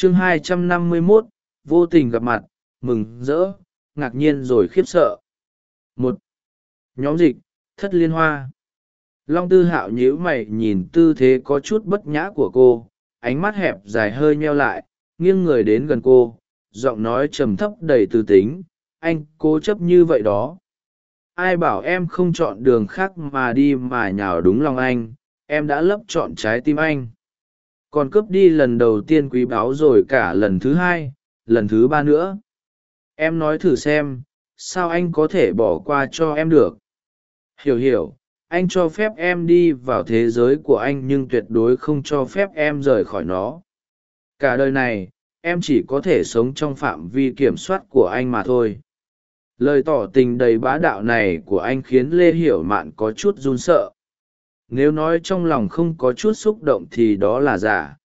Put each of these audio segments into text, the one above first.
chương 251, vô tình gặp mặt mừng rỡ ngạc nhiên rồi khiếp sợ. Một nhóm dịch thất liên hoa. Long tư hạo nhíu mày nhìn tư thế có chút bất nhã của cô ánh mắt hẹp dài hơi meo lại nghiêng người đến gần cô giọng nói trầm thấp đầy tư tính. Anh cố chấp như vậy đó. Ai bảo em không chọn đường khác mà đi mà nhào đúng lòng anh em đã lấp chọn trái tim anh còn cướp đi lần đầu tiên quý báu rồi cả lần thứ hai, lần thứ ba nữa. Em nói thử xem, sao anh có thể bỏ qua cho em được? Hiểu hiểu, anh cho phép em đi vào thế giới của anh nhưng tuyệt đối không cho phép em rời khỏi nó. Cả đời này, em chỉ có thể sống trong phạm vi kiểm soát của anh mà thôi. Lời tỏ tình đầy bá đạo này của anh khiến lê hiểu mạn có chút run sợ nếu nói trong lòng không có chút xúc động thì đó là giả.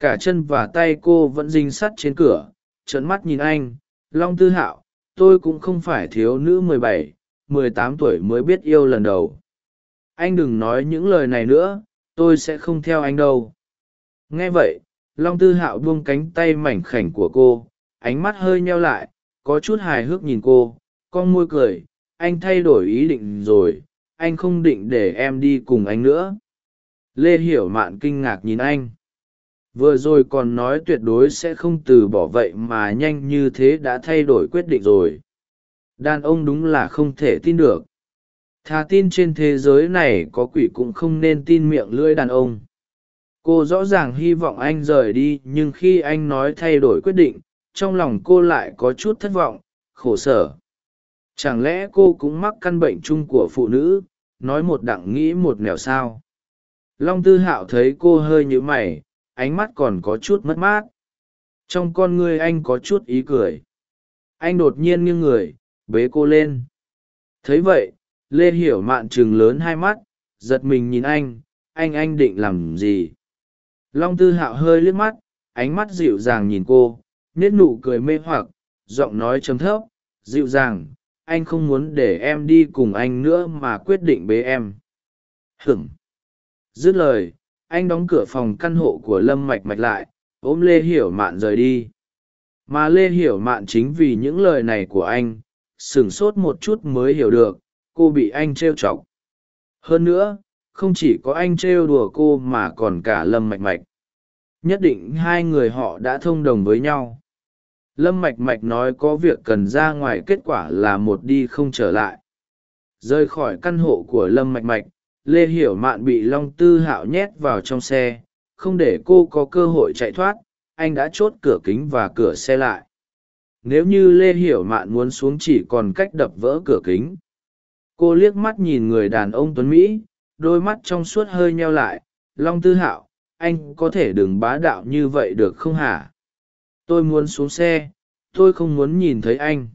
Cả chân và tay cô vẫn dinh sắt trên cửa, trợn mắt nhìn anh, long tư hạo, tôi cũng không phải thiếu nữ mười bảy, mười tám tuổi mới biết yêu lần đầu. Anh đừng nói những lời này nữa, tôi sẽ không theo anh đâu. Nghe vậy, long tư hạo buông cánh tay mảnh khảnh của cô, ánh mắt hơi nheo lại, có chút hài hước nhìn cô, con môi cười, anh thay đổi ý định rồi anh không định để em đi cùng anh nữa. Lê hiểu mạn kinh ngạc nhìn anh. Vừa rồi còn nói tuyệt đối sẽ không từ bỏ vậy mà nhanh như thế đã thay đổi quyết định rồi. Đàn ông đúng là không thể tin được. Thà tin trên thế giới này có quỷ cũng không nên tin miệng lưỡi đàn ông. Cô rõ ràng hy vọng anh rời đi, nhưng khi anh nói thay đổi quyết định, trong lòng cô lại có chút thất vọng, khổ sở chẳng lẽ cô cũng mắc căn bệnh chung của phụ nữ, nói một đặng nghĩ một nẻo sao? Long tư hạo thấy cô hơi nhữ mày, ánh mắt còn có chút mất mát. Trong con ngươi anh có chút ý cười. Anh đột nhiên nghiêng người, bế cô lên. Thấy vậy, lê hiểu mạn chừng lớn hai mắt, giật mình nhìn anh anh anh định làm gì? Long tư hạo hơi liếc mắt, ánh mắt dịu dàng nhìn cô nết nụ cười mê hoặc, giọng nói chấm thấp, dịu dàng anh không muốn để em đi cùng anh nữa mà quyết định bế em. Hửng dứt lời, anh đóng cửa phòng căn hộ của lâm mạch mạch lại, ôm lê hiểu mạn rời đi. Mà lê hiểu mạn chính vì những lời này của anh, sửng sốt một chút mới hiểu được, cô bị anh trêu chọc. Hơn nữa, không chỉ có anh trêu đùa cô mà còn cả lâm mạch mạch. Nhất định hai người họ đã thông đồng với nhau lâm mạch mạch nói có việc cần ra ngoài kết quả là một đi không trở lại. Rời khỏi căn hộ của lâm mạch mạch, lê hiểu mạn bị long tư hạo nhét vào trong xe, không để cô có cơ hội chạy thoát, anh đã chốt cửa kính và cửa xe lại. Nếu như lê hiểu mạn muốn xuống chỉ còn cách đập vỡ cửa kính. Cô liếc mắt nhìn người đàn ông tuấn mỹ, đôi mắt trong suốt hơi nheo lại. Long tư hạo, anh có thể đừng bá đạo như vậy được không hả? Tôi muốn xuống xe, tôi không muốn nhìn thấy anh.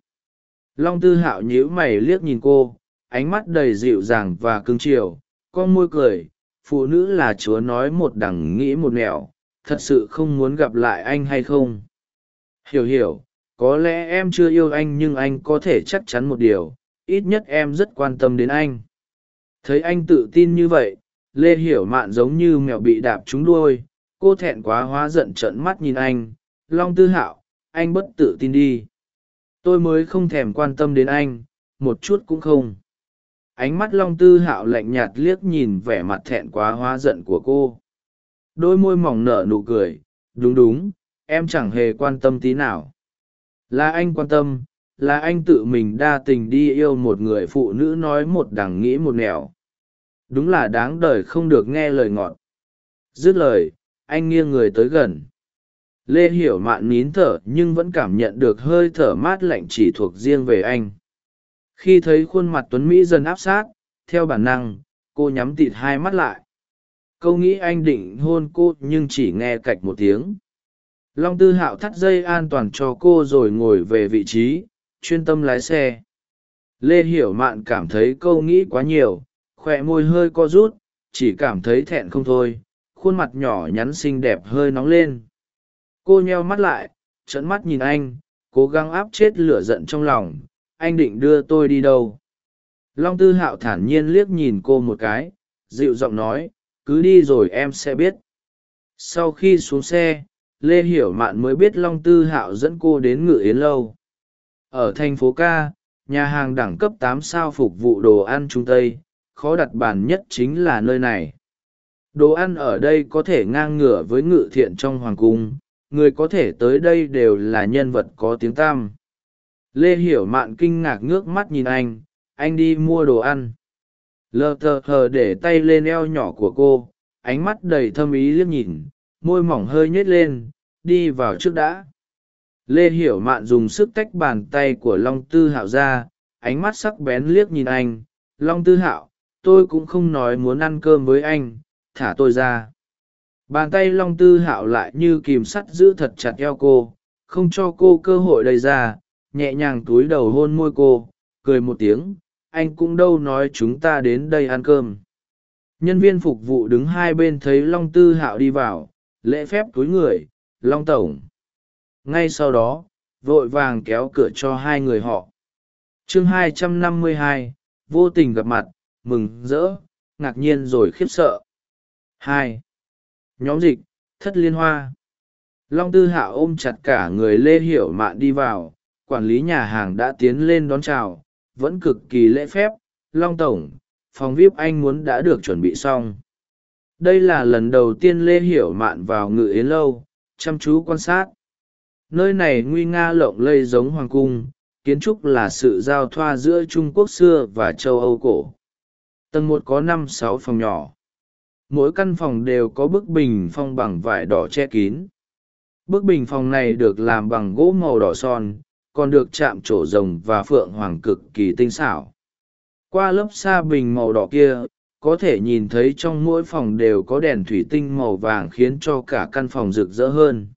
Long tư hạo nhíu mày liếc nhìn cô, ánh mắt đầy dịu dàng và cưng chiều, con môi cười, phụ nữ là chúa nói một đằng nghĩ một nẻo, thật sự không muốn gặp lại anh hay không? Hiểu hiểu, có lẽ em chưa yêu anh nhưng anh có thể chắc chắn một điều, ít nhất em rất quan tâm đến anh. Thấy anh tự tin như vậy, lê hiểu mạn giống như mẹo bị đạp trúng đuôi, cô thẹn quá hóa giận trợn mắt nhìn anh long tư hạo, anh bất tự tin đi. Tôi mới không thèm quan tâm đến anh, một chút cũng không. Ánh mắt long tư hạo lạnh nhạt liếc nhìn vẻ mặt thẹn quá hóa giận của cô. Đôi môi mỏng nở nụ cười, đúng đúng, em chẳng hề quan tâm tí nào. Là anh quan tâm, là anh tự mình đa tình đi yêu một người phụ nữ nói một đằng nghĩ một nẻo. Đúng là đáng đời không được nghe lời ngọt. Dứt lời, anh nghiêng người tới gần lê hiểu mạn nín thở nhưng vẫn cảm nhận được hơi thở mát lạnh chỉ thuộc riêng về anh. Khi thấy khuôn mặt tuấn mỹ dần áp sát, theo bản năng, cô nhắm tịt hai mắt lại. Câu nghĩ anh định hôn cô nhưng chỉ nghe cạch một tiếng. Long tư hạo thắt dây an toàn cho cô rồi ngồi về vị trí, chuyên tâm lái xe. Lê hiểu mạn cảm thấy câu nghĩ quá nhiều khoe môi hơi co rút, chỉ cảm thấy thẹn không thôi, khuôn mặt nhỏ nhắn xinh đẹp hơi nóng lên cô nheo mắt lại trấn mắt nhìn anh, cố gắng áp chết lửa giận trong lòng. Anh định đưa tôi đi đâu? Long tư hạo thản nhiên liếc nhìn cô một cái, dịu giọng nói, cứ đi rồi em sẽ biết. Sau khi xuống xe, lê hiểu mạn mới biết long tư hạo dẫn cô đến ngự yến lâu. Ở thành phố ca, nhà hàng đẳng cấp tám sao phục vụ đồ ăn trung tây, khó đặt bàn nhất chính là nơi này. Đồ ăn ở đây có thể ngang ngửa với ngự thiện trong hoàng cung người có thể tới đây đều là nhân vật có tiếng tam lê hiểu mạn kinh ngạc ngước mắt nhìn anh anh đi mua đồ ăn. Lờ thờ hờ để tay lên eo nhỏ của cô, ánh mắt đầy thâm ý liếc nhìn, môi mỏng hơi nhếch lên, đi vào trước đã. Lê hiểu mạn dùng sức tách bàn tay của long tư hạo ra, ánh mắt sắc bén liếc nhìn anh. Long tư hạo, tôi cũng không nói muốn ăn cơm với anh, thả tôi ra bàn tay long tư hạo lại như kìm sắt giữ thật chặt eo cô không cho cô cơ hội đầy ra nhẹ nhàng túi đầu hôn môi cô cười một tiếng anh cũng đâu nói chúng ta đến đây ăn cơm. Nhân viên phục vụ đứng hai bên thấy long tư hạo đi vào lễ phép túi người long tổng. Ngay sau đó vội vàng kéo cửa cho hai người họ. Chương 252, vô tình gặp mặt mừng rỡ ngạc nhiên rồi khiếp sợ. Hai nhóm dịch, thất liên hoa. Long tư hạ ôm chặt cả người lê hiểu mạn đi vào, quản lý nhà hàng đã tiến lên đón chào, vẫn cực kỳ lễ phép. Long tổng, phòng vip anh muốn đã được chuẩn bị xong. Đây là lần đầu tiên lê hiểu mạn vào ngự yến lâu, chăm chú quan sát. Nơi này nguy nga lộng lây giống hoàng cung, kiến trúc là sự giao thoa giữa trung quốc xưa và châu âu cổ. Tầng một có năm sáu phòng nhỏ mỗi căn phòng đều có bức bình phong bằng vải đỏ che kín. Bức bình phòng này được làm bằng gỗ màu đỏ son, còn được chạm trổ rồng và phượng hoàng cực kỳ tinh xảo. Qua lớp sa bình màu đỏ kia, có thể nhìn thấy trong mỗi phòng đều có đèn thủy tinh màu vàng khiến cho cả căn phòng rực rỡ hơn.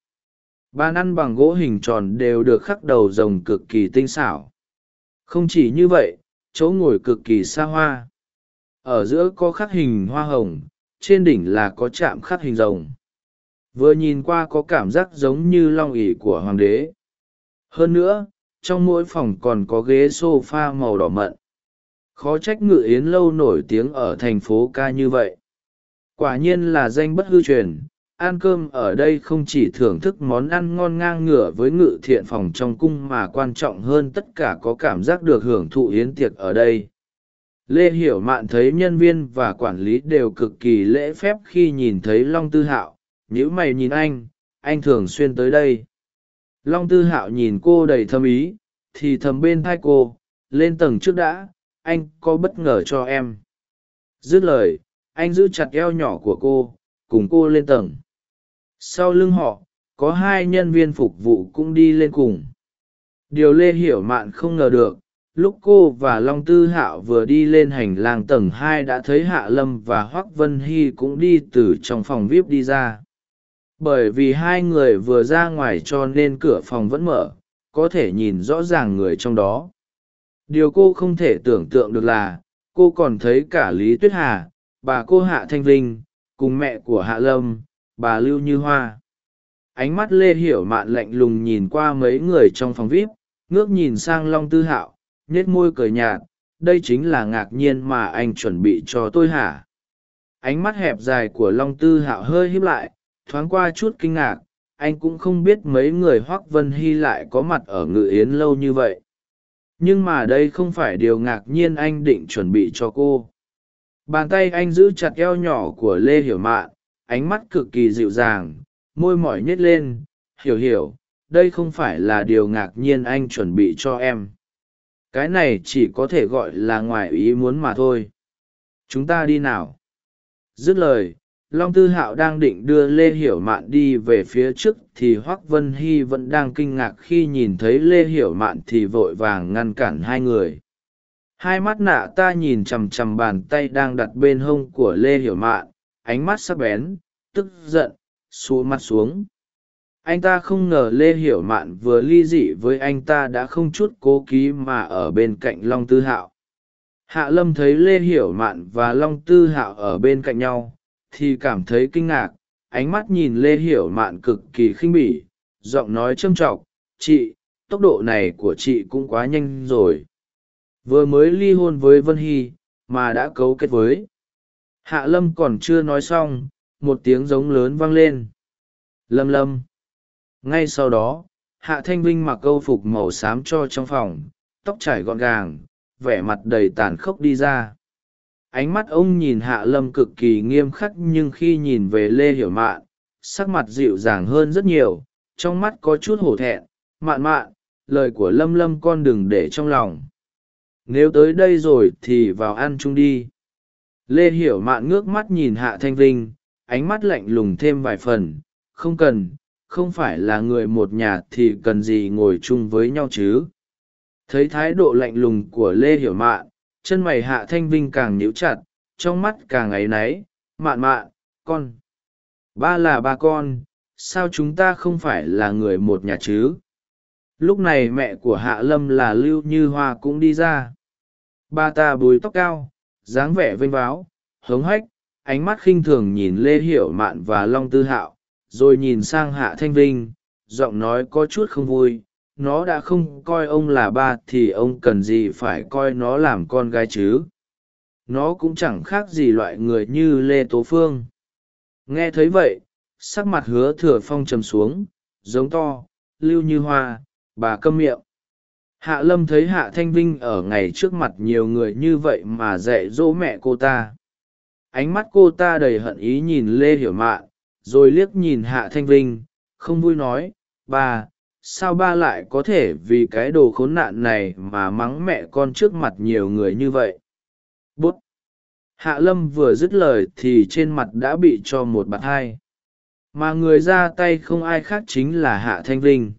Bàn ăn bằng gỗ hình tròn đều được khắc đầu rồng cực kỳ tinh xảo. Không chỉ như vậy, chỗ ngồi cực kỳ xa hoa. Ở giữa có khắc hình hoa hồng trên đỉnh là có chạm khắc hình rồng. Vừa nhìn qua có cảm giác giống như long ỉ của hoàng đế. Hơn nữa, trong mỗi phòng còn có ghế s o f a màu đỏ mận. Khó trách ngự yến lâu nổi tiếng ở thành phố ca như vậy. Quả nhiên là danh bất hư truyền, ăn cơm ở đây không chỉ thưởng thức món ăn ngon ngang ngửa với ngự thiện phòng trong cung mà quan trọng hơn tất cả có cảm giác được hưởng thụ yến tiệc ở đây lê hiểu mạn thấy nhân viên và quản lý đều cực kỳ lễ phép khi nhìn thấy long tư hạo nhữ mày nhìn anh anh thường xuyên tới đây. Long tư hạo nhìn cô đầy thâm ý, thì thầm bên thai cô, lên tầng trước đã, anh có bất ngờ cho em. Dứt lời, anh giữ chặt eo nhỏ của cô, cùng cô lên tầng. Sau lưng họ, có hai nhân viên phục vụ cũng đi lên cùng. Điều lê hiểu mạn không ngờ được lúc cô và long tư hạo vừa đi lên hành lang tầng hai đã thấy hạ lâm và hoác vân hy cũng đi từ trong phòng vip đi ra. Bởi vì hai người vừa ra ngoài cho nên cửa phòng vẫn mở, có thể nhìn rõ ràng người trong đó. Điều cô không thể tưởng tượng được là, cô còn thấy cả lý tuyết hà, bà cô hạ thanh vinh, cùng mẹ của hạ lâm, bà lưu như hoa. Ánh mắt lê hiểu mạn lạnh lùng nhìn qua mấy người trong phòng vip ngước nhìn sang long tư hạo nhếch môi cười nhạt, đây chính là ngạc nhiên mà anh chuẩn bị cho tôi hả? Ánh mắt hẹp dài của long tư hạo hơi híp lại, thoáng qua chút kinh ngạc, anh cũng không biết mấy người hoác vân hy lại có mặt ở ngự yến lâu như vậy. Nhưng mà đây không phải điều ngạc nhiên anh định chuẩn bị cho cô. Bàn tay anh giữ chặt eo nhỏ của lê hiểu mạn, ánh mắt cực kỳ dịu dàng, môi mỏi nhét lên, hiểu hiểu, đây không phải là điều ngạc nhiên anh chuẩn bị cho em cái này chỉ có thể gọi là ngoài ý muốn mà thôi. Chúng ta đi nào. Dứt lời, long tư hạo đang định đưa lê hiểu mạn đi về phía trước thì hoác vân hy vẫn đang kinh ngạc khi nhìn thấy lê hiểu mạn thì vội vàng ngăn cản hai người. Hai mắt nạ ta nhìn chằm chằm bàn tay đang đặt bên hông của lê hiểu mạn, ánh mắt sắc bén, tức giận, xua mắt xuống anh ta không ngờ lê hiểu mạn vừa ly dị với anh ta đã không chút cố ký mà ở bên cạnh long tư hạo. Hạ lâm thấy lê hiểu mạn và long tư hạo ở bên cạnh nhau, thì cảm thấy kinh ngạc, ánh mắt nhìn lê hiểu mạn cực kỳ khinh bỉ, giọng nói trâm trọc chị, tốc độ này của chị cũng quá nhanh rồi. Vừa mới ly hôn với vân hy, mà đã cấu kết với. Hạ lâm còn chưa nói xong, một tiếng giống lớn vang lên. Lâm lâm ngay sau đó, hạ thanh vinh mặc câu phục màu xám cho trong phòng, tóc trải gọn gàng, vẻ mặt đầy tàn khốc đi ra. Ánh mắt ông nhìn hạ lâm cực kỳ nghiêm khắc nhưng khi nhìn về lê hiểu mạn, sắc mặt dịu dàng hơn rất nhiều, trong mắt có chút hổ thẹn, mạn mạn, lời của lâm lâm con đừng để trong lòng. Nếu tới đây rồi thì vào ăn chung đi. Lê hiểu mạn ngước mắt nhìn hạ thanh vinh, ánh mắt lạnh lùng thêm vài phần, không cần không phải là người một nhà thì cần gì ngồi chung với nhau chứ? Thấy thái độ lạnh lùng của lê hiểu mạn, chân mày hạ thanh vinh càng nhíu chặt, trong mắt càng áy náy, mạn mạn, con, ba là ba con, sao chúng ta không phải là người một nhà chứ? Lúc này mẹ của hạ lâm là lưu như hoa cũng đi ra. Ba ta bùi tóc cao, dáng vẻ vênh váo, hống hách, ánh mắt khinh thường nhìn lê hiểu mạn và long tư hạo rồi nhìn sang hạ thanh vinh, giọng nói có chút không vui, nó đã không coi ông là ba thì ông cần gì phải coi nó làm con gái chứ? Nó cũng chẳng khác gì loại người như lê tố phương. Nghe thấy vậy, sắc mặt hứa thừa phong trầm xuống, giống to, lưu như hoa, bà câm miệng. Hạ lâm thấy hạ thanh vinh ở ngày trước mặt nhiều người như vậy mà dạy dỗ mẹ cô ta. Ánh mắt cô ta đầy hận ý nhìn lê hiểu mạn rồi liếc nhìn hạ thanh vinh không vui nói ba sao ba lại có thể vì cái đồ khốn nạn này mà mắng mẹ con trước mặt nhiều người như vậy? Bút. Hạ lâm vừa dứt lời thì trên mặt đã bị cho một bạt hai. Mà người ra tay không ai khác chính là hạ thanh vinh.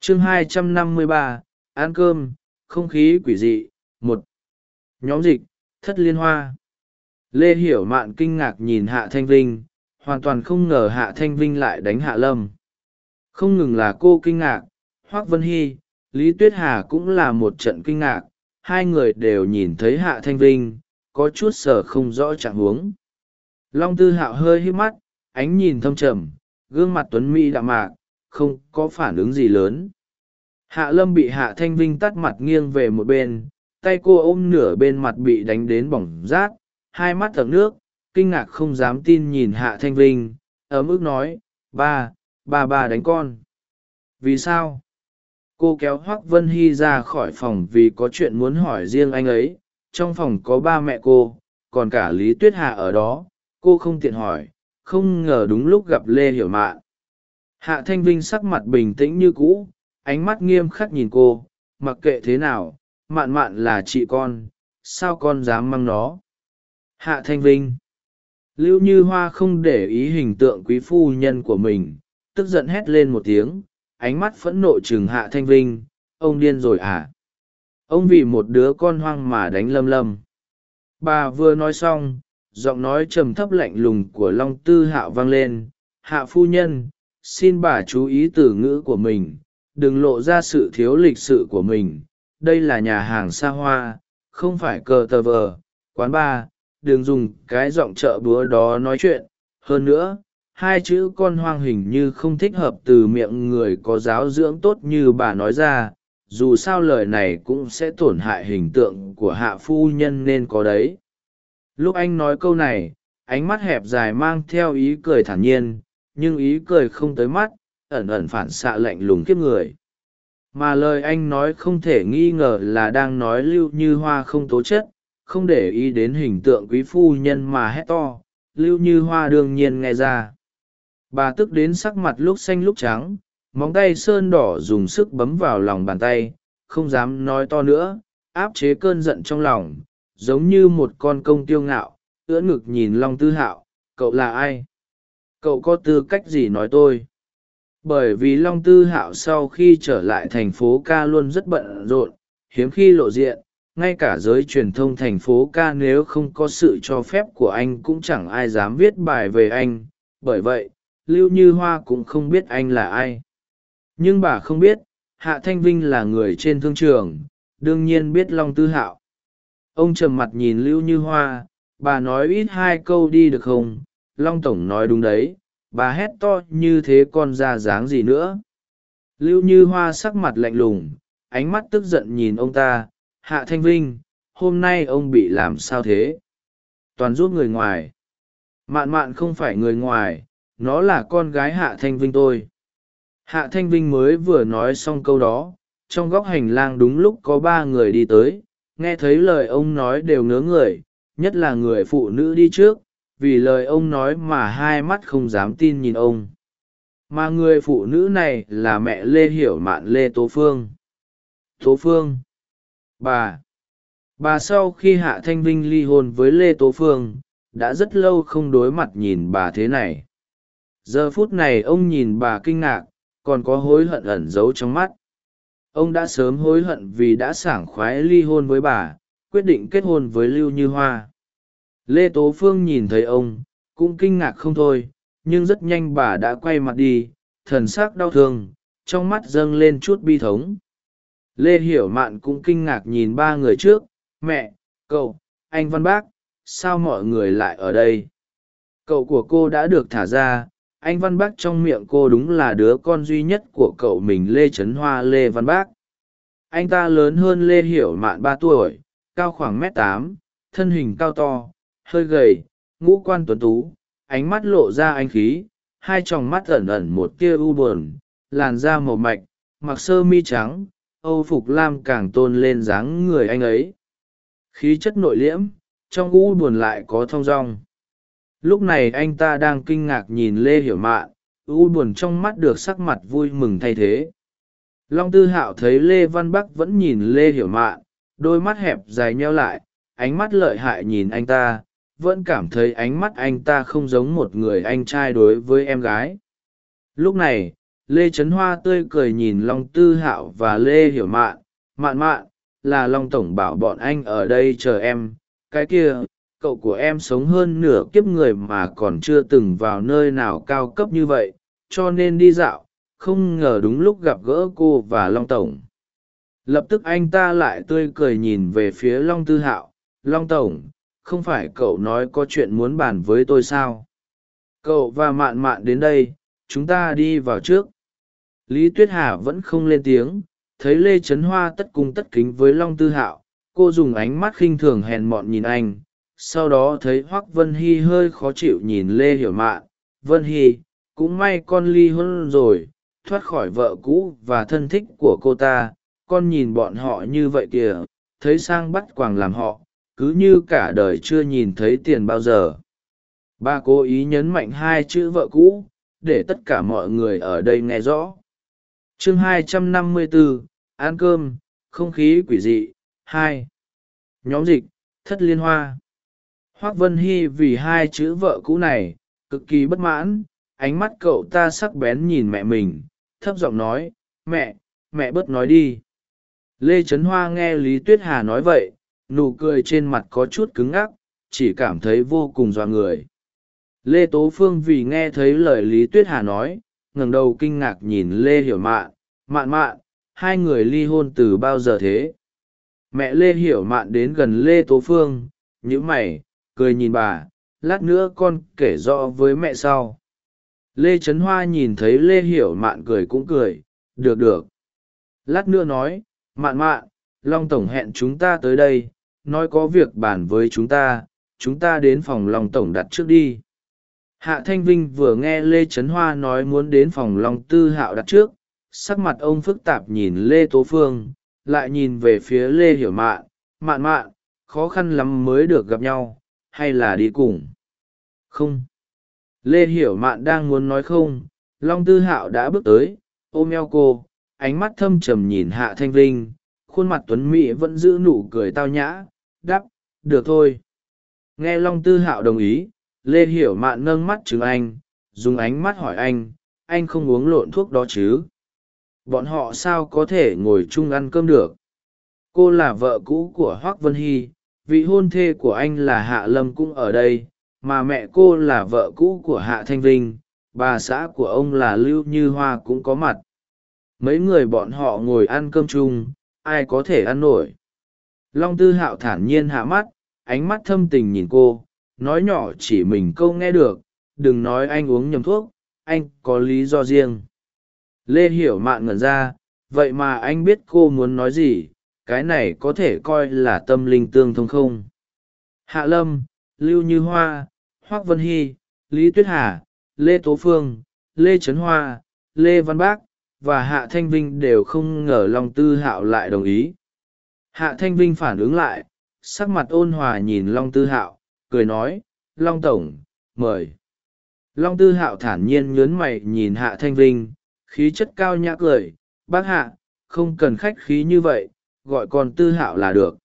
Chương 253, ăn cơm không khí quỷ dị một. Nhóm dịch thất liên hoa. Lê hiểu mạn kinh ngạc nhìn hạ thanh vinh hoàn toàn không ngờ hạ thanh vinh lại đánh hạ lâm. Không ngừng là cô kinh ngạc, hoác vân hy, lý tuyết hà cũng là một trận kinh ngạc, hai người đều nhìn thấy hạ thanh vinh, có chút sở không rõ trạng huống. Long tư hạo hơi hít mắt, ánh nhìn thâm trầm, gương mặt tuấn mỹ đạm mạc, không có phản ứng gì lớn. Hạ lâm bị hạ thanh vinh tắt mặt nghiêng về một bên, tay cô ôm nửa bên mặt bị đánh đến bỏng rát, hai mắt thở nước kinh ngạc không dám tin nhìn hạ thanh vinh, ấm ức nói, ba ba ba đánh con. Vì sao? Cô kéo hoác vân hy ra khỏi phòng vì có chuyện muốn hỏi riêng anh ấy. Trong phòng có ba mẹ cô, còn cả lý tuyết hạ ở đó. Cô không tiện hỏi, không ngờ đúng lúc gặp lê hiểu mạn. Hạ thanh vinh sắc mặt bình tĩnh như cũ, ánh mắt nghiêm khắc nhìn cô. Mặc kệ thế nào, mạn mạn là chị con, sao con dám mang nó? Hạ thanh vinh lưu như hoa không để ý hình tượng quý phu nhân của mình, tức giận hét lên một tiếng, ánh mắt phẫn nộ chừng hạ thanh vinh, ông điên rồi à? Ông vì một đứa con hoang mà đánh lâm lâm. Bà vừa nói xong, giọng nói trầm thấp lạnh lùng của long tư hạo vang lên, hạ phu nhân, xin bà chú ý từ ngữ của mình, đừng lộ ra sự thiếu lịch sự của mình. Đây là nhà hàng xa hoa, không phải cờ tờ vờ, quán bar đừng dùng cái giọng chợ búa đó nói chuyện. Hơn nữa, hai chữ con hoang hình như không thích hợp từ miệng người có giáo dưỡng tốt như bà nói ra. Dù sao lời này cũng sẽ tổn hại hình tượng của hạ phu nhân nên có đấy. Lúc anh nói câu này, ánh mắt hẹp dài mang theo ý cười thản nhiên, nhưng ý cười không tới mắt, ẩn ẩn phản xạ lạnh lùng kiếp người. Mà lời anh nói không thể nghi ngờ là đang nói lưu như hoa không tố chất không để ý đến hình tượng quý phu nhân mà hét to, lưu như hoa đương nhiên nghe ra. Bà tức đến sắc mặt lúc xanh lúc trắng, móng tay sơn đỏ dùng sức bấm vào lòng bàn tay, không dám nói to nữa, áp chế cơn giận trong lòng, giống như một con công tiêu ngạo, ưỡn ngực nhìn long tư hạo, cậu là ai? Cậu có tư cách gì nói tôi? Bởi vì long tư hạo sau khi trở lại thành phố ca luôn rất bận rộn, hiếm khi lộ diện ngay cả giới truyền thông thành phố ca nếu không có sự cho phép của anh cũng chẳng ai dám viết bài về anh. Bởi vậy, lưu như hoa cũng không biết anh là ai. Nhưng bà không biết, hạ thanh vinh là người trên thương trường, đương nhiên biết long tư hạo. Ông trầm mặt nhìn lưu như hoa, bà nói ít hai câu đi được không? Long tổng nói đúng đấy, bà hét to như thế con ra dáng gì nữa? Lưu như hoa sắc mặt lạnh lùng, ánh mắt tức giận nhìn ông ta hạ thanh vinh, hôm nay ông bị làm sao thế? Toàn giúp người ngoài. Mạn mạn không phải người ngoài, nó là con gái hạ thanh vinh tôi. Hạ thanh vinh mới vừa nói xong câu đó, trong góc hành lang đúng lúc có ba người đi tới, nghe thấy lời ông nói đều ngớ người, nhất là người phụ nữ đi trước, vì lời ông nói mà hai mắt không dám tin nhìn ông. Mà người phụ nữ này là mẹ lê hiểu mạn lê tố phương. Tố phương bà. Bà sau khi hạ thanh vinh ly hôn với lê tố phương, đã rất lâu không đối mặt nhìn bà thế này. Giờ phút này ông nhìn bà kinh ngạc, còn có hối hận ẩn giấu trong mắt. Ông đã sớm hối hận vì đã sảng khoái ly hôn với bà, quyết định kết hôn với lưu như hoa. Lê tố phương nhìn thấy ông, cũng kinh ngạc không thôi, nhưng rất nhanh bà đã quay mặt đi, thần s ắ c đau thương, trong mắt dâng lên chút bi thống lê hiểu mạn cũng kinh ngạc nhìn ba người trước, mẹ, cậu, anh văn bác, sao mọi người lại ở đây? Cậu của cô đã được thả ra, anh văn bác trong miệng cô đúng là đứa con duy nhất của cậu mình lê trấn hoa lê văn bác. Anh ta lớn hơn lê hiểu mạn ba tuổi, cao khoảng m tám, thân hình cao to, hơi gầy, ngũ quan tuấn tú, ánh mắt lộ ra anh khí, hai tròng mắt ẩn ẩn một tia u buồn, làn da màu mạch, mặc sơ mi trắng âu phục lam càng tôn lên dáng người anh ấy. Khí chất nội liễm, trong u buồn lại có thong dong. Lúc này anh ta đang kinh ngạc nhìn lê hiểu mạn, u buồn trong mắt được sắc mặt vui mừng thay thế. Long tư hạo thấy lê văn bắc vẫn nhìn lê hiểu mạn, đôi mắt hẹp dài nheo lại, ánh mắt lợi hại nhìn anh ta, vẫn cảm thấy ánh mắt anh ta không giống một người anh trai đối với em gái. Lúc này lê trấn hoa tươi cười nhìn long tư hạo và lê hiểu mạn. Mạn mạn, là long tổng bảo bọn anh ở đây chờ em. Cái kia, cậu của em sống hơn nửa kiếp người mà còn chưa từng vào nơi nào cao cấp như vậy, cho nên đi dạo, không ngờ đúng lúc gặp gỡ cô và long tổng. Lập tức anh ta lại tươi cười nhìn về phía long tư hạo. Long tổng, không phải cậu nói có chuyện muốn bàn với tôi sao? Cậu và mạn mạn đến đây, chúng ta đi vào trước lý tuyết hà vẫn không lên tiếng, thấy lê trấn hoa tất cung tất kính với long tư hạo, cô dùng ánh mắt khinh thường hèn mọn nhìn anh, sau đó thấy hoác vân hy hơi khó chịu nhìn lê hiểu mạn vân hy, cũng may con ly hôn rồi, thoát khỏi vợ cũ và thân thích của cô ta, con nhìn bọn họ như vậy kìa, thấy sang bắt quàng làm họ, cứ như cả đời chưa nhìn thấy tiền bao giờ. Ba cố ý nhấn mạnh hai chữ vợ cũ để tất cả mọi người ở đây nghe rõ chương 254, ăn cơm không khí quỷ dị hai. Nhóm dịch thất liên hoa. Hoác vân hy vì hai chữ vợ cũ này cực kỳ bất mãn ánh mắt cậu ta sắc bén nhìn mẹ mình thấp giọng nói mẹ mẹ bớt nói đi. Lê trấn hoa nghe lý tuyết hà nói vậy nụ cười trên mặt có chút cứng ngắc chỉ cảm thấy vô cùng dọa người. Lê tố phương vì nghe thấy lời lý tuyết hà nói ngẩng đầu kinh ngạc nhìn lê hiểu mạn. Mạn mạn, hai người ly hôn từ bao giờ thế? Mẹ lê hiểu mạn đến gần lê tố phương nhữ mày, cười nhìn bà, lát nữa con kể rõ với mẹ sau. Lê trấn hoa nhìn thấy lê hiểu mạn cười cũng cười, được được. Lát nữa nói, mạn mạn, long tổng hẹn chúng ta tới đây, nói có việc bàn với chúng ta chúng ta đến phòng long tổng đặt trước đi hạ thanh vinh vừa nghe lê trấn hoa nói muốn đến phòng long tư hạo đặt trước, sắc mặt ông phức tạp nhìn lê tố phương, lại nhìn về phía lê hiểu mạn mạn mạn, khó khăn lắm mới được gặp nhau, hay là đi cùng? Không. Lê hiểu mạn đang muốn nói không, long tư hạo đã bước tới, ôm eo cô, ánh mắt thâm trầm nhìn hạ thanh vinh, khuôn mặt tuấn mỹ vẫn giữ nụ cười tao nhã đắp được thôi. Nghe long tư hạo đồng ý lê hiểu mạn nâng mắt chừng anh, dùng ánh mắt hỏi anh anh không uống lộn thuốc đó chứ? Bọn họ sao có thể ngồi chung ăn cơm được? Cô là vợ cũ của hoác vân hy, vị hôn thê của anh là hạ lâm cũng ở đây, mà mẹ cô là vợ cũ của hạ thanh vinh, bà xã của ông là lưu như hoa cũng có mặt. Mấy người bọn họ ngồi ăn cơm chung, ai có thể ăn nổi? Long tư hạo thản nhiên hạ mắt, ánh mắt thâm tình nhìn cô nói nhỏ chỉ mình câu nghe được, đừng nói anh uống nhầm thuốc, anh có lý do riêng. Lê hiểu mạn ngẩn ra, vậy mà anh biết cô muốn nói gì, cái này có thể coi là tâm linh tương thông không? Hạ lâm, lưu như hoa, hoác vân hy, lý tuyết hà, lê tố phương, lê trấn hoa, lê văn bác và hạ thanh vinh đều không ngờ long tư hạo lại đồng ý. Hạ thanh vinh phản ứng lại, sắc mặt ôn hòa nhìn long tư hạo cười nói, long tổng, mời. Long tư hạo thản nhiên nhớn mày nhìn hạ thanh vinh, khí chất cao nhã cười, bác hạ, không cần khách khí như vậy, gọi con tư hạo là được.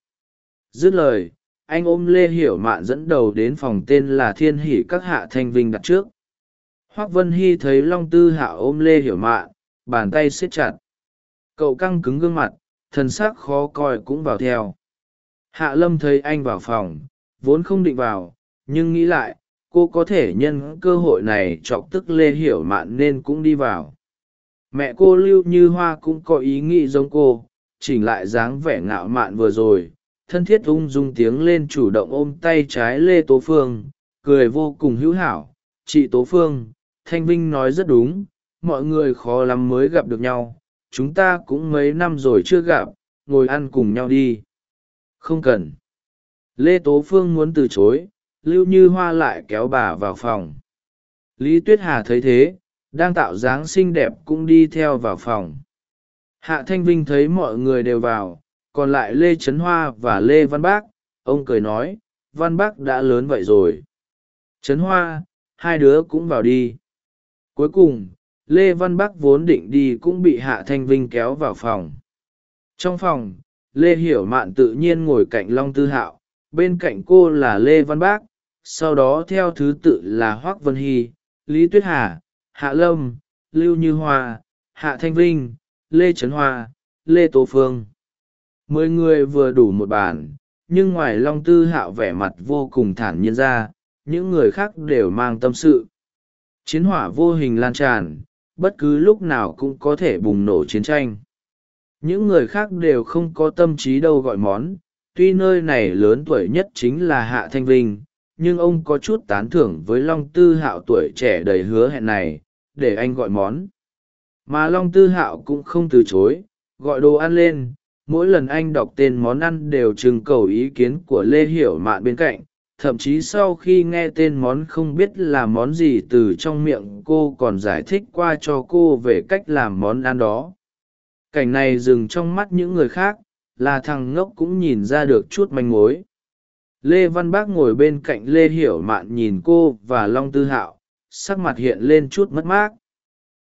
Dứt lời, anh ôm lê hiểu mạn dẫn đầu đến phòng tên là thiên hỷ các hạ thanh vinh đặt trước. Hoác vân hy thấy long tư hạo ôm lê hiểu mạn, bàn tay siết chặt. Cậu căng cứng gương mặt thân xác khó coi cũng vào theo. Hạ lâm thấy anh vào phòng vốn không định vào, nhưng nghĩ lại, cô có thể nhân cơ hội này chọc tức lê hiểu mạn nên cũng đi vào. Mẹ cô lưu như hoa cũng có ý nghĩ giống cô, chỉnh lại dáng vẻ ngạo mạn vừa rồi, thân thiết ung dung tiếng lên chủ động ôm tay trái lê tố phương, cười vô cùng hữu hảo. Chị tố phương, thanh vinh nói rất đúng, mọi người khó lắm mới gặp được nhau, chúng ta cũng mấy năm rồi chưa gặp, ngồi ăn cùng nhau đi. Không cần lê tố phương muốn từ chối, lưu như hoa lại kéo bà vào phòng. Lý tuyết hà thấy thế, đang tạo dáng xinh đẹp cũng đi theo vào phòng. Hạ thanh vinh thấy mọi người đều vào, còn lại lê trấn hoa và lê văn bác, ông cười nói, văn bác đã lớn vậy rồi. Trấn hoa, hai đứa cũng vào đi. Cuối cùng, lê văn bắc vốn định đi cũng bị hạ thanh vinh kéo vào phòng. Trong phòng, lê hiểu mạn tự nhiên ngồi cạnh long tư hạo bên cạnh cô là lê văn bác, sau đó theo thứ tự là hoác vân hy, lý tuyết hà, hạ lâm, lưu như hoa, hạ thanh vinh, lê trấn hoa, lê tô phương. Mười người vừa đủ một bàn nhưng ngoài long tư hạo vẻ mặt vô cùng thản nhiên ra, những người khác đều mang tâm sự. Chiến hỏa vô hình lan tràn, bất cứ lúc nào cũng có thể bùng nổ chiến tranh. Những người khác đều không có tâm trí đâu gọi món tuy nơi này lớn tuổi nhất chính là hạ thanh vinh, nhưng ông có chút tán thưởng với long tư hạo tuổi trẻ đầy hứa hẹn này, để anh gọi món. Mà long tư hạo cũng không từ chối, gọi đồ ăn lên, mỗi lần anh đọc tên món ăn đều trưng cầu ý kiến của lê hiểu mạn bên cạnh, thậm chí sau khi nghe tên món không biết là món gì từ trong miệng cô còn giải thích qua cho cô về cách làm món ăn đó. Cảnh này dừng trong mắt những người khác là thằng ngốc cũng nhìn ra được chút manh mối. Lê văn bác ngồi bên cạnh lê hiểu mạn nhìn cô và long tư hạo, sắc mặt hiện lên chút mất mát.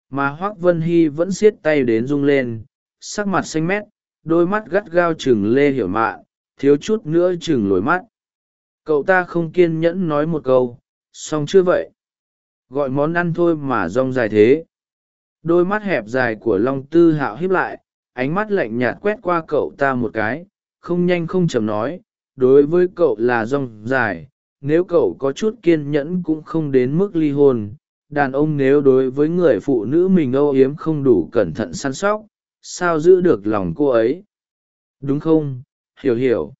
Mà hoác vân hy vẫn siết tay đến rung lên, sắc mặt xanh mét, đôi mắt gắt gao chừng lê hiểu mạn, thiếu chút nữa chừng lồi mắt. Cậu ta không kiên nhẫn nói một câu, xong chưa vậy? Gọi món ăn thôi mà rong dài thế. Đôi mắt hẹp dài của long tư hạo hiếp lại ánh mắt lạnh nhạt quét qua cậu ta một cái, không nhanh không chầm nói, đối với cậu là rong dài, nếu cậu có chút kiên nhẫn cũng không đến mức ly hôn. Đàn ông nếu đối với người phụ nữ mình âu yếm không đủ cẩn thận săn sóc, sao giữ được lòng cô ấy? Đúng không? Hiểu hiểu.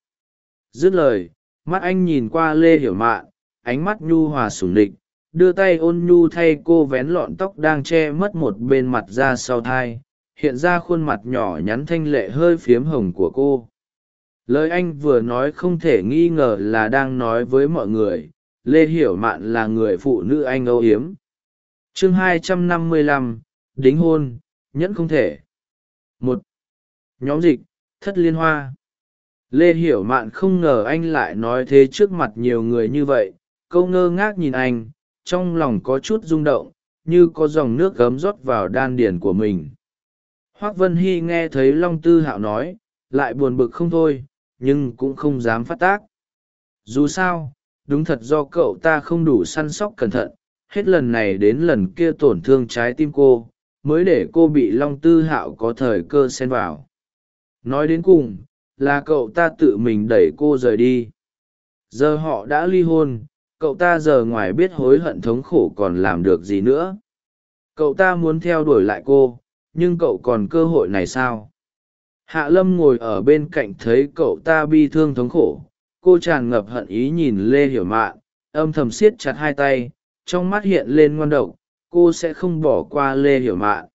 Dứt lời, mắt anh nhìn qua lê hiểu mạn, ánh mắt nhu hòa sủng địch đưa tay ôn nhu thay cô vén lọn tóc đang che mất một bên mặt ra sau thai hiện ra khuôn mặt nhỏ nhắn thanh lệ hơi phiếm hồng của cô. Lời anh vừa nói không thể nghi ngờ là đang nói với mọi người lê hiểu mạn là người phụ nữ anh âu yếm. chương 255, đính hôn nhẫn không thể. Một. Nhóm dịch thất liên hoa. Lê hiểu mạn không ngờ anh lại nói thế trước mặt nhiều người như vậy câu ngơ ngác nhìn anh trong lòng có chút rung động như có dòng nước gấm rót vào đan điền của mình hoác vân hy nghe thấy long tư hạo nói, lại buồn bực không thôi, nhưng cũng không dám phát tác. Dù sao, đúng thật do cậu ta không đủ săn sóc cẩn thận, hết lần này đến lần kia tổn thương trái tim cô, mới để cô bị long tư hạo có thời cơ xen vào. Nói đến cùng, là cậu ta tự mình đẩy cô rời đi. Giờ họ đã ly hôn, cậu ta giờ ngoài biết hối hận thống khổ còn làm được gì nữa. Cậu ta muốn theo đuổi lại cô nhưng cậu còn cơ hội này sao? Hạ lâm ngồi ở bên cạnh thấy cậu ta bi thương thống khổ, cô tràn ngập hận ý nhìn lê hiểu mạn, âm thầm siết chặt hai tay, trong mắt hiện lên ngoan độc, cô sẽ không bỏ qua lê hiểu mạn.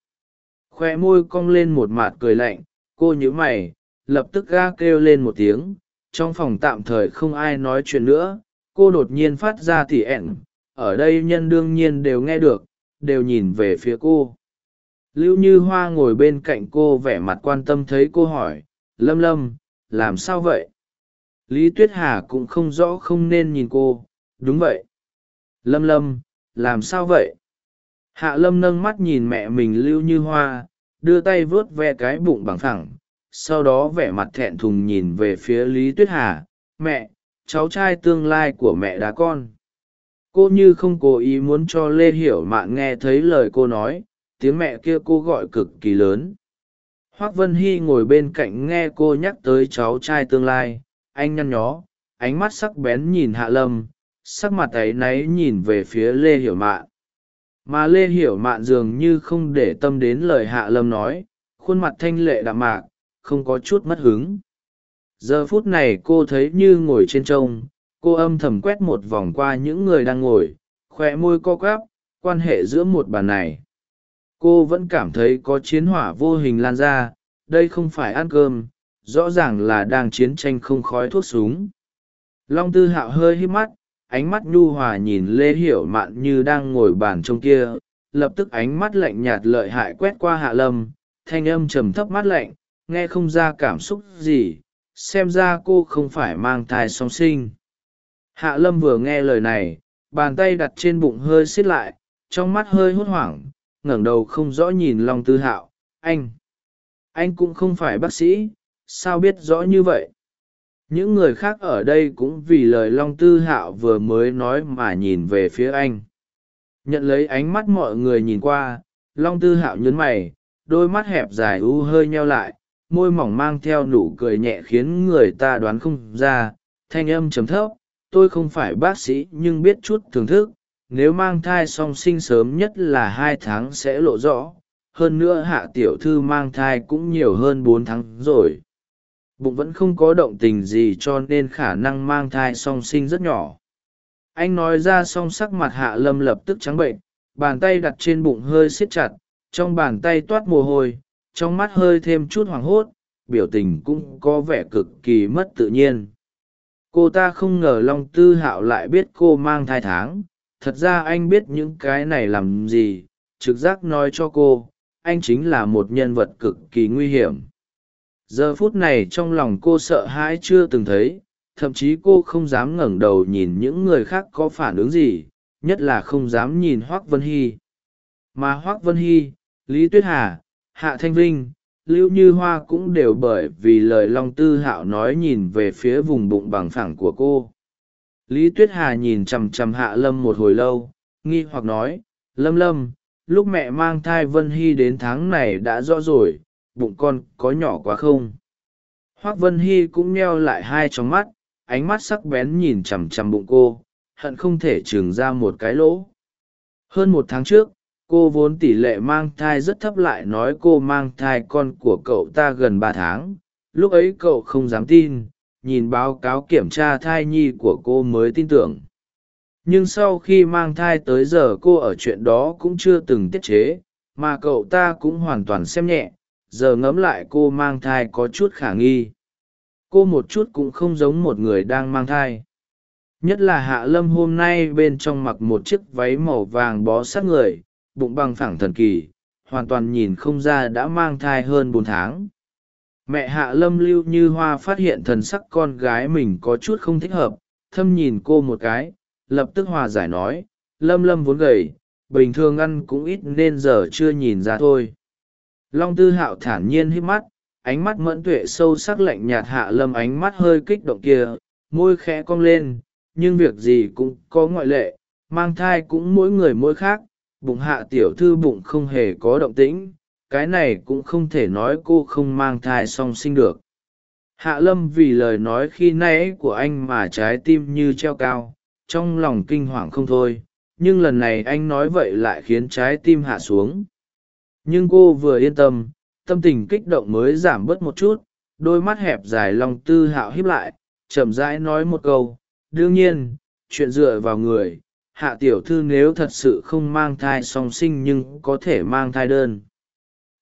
Khoe môi cong lên một mạt cười lạnh, cô nhíu mày, lập tức ga kêu lên một tiếng, trong phòng tạm thời không ai nói chuyện nữa, cô đột nhiên phát ra tỉ ẻn, ở đây nhân đương nhiên đều nghe được, đều nhìn về phía cô lưu như hoa ngồi bên cạnh cô vẻ mặt quan tâm thấy cô hỏi, lâm lâm, làm sao vậy? Lý tuyết hà cũng không rõ không nên nhìn cô, đúng vậy. Lâm lâm, làm sao vậy? Hạ lâm nâng mắt nhìn mẹ mình lưu như hoa, đưa tay vuốt ve cái bụng bằng thẳng sau đó vẻ mặt thẹn thùng nhìn về phía lý tuyết hà, mẹ, cháu trai tương lai của mẹ đá con. Cô như không cố ý muốn cho lê hiểu mạn nghe thấy lời cô nói tiếng mẹ kia cô gọi cực kỳ lớn. Hoác vân hy ngồi bên cạnh nghe cô nhắc tới cháu trai tương lai, anh nhăn nhó, ánh mắt sắc bén nhìn hạ lâm, sắc mặt áy náy nhìn về phía lê hiểu mạn. Mà lê hiểu mạn dường như không để tâm đến lời hạ lâm nói, khuôn mặt thanh lệ đạm mạc, không có chút mất hứng. Giờ phút này cô thấy như ngồi trên trông, cô âm thầm quét một vòng qua những người đang ngồi khoe môi co quắp, quan hệ giữa một bàn này cô vẫn cảm thấy có chiến hỏa vô hình lan ra, đây không phải ăn cơm, rõ ràng là đang chiến tranh không khói thuốc súng. Long tư hạo hơi hít mắt, ánh mắt nhu hòa nhìn lê hiểu mạn như đang ngồi bàn trông kia, lập tức ánh mắt lạnh nhạt lợi hại quét qua hạ lâm, thanh âm trầm thấp mắt lạnh, nghe không ra cảm xúc gì, xem ra cô không phải mang thai song sinh. Hạ lâm vừa nghe lời này, bàn tay đặt trên bụng hơi xiết lại, trong mắt hơi hốt hoảng ngẩng đầu không rõ nhìn long tư hạo, anh anh cũng không phải bác sĩ, sao biết rõ như vậy? Những người khác ở đây cũng vì lời long tư hạo vừa mới nói mà nhìn về phía anh. Nhận lấy ánh mắt mọi người nhìn qua, long tư hạo nhấn mày, đôi mắt hẹp dài u hơi nheo lại, môi mỏng mang theo nụ cười nhẹ khiến người ta đoán không ra, thanh âm chấm thấp, tôi không phải bác sĩ nhưng biết chút thưởng thức nếu mang thai song sinh sớm nhất là hai tháng sẽ lộ rõ. Hơn nữa hạ tiểu thư mang thai cũng nhiều hơn bốn tháng rồi. Bụng vẫn không có động tình gì cho nên khả năng mang thai song sinh rất nhỏ. Anh nói ra song sắc mặt hạ lâm lập tức trắng bệnh, bàn tay đặt trên bụng hơi siết chặt, trong bàn tay toát mồ hôi, trong mắt hơi thêm chút hoảng hốt, biểu tình cũng có vẻ cực kỳ mất tự nhiên. Cô ta không ngờ long tư hạo lại biết cô mang thai tháng thật ra anh biết những cái này làm gì, trực giác nói cho cô, anh chính là một nhân vật cực kỳ nguy hiểm. Giờ phút này trong lòng cô sợ hãi chưa từng thấy, thậm chí cô không dám ngẩng đầu nhìn những người khác có phản ứng gì, nhất là không dám nhìn hoác vân hy. Mà hoác vân hy, lý tuyết hà, hạ thanh vinh, lưu như hoa cũng đều bởi vì lời long tư hạo nói nhìn về phía vùng bụng bằng phẳng của cô lý tuyết hà nhìn chằm chằm hạ lâm một hồi lâu, nghi hoặc nói, lâm lâm, lúc mẹ mang thai vân hy đến tháng này đã rõ rồi, bụng con có nhỏ quá không? Hoác vân hy cũng neo lại hai trong mắt, ánh mắt sắc bén nhìn chằm chằm bụng cô, hận không thể trừng ra một cái lỗ. Hơn một tháng trước, cô vốn tỷ lệ mang thai rất thấp lại nói cô mang thai con của cậu ta gần ba tháng, lúc ấy cậu không dám tin nhìn báo cáo kiểm tra thai nhi của cô mới tin tưởng. Nhưng sau khi mang thai tới giờ cô ở chuyện đó cũng chưa từng tiết chế, mà cậu ta cũng hoàn toàn xem nhẹ, giờ ngẫm lại cô mang thai có chút khả nghi. Cô một chút cũng không giống một người đang mang thai. Nhất là hạ lâm hôm nay bên trong mặc một chiếc váy màu vàng bó sát người, bụng bằng phẳng thần kỳ, hoàn toàn nhìn không ra đã mang thai hơn bốn tháng mẹ hạ lâm lưu như hoa phát hiện thần sắc con gái mình có chút không thích hợp, thâm nhìn cô một cái, lập tức hòa giải nói, lâm lâm vốn gầy, bình thường ăn cũng ít nên giờ chưa nhìn ra thôi. Long tư hạo thản nhiên hít mắt, ánh mắt mẫn tuệ sâu sắc lạnh nhạt hạ lâm ánh mắt hơi kích động kia, môi khẽ cong lên, nhưng việc gì cũng có ngoại lệ, mang thai cũng mỗi người mỗi khác, bụng hạ tiểu thư bụng không hề có động tĩnh cái này cũng không thể nói cô không mang thai song sinh được. Hạ lâm vì lời nói khi nãy của anh mà trái tim như treo cao, trong lòng kinh hoàng không thôi, nhưng lần này anh nói vậy lại khiến trái tim hạ xuống. Nhưng cô vừa yên tâm tâm tình kích động mới giảm bớt một chút, đôi mắt hẹp dài lòng tư hạo hiếp lại, chậm rãi nói một câu, đương nhiên, chuyện dựa vào người, hạ tiểu thư nếu thật sự không mang thai song sinh nhưng có thể mang thai đơn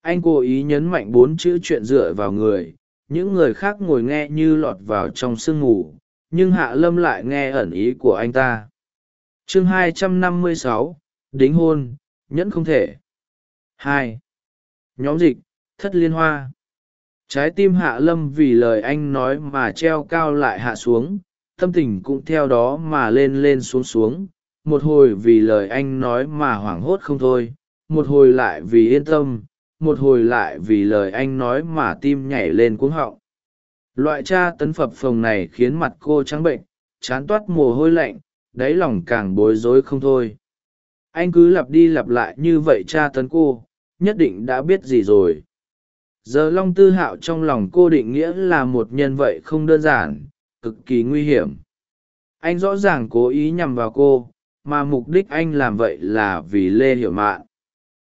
anh cố ý nhấn mạnh bốn chữ chuyện dựa vào người. Những người khác ngồi nghe như lọt vào trong sương ngủ nhưng hạ lâm lại nghe ẩn ý của anh ta. Chương 256, đính hôn nhẫn không thể. Hai. Nhóm dịch thất liên hoa. Trái tim hạ lâm vì lời anh nói mà treo cao lại hạ xuống tâm tình cũng theo đó mà lên lên xuống xuống. Một hồi vì lời anh nói mà hoảng hốt không thôi một hồi lại vì yên tâm một hồi lại vì lời anh nói mà tim nhảy lên cuống họng. Loại tra tấn phập phồng này khiến mặt cô trắng bệnh, chán toát mồ hôi lạnh, đáy lòng càng bối rối không thôi. Anh cứ lặp đi lặp lại như vậy tra tấn cô, nhất định đã biết gì rồi. Giờ long tư hạo trong lòng cô định nghĩa là một nhân vậy không đơn giản, cực kỳ nguy hiểm. Anh rõ ràng cố ý nhằm vào cô, mà mục đích anh làm vậy là vì lê hiểu mạn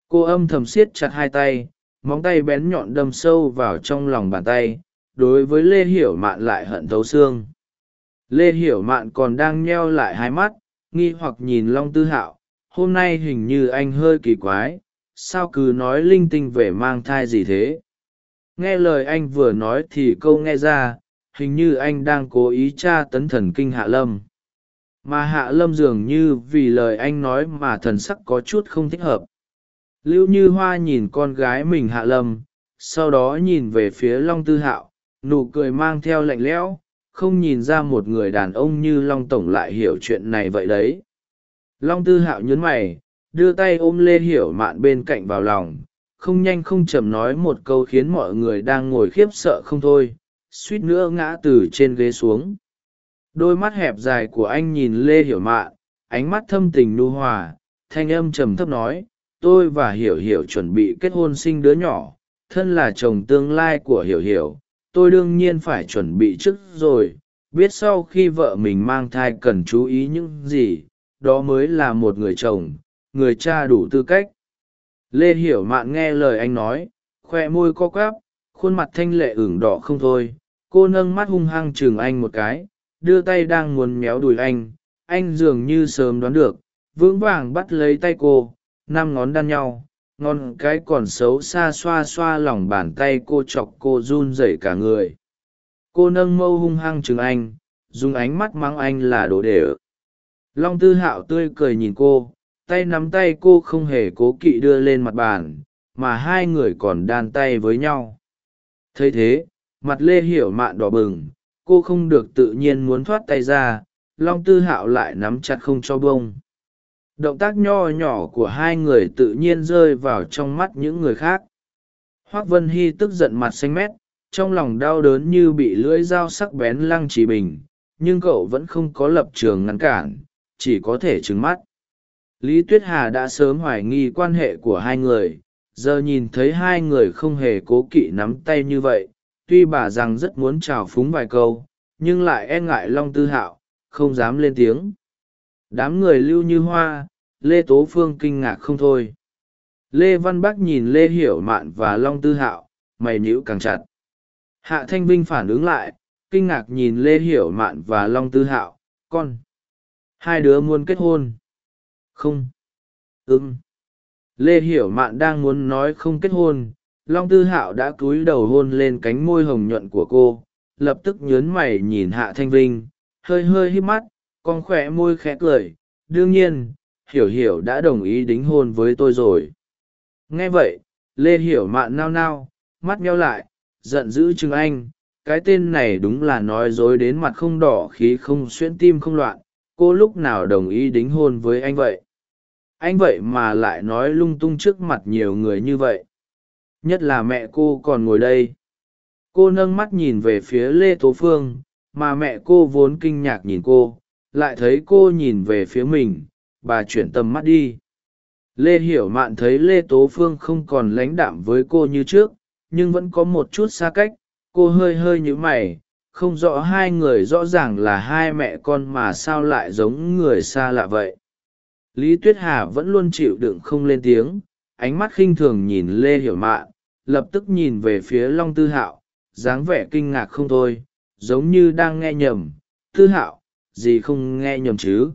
cô âm thầm siết chặt hai tay, móng tay bén nhọn đâm sâu vào trong lòng bàn tay, đối với lê hiểu mạn lại hận thấu xương. Lê hiểu mạn còn đang nheo lại hai mắt, nghi hoặc nhìn long tư hạo, hôm nay hình như anh hơi kỳ quái, sao cứ nói linh tinh về mang thai gì thế? Nghe lời anh vừa nói thì câu nghe ra, hình như anh đang cố ý tra tấn thần kinh hạ lâm. Mà hạ lâm dường như vì lời anh nói mà thần sắc có chút không thích hợp lưu như hoa nhìn con gái mình hạ lâm, sau đó nhìn về phía long tư hạo, nụ cười mang theo lạnh lẽo, không nhìn ra một người đàn ông như long tổng lại hiểu chuyện này vậy đấy. Long tư hạo nhấn mày, đưa tay ôm lê hiểu mạn bên cạnh vào lòng, không nhanh không chậm nói một câu khiến mọi người đang ngồi khiếp sợ không thôi, suýt nữa ngã từ trên ghế xuống. Đôi mắt hẹp dài của anh nhìn lê hiểu mạn, ánh mắt thâm tình nu hòa, thanh âm trầm thấp nói tôi và hiểu hiểu chuẩn bị kết hôn sinh đứa nhỏ, thân là chồng tương lai của hiểu hiểu, tôi đương nhiên phải chuẩn bị trước rồi, biết sau khi vợ mình mang thai cần chú ý những gì, đó mới là một người chồng, người cha đủ tư cách. Lê hiểu mạn nghe lời anh nói, khoe môi co quắp, khuôn mặt thanh lệ ửng đỏ không thôi, cô nâng mắt hung hăng chừng anh một cái, đưa tay đang muốn méo đùi anh anh dường như sớm đoán được, vững vàng bắt lấy tay cô năm ngón đan nhau, ngón cái còn xấu xa xoa xoa lòng bàn tay cô chọc cô run rẩy cả người. Cô nâng mâu hung hăng chừng anh, dùng ánh mắt mắng anh là đồ đề ự long tư hạo tươi cười nhìn cô, tay nắm tay cô không hề cố kỵ đưa lên mặt bàn, mà hai người còn đan tay với nhau. Thấy thế, mặt lê hiểu mạn đỏ bừng, cô không được tự nhiên muốn thoát tay ra, long tư hạo lại nắm chặt không cho bông động tác nho nhỏ của hai người tự nhiên rơi vào trong mắt những người khác. Hoác vân hy tức giận mặt xanh mét, trong lòng đau đớn như bị lưỡi dao sắc bén lăng trì bình, nhưng cậu vẫn không có lập trường ngăn cản, chỉ có thể trứng mắt. Lý tuyết hà đã sớm hoài nghi quan hệ của hai người, giờ nhìn thấy hai người không hề cố kỵ nắm tay như vậy, tuy bà rằng rất muốn trào phúng vài câu, nhưng lại e ngại long tư hạo, không dám lên tiếng đám người lưu như hoa, lê tố phương kinh ngạc không thôi. Lê văn bắc nhìn lê hiểu mạn và long tư hạo, mày nhíu càng chặt. Hạ thanh vinh phản ứng lại, kinh ngạc nhìn lê hiểu mạn và long tư hạo, con. Hai đứa muốn kết hôn. Không. Ưng lê hiểu mạn đang muốn nói không kết hôn, long tư hạo đã cúi đầu hôn lên cánh môi hồng nhuận của cô, lập tức nhớn mày nhìn hạ thanh vinh, hơi hơi hít mắt con khỏe môi khẽ cười, đương nhiên, hiểu hiểu đã đồng ý đính hôn với tôi rồi. Nghe vậy, lê hiểu mạn nao nao, mắt meo lại, giận dữ chừng anh, cái tên này đúng là nói dối đến mặt không đỏ, khí không xuyễn, tim không loạn, cô lúc nào đồng ý đính hôn với anh vậy? Anh vậy mà lại nói lung tung trước mặt nhiều người như vậy. Nhất là mẹ cô còn ngồi đây. Cô nâng mắt nhìn về phía lê tố phương, mà mẹ cô vốn kinh ngạc nhìn cô lại thấy cô nhìn về phía mình, bà chuyển tầm mắt đi. Lê hiểu mạn thấy lê tố phương không còn lãnh đạm với cô như trước, nhưng vẫn có một chút xa cách, cô hơi hơi nhữ mày, không rõ hai người rõ ràng là hai mẹ con mà sao lại giống người xa lạ vậy. Lý tuyết hà vẫn luôn chịu đựng không lên tiếng, ánh mắt khinh thường nhìn lê hiểu mạn, lập tức nhìn về phía long tư hạo, dáng vẻ kinh ngạc không thôi, giống như đang nghe nhầm, tư hạo gì không nghe nhầm chứ?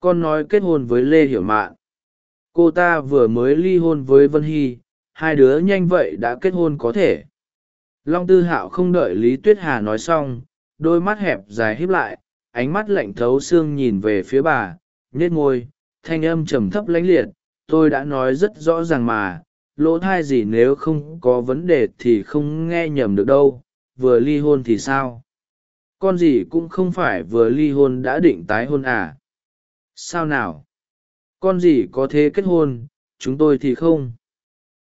Con nói kết hôn với lê hiểu mạn. Cô ta vừa mới ly hôn với vân hy, hai đứa nhanh vậy đã kết hôn có thể. Long tư hạo không đợi lý tuyết hà nói xong, đôi mắt hẹp dài híp lại, ánh mắt lạnh thấu xương nhìn về phía bà nhét ngôi thanh âm trầm thấp lãnh liệt, tôi đã nói rất rõ ràng mà, lỗ thai gì nếu không có vấn đề thì không nghe nhầm được đâu, vừa ly hôn thì sao? Con gì cũng không phải vừa ly hôn đã định tái hôn à. Sao nào? Con gì có thế kết hôn, chúng tôi thì không.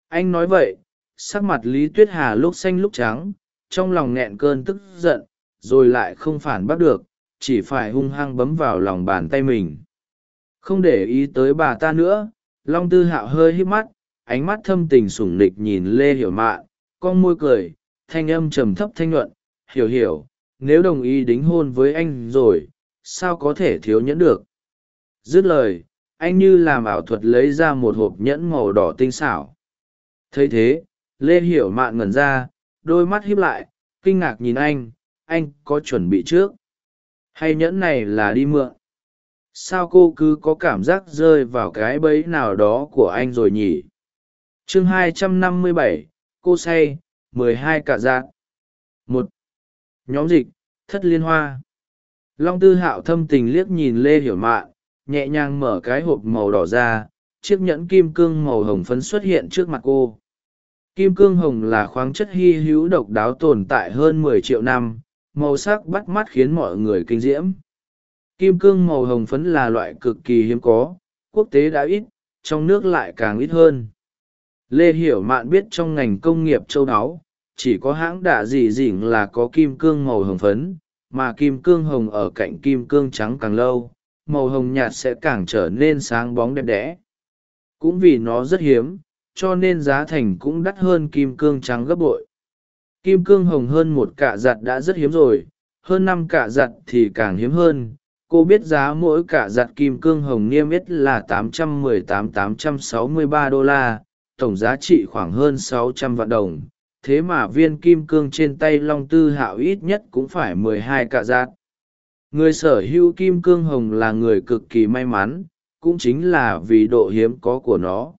Anh nói vậy, sắc mặt lý tuyết hà lúc xanh lúc trắng, trong lòng nghẹn cơn tức giận, rồi lại không phản bác được, chỉ phải hung hăng bấm vào lòng bàn tay mình. Không để ý tới bà ta nữa, long tư hạo hơi hít mắt, ánh mắt thâm tình sủng nịch nhìn lê hiểu mạn, con môi cười, thanh âm trầm thấp thanh nhuận, hiểu hiểu nếu đồng ý đính hôn với anh rồi sao có thể thiếu nhẫn được? Dứt lời anh như làm ảo thuật lấy ra một hộp nhẫn màu đỏ tinh xảo. Thấy thế lê hiểu mạn ngẩn ra đôi mắt hiếp lại kinh ngạc nhìn anh anh có chuẩn bị trước? Hay nhẫn này là đi mượn? Sao cô cứ có cảm giác rơi vào cái bẫy nào đó của anh rồi nhỉ? Chương 257, cô say 12 cả dạng một nhóm dịch, thất liên hoa. Long tư hạo thâm tình liếc nhìn lê hiểu mạn, nhẹ nhàng mở cái hộp màu đỏ ra, chiếc nhẫn kim cương màu hồng phấn xuất hiện trước mặt cô. Kim cương hồng là khoáng chất hy hữu độc đáo tồn tại hơn mười triệu năm, màu sắc bắt mắt khiến mọi người kinh diễm. Kim cương màu hồng phấn là loại cực kỳ hiếm có, quốc tế đã ít, trong nước lại càng ít hơn. Lê hiểu mạn biết trong ngành công nghiệp châu đáo chỉ có hãng đạ dị dỉn là có kim cương màu hồng phấn, mà kim cương hồng ở cạnh kim cương trắng càng lâu, màu hồng nhạt sẽ càng trở nên sáng bóng đẹp đẽ. Cũng vì nó rất hiếm, cho nên giá thành cũng đắt hơn kim cương trắng gấp bội. Kim cương hồng hơn một cạ giặt đã rất hiếm rồi, hơn năm cạ giặt thì càng hiếm hơn. Cô biết giá mỗi cạ giặt kim cương hồng niêm yết là 818-863 đô la, tổng giá trị khoảng hơn 600 vạn đồng thế mà viên kim cương trên tay long tư hạo ít nhất cũng phải 12 cạ giác. người sở hữu kim cương hồng là người cực kỳ may mắn, cũng chính là vì độ hiếm có của nó.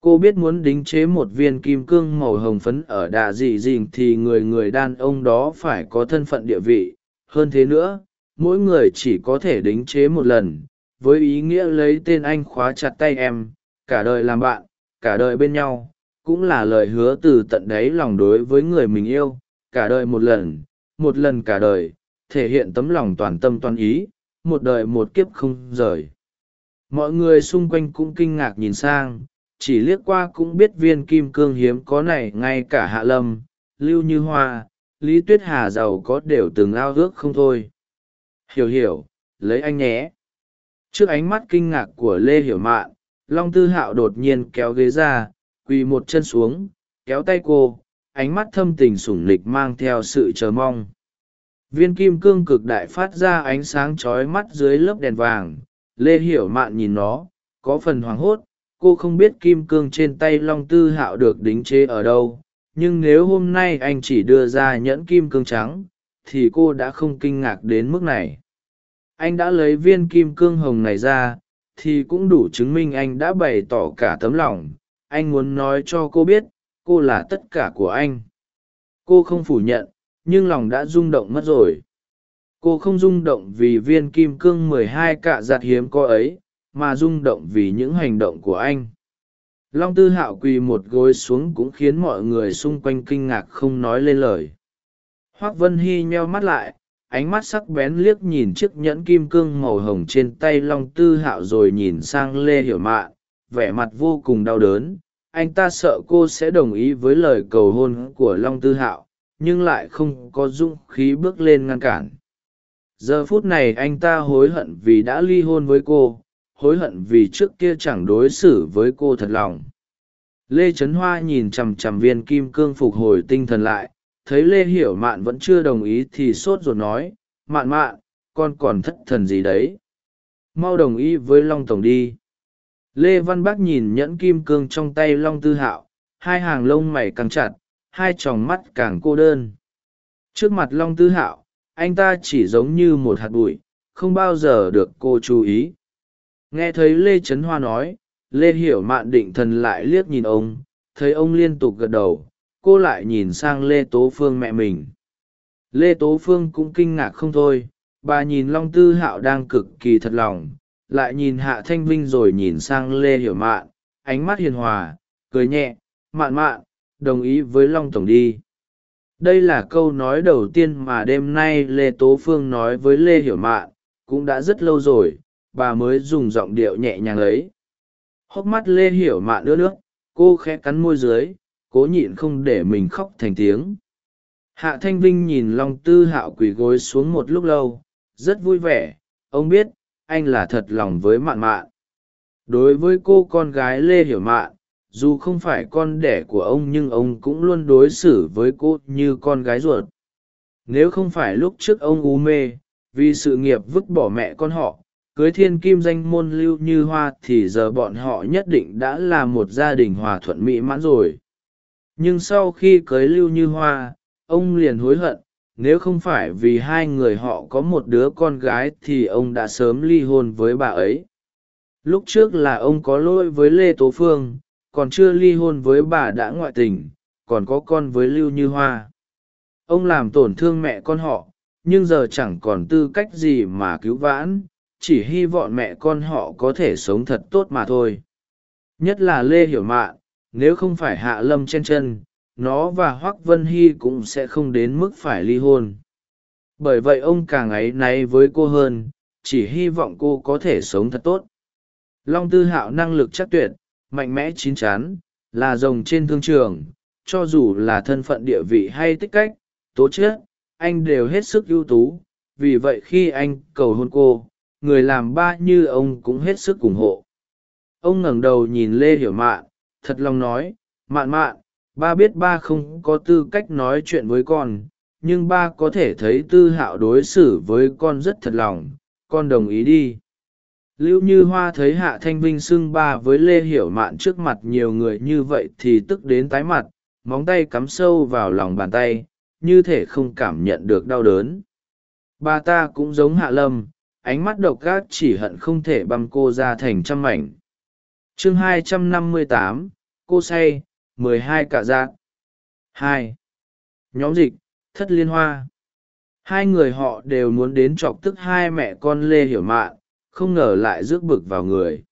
Cô biết muốn đính chế một viên kim cương màu hồng phấn ở đà dị dình thì người người đàn ông đó phải có thân phận địa vị. Hơn thế nữa, mỗi người chỉ có thể đính chế một lần, với ý nghĩa lấy tên anh khóa chặt tay em, cả đời làm bạn, cả đời bên nhau cũng là lời hứa từ tận đáy lòng đối với người mình yêu, cả đời một lần một lần cả đời, thể hiện tấm lòng toàn tâm toàn ý, một đời một kiếp không rời. Mọi người xung quanh cũng kinh ngạc nhìn sang, chỉ liếc qua cũng biết viên kim cương hiếm có này ngay cả hạ lâm, lưu như hoa, lý tuyết hà giàu có đều từng ao ước không thôi. Hiểu hiểu, lấy anh nhé. Trước ánh mắt kinh ngạc của lê hiểu mạn, long tư hạo đột nhiên kéo ghế ra quỳ một chân xuống, kéo tay cô, ánh mắt thâm tình sủng lịch mang theo sự chờ mong. Viên kim cương cực đại phát ra ánh sáng trói mắt dưới lớp đèn vàng, lê hiểu mạn nhìn nó, có phần hoảng hốt, cô không biết kim cương trên tay long tư hạo được đính chế ở đâu, nhưng nếu hôm nay anh chỉ đưa ra nhẫn kim cương trắng, thì cô đã không kinh ngạc đến mức này. Anh đã lấy viên kim cương hồng này ra, thì cũng đủ chứng minh anh đã bày tỏ cả tấm lòng anh muốn nói cho cô biết, cô là tất cả của anh. Cô không phủ nhận, nhưng lòng đã rung động mất rồi. Cô không rung động vì viên kim cương mười hai cạ giặt hiếm có ấy, mà rung động vì những hành động của anh. Long tư hạo quỳ một gối xuống cũng khiến mọi người xung quanh kinh ngạc không nói lên lời. Hoác vân hy nheo mắt lại, ánh mắt sắc bén liếc nhìn chiếc nhẫn kim cương màu hồng trên tay long tư hạo rồi nhìn sang lê hiểu mạn vẻ mặt vô cùng đau đớn. Anh ta sợ cô sẽ đồng ý với lời cầu hôn của long tư hạo, nhưng lại không có dũng khí bước lên ngăn cản. Giờ phút này anh ta hối hận vì đã ly hôn với cô, hối hận vì trước kia chẳng đối xử với cô thật lòng. Lê trấn hoa nhìn chằm chằm viên kim cương phục hồi tinh thần lại, thấy lê hiểu mạn vẫn chưa đồng ý thì sốt ruột nói, mạn mạn, con còn thất thần gì đấy? Mau đồng ý với long tổng đi lê văn bác nhìn nhẫn kim cương trong tay long tư hạo, hai hàng lông mày càng chặt, hai tròng mắt càng cô đơn. Trước mặt long tư hạo, anh ta chỉ giống như một hạt bụi, không bao giờ được cô chú ý. Nghe thấy lê trấn hoa nói, lê hiểu mạn định thần lại liếc nhìn ông, thấy ông liên tục gật đầu, cô lại nhìn sang lê tố phương mẹ mình. Lê tố phương cũng kinh ngạc không thôi, bà nhìn long tư hạo đang cực kỳ thật lòng lại nhìn hạ thanh vinh rồi nhìn sang lê hiểu mạn, ánh mắt hiền hòa, cười nhẹ, mạn mạn, đồng ý với long tổng đi. Đây là câu nói đầu tiên mà đêm nay lê tố phương nói với lê hiểu mạn, cũng đã rất lâu rồi, bà mới dùng giọng điệu nhẹ nhàng ấy. Hốc mắt lê hiểu mạn ướt nước, cô khẽ cắn môi dưới, cố nhịn không để mình khóc thành tiếng. Hạ thanh vinh nhìn long tư hạo quỳ gối xuống một lúc lâu, rất vui vẻ, ông biết anh là thật lòng với mạn mạn. Đối với cô con gái lê hiểu mạn, dù không phải con đẻ của ông nhưng ông cũng luôn đối xử với cô như con gái ruột. Nếu không phải lúc trước ông u mê, vì sự nghiệp vứt bỏ mẹ con họ, cưới thiên kim danh môn lưu như hoa thì giờ bọn họ nhất định đã là một gia đình hòa thuận mỹ mãn rồi. Nhưng sau khi cưới lưu như hoa, ông liền hối hận nếu không phải vì hai người họ có một đứa con gái thì ông đã sớm ly hôn với bà ấy. Lúc trước là ông có lỗi với lê tố phương, còn chưa ly hôn với bà đã ngoại tình, còn có con với lưu như hoa. Ông làm tổn thương mẹ con họ, nhưng giờ chẳng còn tư cách gì mà cứu vãn, chỉ hy vọng mẹ con họ có thể sống thật tốt mà thôi. Nhất là lê hiểu mạn nếu không phải hạ lâm chen chân nó và hoác vân hy cũng sẽ không đến mức phải ly hôn. Bởi vậy ông càng áy náy với cô hơn, chỉ hy vọng cô có thể sống thật tốt. Long tư hạo năng lực chắc tuyệt, mạnh mẽ chín chắn, là rồng trên thương trường, cho dù là thân phận địa vị hay tích cách, tố chết anh đều hết sức ưu tú. Vì vậy khi anh cầu hôn cô, người làm ba như ông cũng hết sức ủng hộ. Ông ngẩng đầu nhìn lê hiểu mạn, thật lòng nói, mạn mạn ba biết ba không có tư cách nói chuyện với con, nhưng ba có thể thấy tư hạo đối xử với con rất thật lòng, con đồng ý đi. Lưu như hoa thấy hạ thanh vinh xưng ba với lê hiểu mạn trước mặt nhiều người như vậy thì tức đến tái mặt, móng tay cắm sâu vào lòng bàn tay, như thể không cảm nhận được đau đớn. Ba ta cũng giống hạ lâm, ánh mắt độc gác chỉ hận không thể băm cô ra thành trăm mảnh. Chương hai trăm năm mươi tám, cô say mười hai cả giác hai. Nhóm dịch, thất liên hoa. Hai người họ đều muốn đến chọc tức hai mẹ con lê hiểu mạn, không ngờ lại rước bực vào người.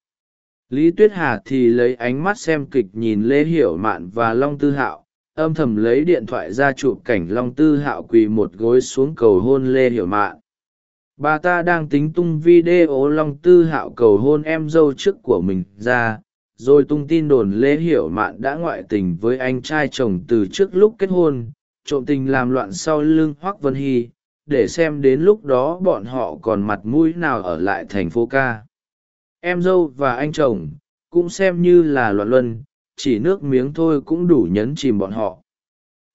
Lý tuyết hà thì lấy ánh mắt xem kịch nhìn lê hiểu mạn và long tư hạo, âm thầm lấy điện thoại ra chụp cảnh long tư hạo quỳ một gối xuống cầu hôn lê hiểu mạn. Bà ta đang tính tung video long tư hạo cầu hôn em dâu trước của mình ra rồi tung tin đồn lê hiểu mạn đã ngoại tình với anh trai chồng từ trước lúc kết hôn, trộm tình làm loạn sau lưng hoác vân hy, để xem đến lúc đó bọn họ còn mặt mũi nào ở lại thành phố ca. Em dâu và anh chồng, cũng xem như là loạn luân, chỉ nước miếng thôi cũng đủ nhấn chìm bọn họ.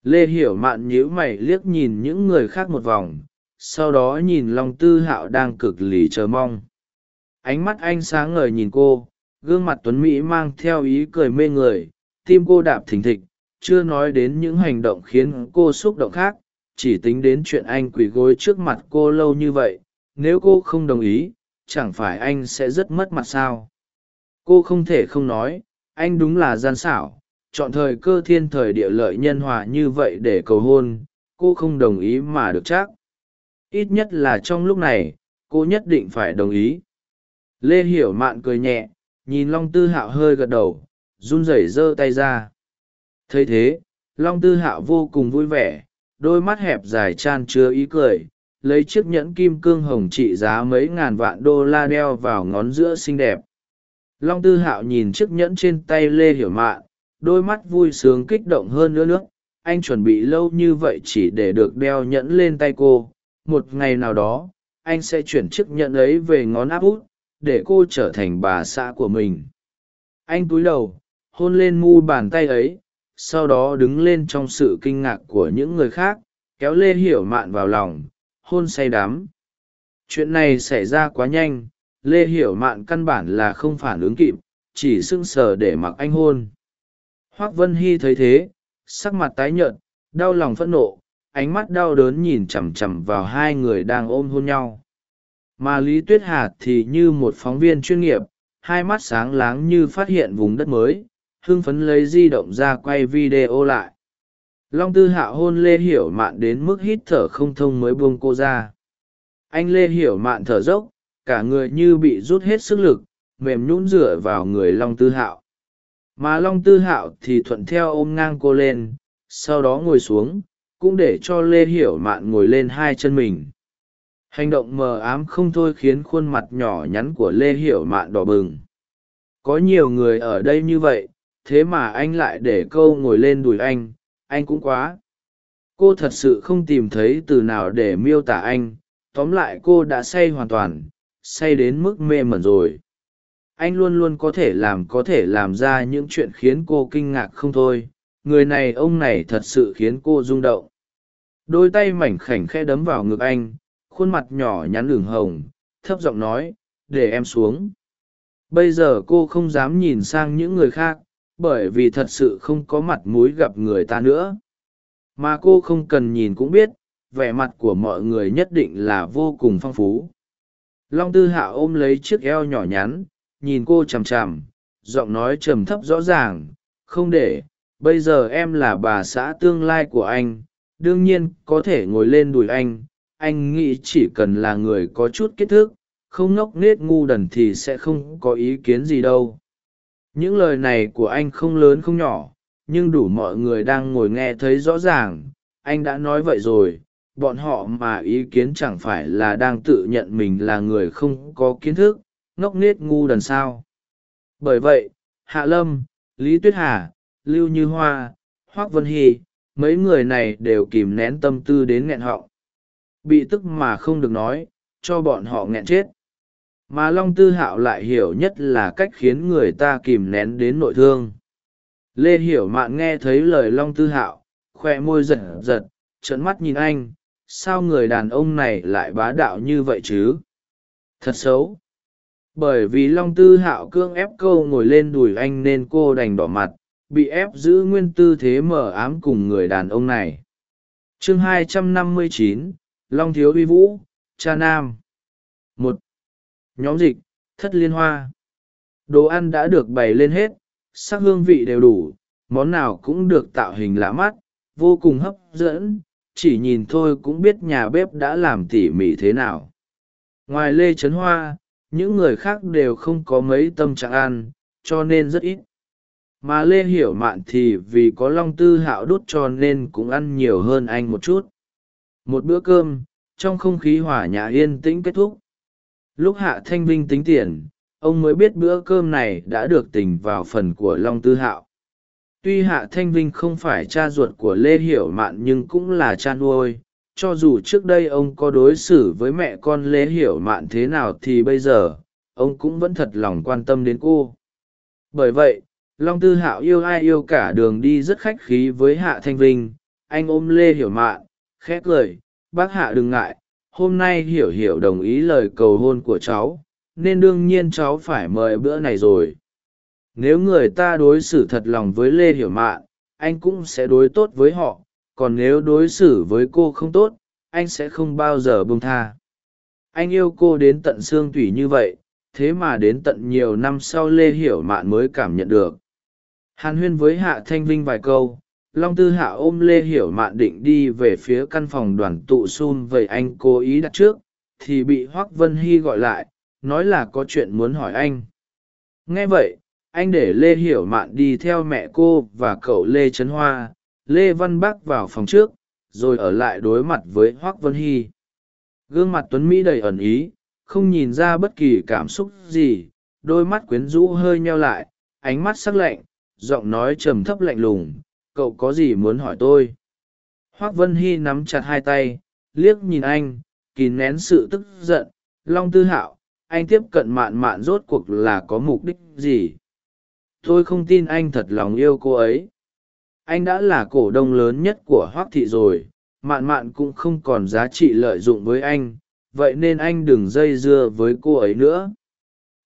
Lê hiểu mạn nhíu mày liếc nhìn những người khác một vòng, sau đó nhìn long tư hạo đang cực lì chờ mong. Ánh mắt anh sáng ngời nhìn cô gương mặt tuấn mỹ mang theo ý cười mê người, tim cô đạp thình thịch, chưa nói đến những hành động khiến cô xúc động khác, chỉ tính đến chuyện anh quỳ gối trước mặt cô lâu như vậy, nếu cô không đồng ý, chẳng phải anh sẽ rất mất mặt sao? Cô không thể không nói, anh đúng là gian xảo, chọn thời cơ thiên thời địa lợi nhân hòa như vậy để cầu hôn, cô không đồng ý mà được chắc. Ít nhất là trong lúc này, cô nhất định phải đồng ý. Lê hiểu mạn cười nhẹ nhìn long tư hạo hơi gật đầu, run rẩy giơ tay ra. Thấy thế, long tư hạo vô cùng vui vẻ, đôi mắt hẹp dài chan chứa ý cười, lấy chiếc nhẫn kim cương hồng trị giá mấy ngàn vạn đô la đeo vào ngón giữa xinh đẹp. Long tư hạo nhìn chiếc nhẫn trên tay lê hiểu mạn, đôi mắt vui sướng kích động hơn nữa nước anh chuẩn bị lâu như vậy chỉ để được đeo nhẫn lên tay cô. Một ngày nào đó, anh sẽ chuyển chiếc nhẫn ấy về ngón áp út để cô trở thành bà xã của mình. Anh cúi đầu, hôn lên mu bàn tay ấy, sau đó đứng lên trong sự kinh ngạc của những người khác, kéo lê hiểu mạn vào lòng, hôn say đắm. Chuyện này xảy ra quá nhanh, lê hiểu mạn căn bản là không phản ứng kịp, chỉ sưng sờ để mặc anh hôn. Hoác vân hy thấy thế, sắc mặt tái nhợt, đau lòng phẫn nộ, ánh mắt đau đớn nhìn chằm chằm vào hai người đang ôm hôn nhau mà lý tuyết hà thì như một phóng viên chuyên nghiệp, hai mắt sáng láng như phát hiện vùng đất mới, hưng phấn lấy di động ra quay video lại. Long tư hạ hôn lê hiểu mạn đến mức hít thở không thông mới buông cô ra. Anh lê hiểu mạn thở dốc, cả người như bị rút hết sức lực, mềm nhũn rửa vào người long tư hạo. Mà long tư hạo thì thuận theo ôm ngang cô lên, sau đó ngồi xuống, cũng để cho lê hiểu mạn ngồi lên hai chân mình hành động mờ ám không thôi khiến khuôn mặt nhỏ nhắn của lê hiểu mạn đỏ bừng. Có nhiều người ở đây như vậy, thế mà anh lại để câu ngồi lên đùi anh anh cũng quá. Cô thật sự không tìm thấy từ nào để miêu tả anh, tóm lại cô đã say hoàn toàn, say đến mức mê mẩn rồi. Anh luôn luôn có thể làm có thể làm ra những chuyện khiến cô kinh ngạc không thôi, người này ông này thật sự khiến cô rung động. Đôi tay mảnh khảnh khe đấm vào ngực anh khuôn mặt nhỏ nhắn đường hồng, thấp giọng nói, để em xuống. Bây giờ cô không dám nhìn sang những người khác, bởi vì thật sự không có mặt mũi gặp người ta nữa. Mà cô không cần nhìn cũng biết, vẻ mặt của mọi người nhất định là vô cùng phong phú. Long tư hạ ôm lấy chiếc eo nhỏ nhắn, nhìn cô chằm chằm, giọng nói trầm thấp rõ ràng, không để, bây giờ em là bà xã tương lai của anh, đương nhiên có thể ngồi lên đùi anh anh nghĩ chỉ cần là người có chút kiến thức, không ngốc nết ngu đần thì sẽ không có ý kiến gì đâu. Những lời này của anh không lớn không nhỏ, nhưng đủ mọi người đang ngồi nghe thấy rõ ràng. Anh đã nói vậy rồi, bọn họ mà ý kiến chẳng phải là đang tự nhận mình là người không có kiến thức, ngốc nết ngu đần sao? Bởi vậy, hạ lâm, lý tuyết hà, lưu như hoa, hoác vân hy, mấy người này đều kìm nén tâm tư đến nghẹn họng bị tức mà không được nói cho bọn họ nghẹn chết. Mà long tư hạo lại hiểu nhất là cách khiến người ta kìm nén đến nội thương. Lê hiểu mạn nghe thấy lời long tư hạo khoe môi giật giật trợn mắt nhìn anh sao người đàn ông này lại bá đạo như vậy chứ? Thật xấu. Bởi vì long tư hạo cương ép câu ngồi lên đùi anh nên cô đành đỏ mặt bị ép giữ nguyên tư thế mờ ám cùng người đàn ông này. Chương 259, long thiếu uy vũ, cha nam. Một. Nhóm dịch, thất liên hoa. Đồ ăn đã được bày lên hết, sắc hương vị đều đủ, món nào cũng được tạo hình lạ mắt, vô cùng hấp dẫn, chỉ nhìn thôi cũng biết nhà bếp đã làm tỉ mỉ thế nào. Ngoài lê trấn hoa, những người khác đều không có mấy tâm trạng ăn, cho nên rất ít. Mà lê hiểu mạn thì vì có long tư hạo đốt cho nên cũng ăn nhiều hơn anh một chút một bữa cơm, trong không khí hỏa nhã yên tĩnh kết thúc. Lúc hạ thanh vinh tính tiền, ông mới biết bữa cơm này đã được tình vào phần của long tư hạo. Tuy hạ thanh vinh không phải cha ruột của lê hiểu mạn nhưng cũng là cha nuôi, cho dù trước đây ông có đối xử với mẹ con lê hiểu mạn thế nào thì bây giờ, ông cũng vẫn thật lòng quan tâm đến cô. Bởi vậy, long tư hạo yêu ai yêu cả đường đi rất khách khí với hạ thanh vinh, anh ôm lê hiểu mạn khẽ lời bác hạ đừng ngại, hôm nay hiểu hiểu đồng ý lời cầu hôn của cháu, nên đương nhiên cháu phải mời bữa này rồi. Nếu người ta đối xử thật lòng với lê hiểu mạn, anh cũng sẽ đối tốt với họ, còn nếu đối xử với cô không tốt, anh sẽ không bao giờ bông tha. Anh yêu cô đến tận xương tủy như vậy, thế mà đến tận nhiều năm sau lê hiểu mạn mới cảm nhận được. Hàn huyên với hạ thanh vinh vài câu long tư hạ ôm lê hiểu mạn định đi về phía căn phòng đoàn tụ xun vậy anh cố ý đặt trước, thì bị hoác vân hy gọi lại, nói là có chuyện muốn hỏi anh. Nghe vậy, anh để lê hiểu mạn đi theo mẹ cô và cậu lê trấn hoa, lê văn bắc vào phòng trước, rồi ở lại đối mặt với hoác vân hy. Gương mặt tuấn mỹ đầy ẩn ý, không nhìn ra bất kỳ cảm xúc gì, đôi mắt quyến rũ hơi nheo lại, ánh mắt sắc lạnh, giọng nói trầm thấp lạnh lùng cậu có gì muốn hỏi tôi? Hoác vân hy nắm chặt hai tay, liếc nhìn anh kín nén sự tức giận. Long tư hạo, anh tiếp cận mạn mạn rốt cuộc là có mục đích gì? Tôi không tin anh thật lòng yêu cô ấy. Anh đã là cổ đông lớn nhất của hoác thị rồi, mạn mạn cũng không còn giá trị lợi dụng với anh. Vậy nên anh đừng dây dưa với cô ấy nữa.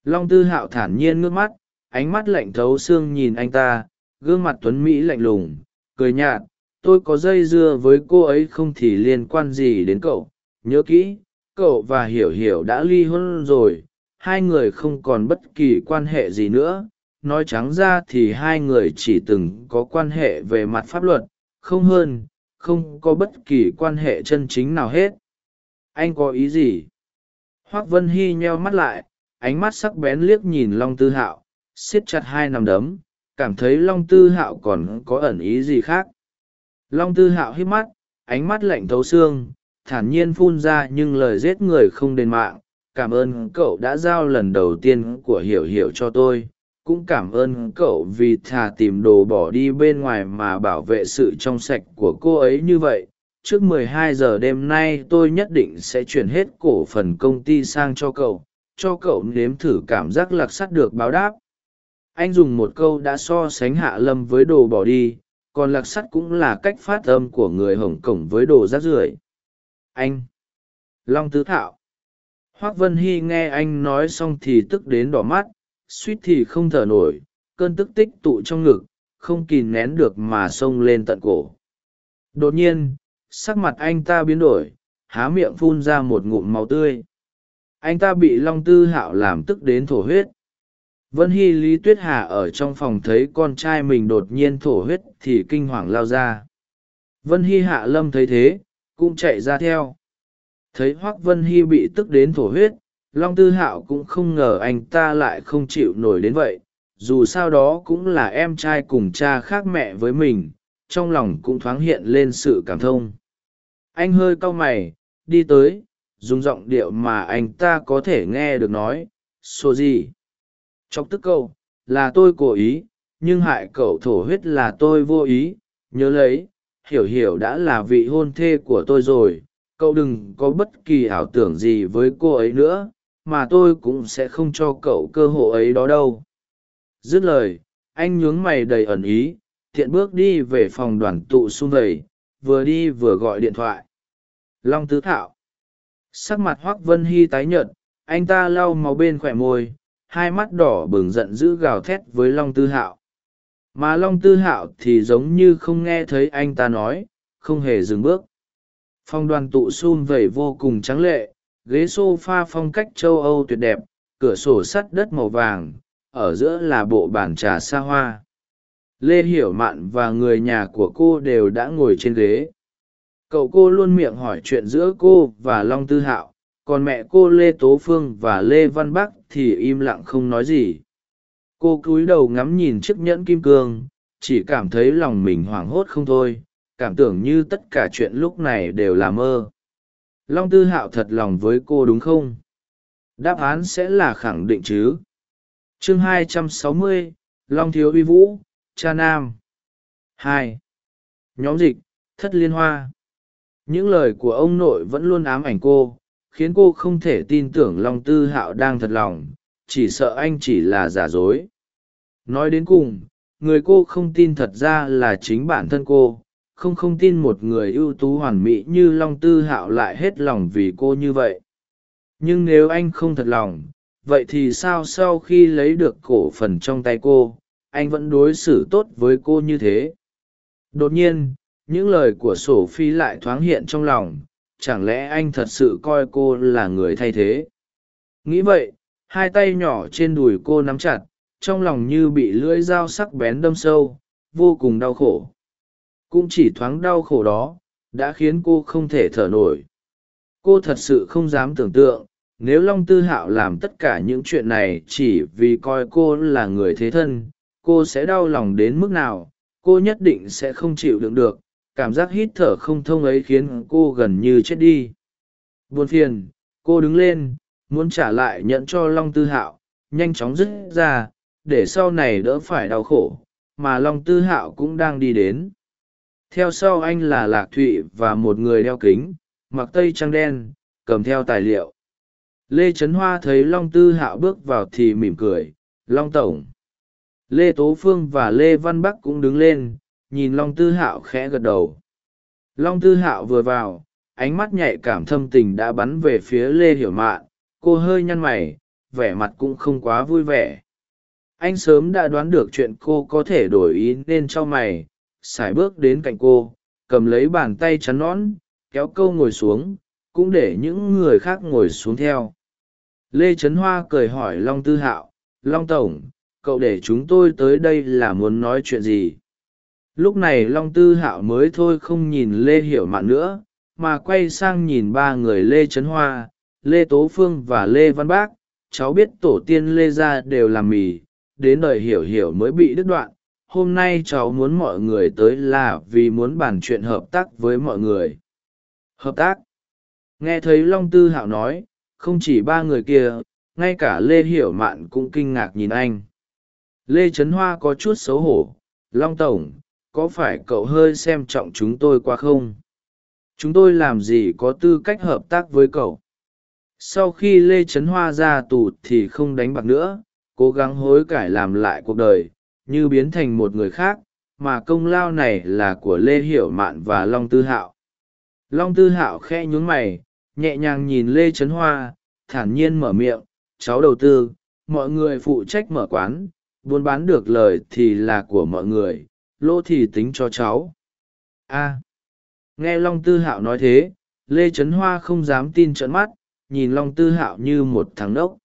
Long tư hạo thản nhiên ngước mắt, ánh mắt lạnh thấu xương nhìn anh ta gương mặt tuấn mỹ lạnh lùng, cười nhạt, tôi có dây dưa với cô ấy không thì liên quan gì đến cậu. Nhớ kỹ, cậu và hiểu hiểu đã ly hôn rồi, hai người không còn bất kỳ quan hệ gì nữa. Nói trắng ra thì hai người chỉ từng có quan hệ về mặt pháp luật, không hơn, không có bất kỳ quan hệ chân chính nào hết. Anh có ý gì? Hoác vân hy nheo mắt lại, ánh mắt sắc bén liếc nhìn long tư hạo, siết chặt hai nằm đấm cảm thấy long tư hạo còn có ẩn ý gì khác. Long tư hạo hít mắt, ánh mắt lạnh thấu xương, thản nhiên phun ra nhưng lời giết người không đền mạng. Cảm ơn cậu đã giao lần đầu tiên của hiểu hiểu cho tôi. Cũng cảm ơn cậu vì thà tìm đồ bỏ đi bên ngoài mà bảo vệ sự trong sạch của cô ấy như vậy. Trước 12 giờ đêm nay tôi nhất định sẽ chuyển hết cổ phần công ty sang cho cậu. Cho cậu nếm thử cảm giác lạc sắt được báo đáp anh dùng một câu đã so sánh hạ lâm với đồ bỏ đi, còn lạc sắt cũng là cách phát âm của người hồng cổng với đồ rác rưởi. Anh, long tứ thạo hoác vân hy nghe anh nói xong thì tức đến đỏ mắt, suýt thì không thở nổi, cơn tức tích tụ trong ngực, không kìm nén được mà xông lên tận cổ. Đột nhiên, sắc mặt anh ta biến đổi, há miệng phun ra một ngụm máu tươi. Anh ta bị long tư hạo làm tức đến thổ huyết vân hy, lý tuyết hà ở trong phòng thấy con trai mình đột nhiên thổ huyết thì kinh hoàng lao ra. Vân hy, hạ lâm thấy thế, cũng chạy ra theo. Thấy hoác vân hy bị tức đến thổ huyết, long tư hạo cũng không ngờ anh ta lại không chịu nổi đến vậy. Dù sao đó cũng là em trai cùng cha khác mẹ với mình, trong lòng cũng thoáng hiện lên sự cảm thông. Anh hơi cau mày, đi tới, dùng giọng điệu mà anh ta có thể nghe được nói số gì chọc tức câu là tôi cố ý, nhưng hại cậu thổ huyết là tôi vô ý. Nhớ lấy, hiểu hiểu đã là vị hôn thê của tôi rồi. Cậu đừng có bất kỳ ảo tưởng gì với cô ấy nữa, mà tôi cũng sẽ không cho cậu cơ hội ấy đó đâu. Dứt lời, anh nhướng mày đầy ẩn ý thiện bước đi về phòng đoàn tụ xung vầy, vừa đi vừa gọi điện thoại. Long tứ thạo sắc mặt hoác vân hy tái nhợt, anh ta lau máu bên khỏe môi hai mắt đỏ bừng giận dữ gào thét với long tư hạo. Mà long tư hạo thì giống như không nghe thấy anh ta nói, không hề dừng bước. Phong đoàn tụ xun vẩy vô cùng trắng lệ, ghế s o f a phong cách châu âu tuyệt đẹp, cửa sổ sắt đất màu vàng, ở giữa là bộ bàn trà xa hoa. Lê hiểu mạn và người nhà của cô đều đã ngồi trên ghế. Cậu cô luôn miệng hỏi chuyện giữa cô và long tư hạo còn mẹ cô lê tố phương và lê văn bắc thì im lặng không nói gì. Cô cúi đầu ngắm nhìn chiếc nhẫn kim cương chỉ cảm thấy lòng mình hoảng hốt không thôi cảm tưởng như tất cả chuyện lúc này đều là mơ. Long tư hạo thật lòng với cô đúng không? Đáp án sẽ là khẳng định chứ. Chương 260, long thiếu uy vũ cha nam. Hai. Nhóm dịch thất liên hoa. Những lời của ông nội vẫn luôn ám ảnh cô khiến cô không thể tin tưởng long tư hạo đang thật lòng, chỉ sợ anh chỉ là giả dối. Nói đến cùng, người cô không tin thật ra là chính bản thân cô, không không tin một người ưu tú hoàn mỹ như long tư hạo lại hết lòng vì cô như vậy. Nhưng nếu anh không thật lòng, vậy thì sao sau khi lấy được cổ phần trong tay cô, anh vẫn đối xử tốt với cô như thế? Đột nhiên, những lời của sổ phi lại thoáng hiện trong lòng chẳng lẽ anh thật sự coi cô là người thay thế? Nghĩ vậy, hai tay nhỏ trên đùi cô nắm chặt, trong lòng như bị lưỡi dao sắc bén đâm sâu, vô cùng đau khổ. Cũng chỉ thoáng đau khổ đó, đã khiến cô không thể thở nổi. Cô thật sự không dám tưởng tượng, nếu long tư hạo làm tất cả những chuyện này chỉ vì coi cô là người thế thân, cô sẽ đau lòng đến mức nào, cô nhất định sẽ không chịu đựng được cảm giác hít thở không thông ấy khiến cô gần như chết đi. Buồn phiền, cô đứng lên, muốn trả lại nhận cho long tư hạo, nhanh chóng dứt ra, để sau này đỡ phải đau khổ, mà long tư hạo cũng đang đi đến. Theo sau anh là lạc thụy và một người đeo kính, mặc tây trăng đen, cầm theo tài liệu. Lê trấn hoa thấy long tư hạo bước vào thì mỉm cười, long tổng. Lê tố phương và lê văn bắc cũng đứng lên nhìn long tư hạo khẽ gật đầu. Long tư hạo vừa vào, ánh mắt nhạy cảm thâm tình đã bắn về phía lê hiểu mạn. Cô hơi nhăn mày, vẻ mặt cũng không quá vui vẻ. Anh sớm đã đoán được chuyện cô có thể đổi ý nên cho mày. Sải bước đến cạnh cô, cầm lấy bàn tay chắn nõn, kéo câu ngồi xuống, cũng để những người khác ngồi xuống theo. Lê trấn hoa cười hỏi long tư hạo, long tổng, cậu để chúng tôi tới đây là muốn nói chuyện gì? Lúc này long tư hạo mới thôi không nhìn lê hiểu mạn nữa, mà quay sang nhìn ba người lê trấn hoa, lê tố phương và lê văn bác. Cháu biết tổ tiên lê gia đều làm mì, đến đời hiểu hiểu mới bị đứt đoạn. Hôm nay cháu muốn mọi người tới là vì muốn bàn chuyện hợp tác với mọi người. Hợp tác? Nghe thấy long tư hạo nói, không chỉ ba người kia, ngay cả lê hiểu mạn cũng kinh ngạc nhìn anh. Lê trấn hoa có chút xấu hổ. Long tổng có phải cậu hơi xem trọng chúng tôi quá không? Chúng tôi làm gì có tư cách hợp tác với cậu? Sau khi lê trấn hoa ra tù thì không đánh bạc nữa, cố gắng hối cải làm lại cuộc đời, như biến thành một người khác, mà công lao này là của lê hiểu mạn và long tư hạo. Long tư hạo khe nhún mày, nhẹ nhàng nhìn lê trấn hoa, thản nhiên mở miệng, cháu đầu tư, mọi người phụ trách mở quán, buôn bán được lời thì là của mọi người lỗ thì tính cho cháu. A. Nghe long tư hạo nói thế, lê trấn hoa không dám tin trợn mắt, nhìn long tư hạo như một thằng đốc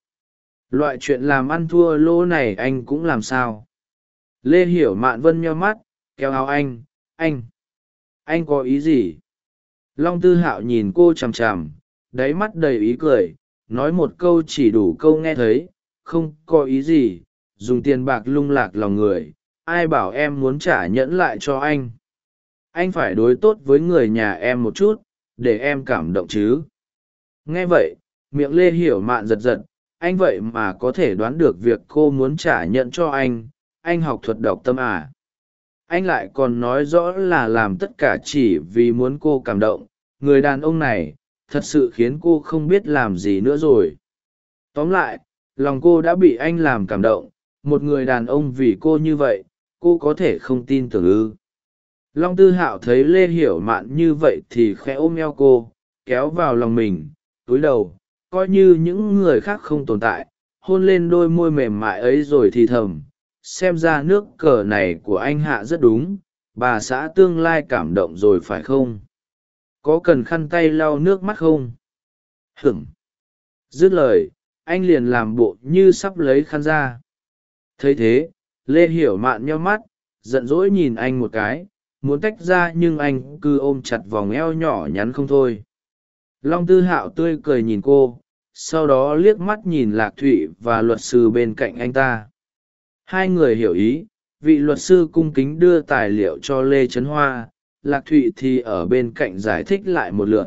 loại chuyện làm ăn thua lỗ này anh cũng làm sao? Lê hiểu mạn vân nheo mắt, kéo áo anh anh anh có ý gì? Long tư hạo nhìn cô chằm chằm, đáy mắt đầy ý cười, nói một câu chỉ đủ câu nghe thấy, không có ý gì, dùng tiền bạc lung lạc lòng người ai bảo em muốn trả nhẫn lại cho anh? Anh phải đối tốt với người nhà em một chút, để em cảm động chứ. Nghe vậy, miệng lê hiểu mạn giật giật, anh vậy mà có thể đoán được việc cô muốn trả nhận cho anh anh học thuật đọc tâm à. anh lại còn nói rõ là làm tất cả chỉ vì muốn cô cảm động, người đàn ông này, thật sự khiến cô không biết làm gì nữa rồi. Tóm lại, lòng cô đã bị anh làm cảm động, một người đàn ông vì cô như vậy cô có thể không tin tưởng ư? Long tư hạo thấy lê hiểu mạn như vậy thì khẽ ôm eo cô, kéo vào lòng mình, túi đầu, coi như những người khác không tồn tại, hôn lên đôi môi mềm mại ấy rồi thì thầm, xem ra nước cờ này của anh hạ rất đúng, bà xã tương lai cảm động rồi phải không? Có cần khăn tay lau nước mắt không? Hửng dứt lời, anh liền làm bộ như sắp lấy khăn ra. Thấy thế lê hiểu mạn nheo mắt, giận dỗi nhìn anh một cái, muốn tách ra nhưng anh cứ ôm chặt vòng eo nhỏ nhắn không thôi. Long tư hạo tươi cười nhìn cô, sau đó liếc mắt nhìn lạc thụy và luật sư bên cạnh anh ta. Hai người hiểu ý, vị luật sư cung kính đưa tài liệu cho lê trấn hoa, lạc thụy thì ở bên cạnh giải thích lại một lượt.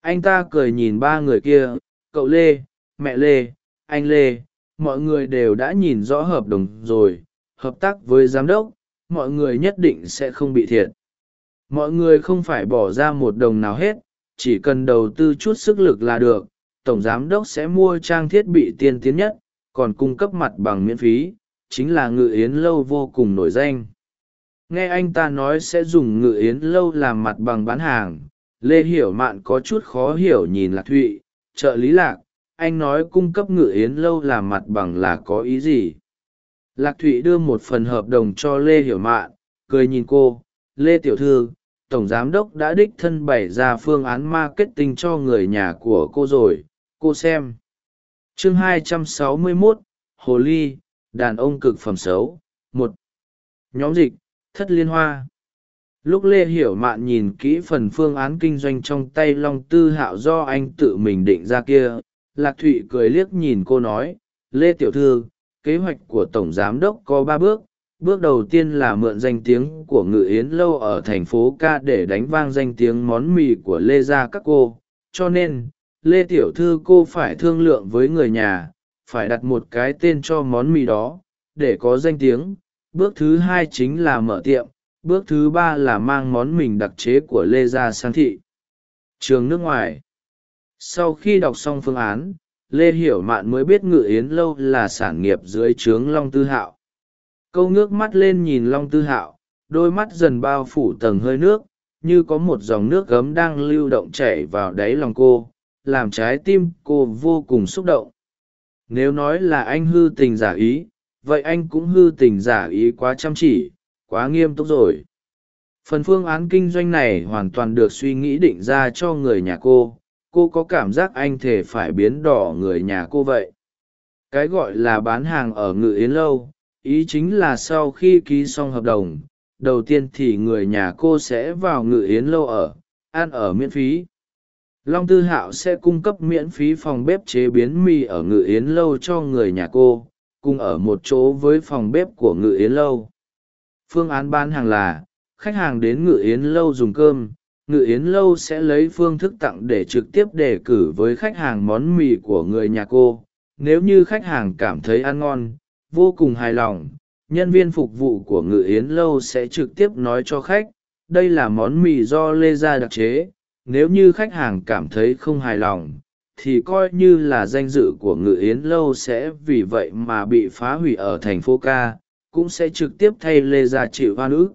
Anh ta cười nhìn ba người kia, cậu lê, mẹ lê, anh lê mọi người đều đã nhìn rõ hợp đồng rồi, hợp tác với giám đốc, mọi người nhất định sẽ không bị thiệt. Mọi người không phải bỏ ra một đồng nào hết, chỉ cần đầu tư chút sức lực là được, tổng giám đốc sẽ mua trang thiết bị tiên tiến nhất, còn cung cấp mặt bằng miễn phí, chính là ngự yến lâu vô cùng nổi danh. Nghe anh ta nói sẽ dùng ngự yến lâu làm mặt bằng bán hàng, lê hiểu mạn có chút khó hiểu nhìn lạc thụy, trợ lý lạc anh nói cung cấp ngự yến lâu làm mặt bằng là có ý gì? Lạc thụy đưa một phần hợp đồng cho lê hiểu mạn cười nhìn cô lê tiểu thư tổng giám đốc đã đích thân bày ra phương án marketing cho người nhà của cô rồi cô xem. Chương 261, hồ ly đàn ông cực phẩm xấu một. Nhóm dịch thất liên hoa. Lúc lê hiểu mạn nhìn kỹ phần phương án kinh doanh trong tay long tư hạo do anh tự mình định ra kia lạc thụy cười liếc nhìn cô nói, lê tiểu thư, kế hoạch của tổng giám đốc có ba bước. Bước đầu tiên là mượn danh tiếng của ngự yến lâu ở thành phố ca để đánh vang danh tiếng món mì của lê gia các cô. Cho nên, lê tiểu thư cô phải thương lượng với người nhà, phải đặt một cái tên cho món mì đó, để có danh tiếng. Bước thứ hai chính là mở tiệm, bước thứ ba là mang món mình đặc chế của lê gia sang thị. Trường nước ngoài sau khi đọc xong phương án, lê hiểu mạn mới biết ngự yến lâu là sản nghiệp dưới trướng long tư hạo. Câu ngước mắt lên nhìn long tư hạo, đôi mắt dần bao phủ tầng hơi nước, như có một dòng nước gấm đang lưu động chảy vào đáy lòng cô, làm trái tim cô vô cùng xúc động. Nếu nói là anh hư tình giả ý, vậy anh cũng hư tình giả ý quá chăm chỉ, quá nghiêm túc rồi. Phần phương án kinh doanh này hoàn toàn được suy nghĩ định ra cho người nhà cô cô có cảm giác anh thể phải biến đỏ người nhà cô vậy? Cái gọi là bán hàng ở ngự yến lâu, ý chính là sau khi ký xong hợp đồng, đầu tiên thì người nhà cô sẽ vào ngự yến lâu ở, ăn ở miễn phí. Long tư hạo sẽ cung cấp miễn phí phòng bếp chế biến mì ở ngự yến lâu cho người nhà cô, cùng ở một chỗ với phòng bếp của ngự yến lâu. Phương án bán hàng là, khách hàng đến ngự yến lâu dùng cơm ngự yến lâu sẽ lấy phương thức tặng để trực tiếp đề cử với khách hàng món mì của người nhà cô. Nếu như khách hàng cảm thấy ăn ngon, vô cùng hài lòng, nhân viên phục vụ của ngự yến lâu sẽ trực tiếp nói cho khách, đây là món mì do lê gia đặc chế. Nếu như khách hàng cảm thấy không hài lòng, thì coi như là danh dự của ngự yến lâu sẽ vì vậy mà bị phá hủy ở thành phố ca, cũng sẽ trực tiếp thay lê gia chịu hoa nữ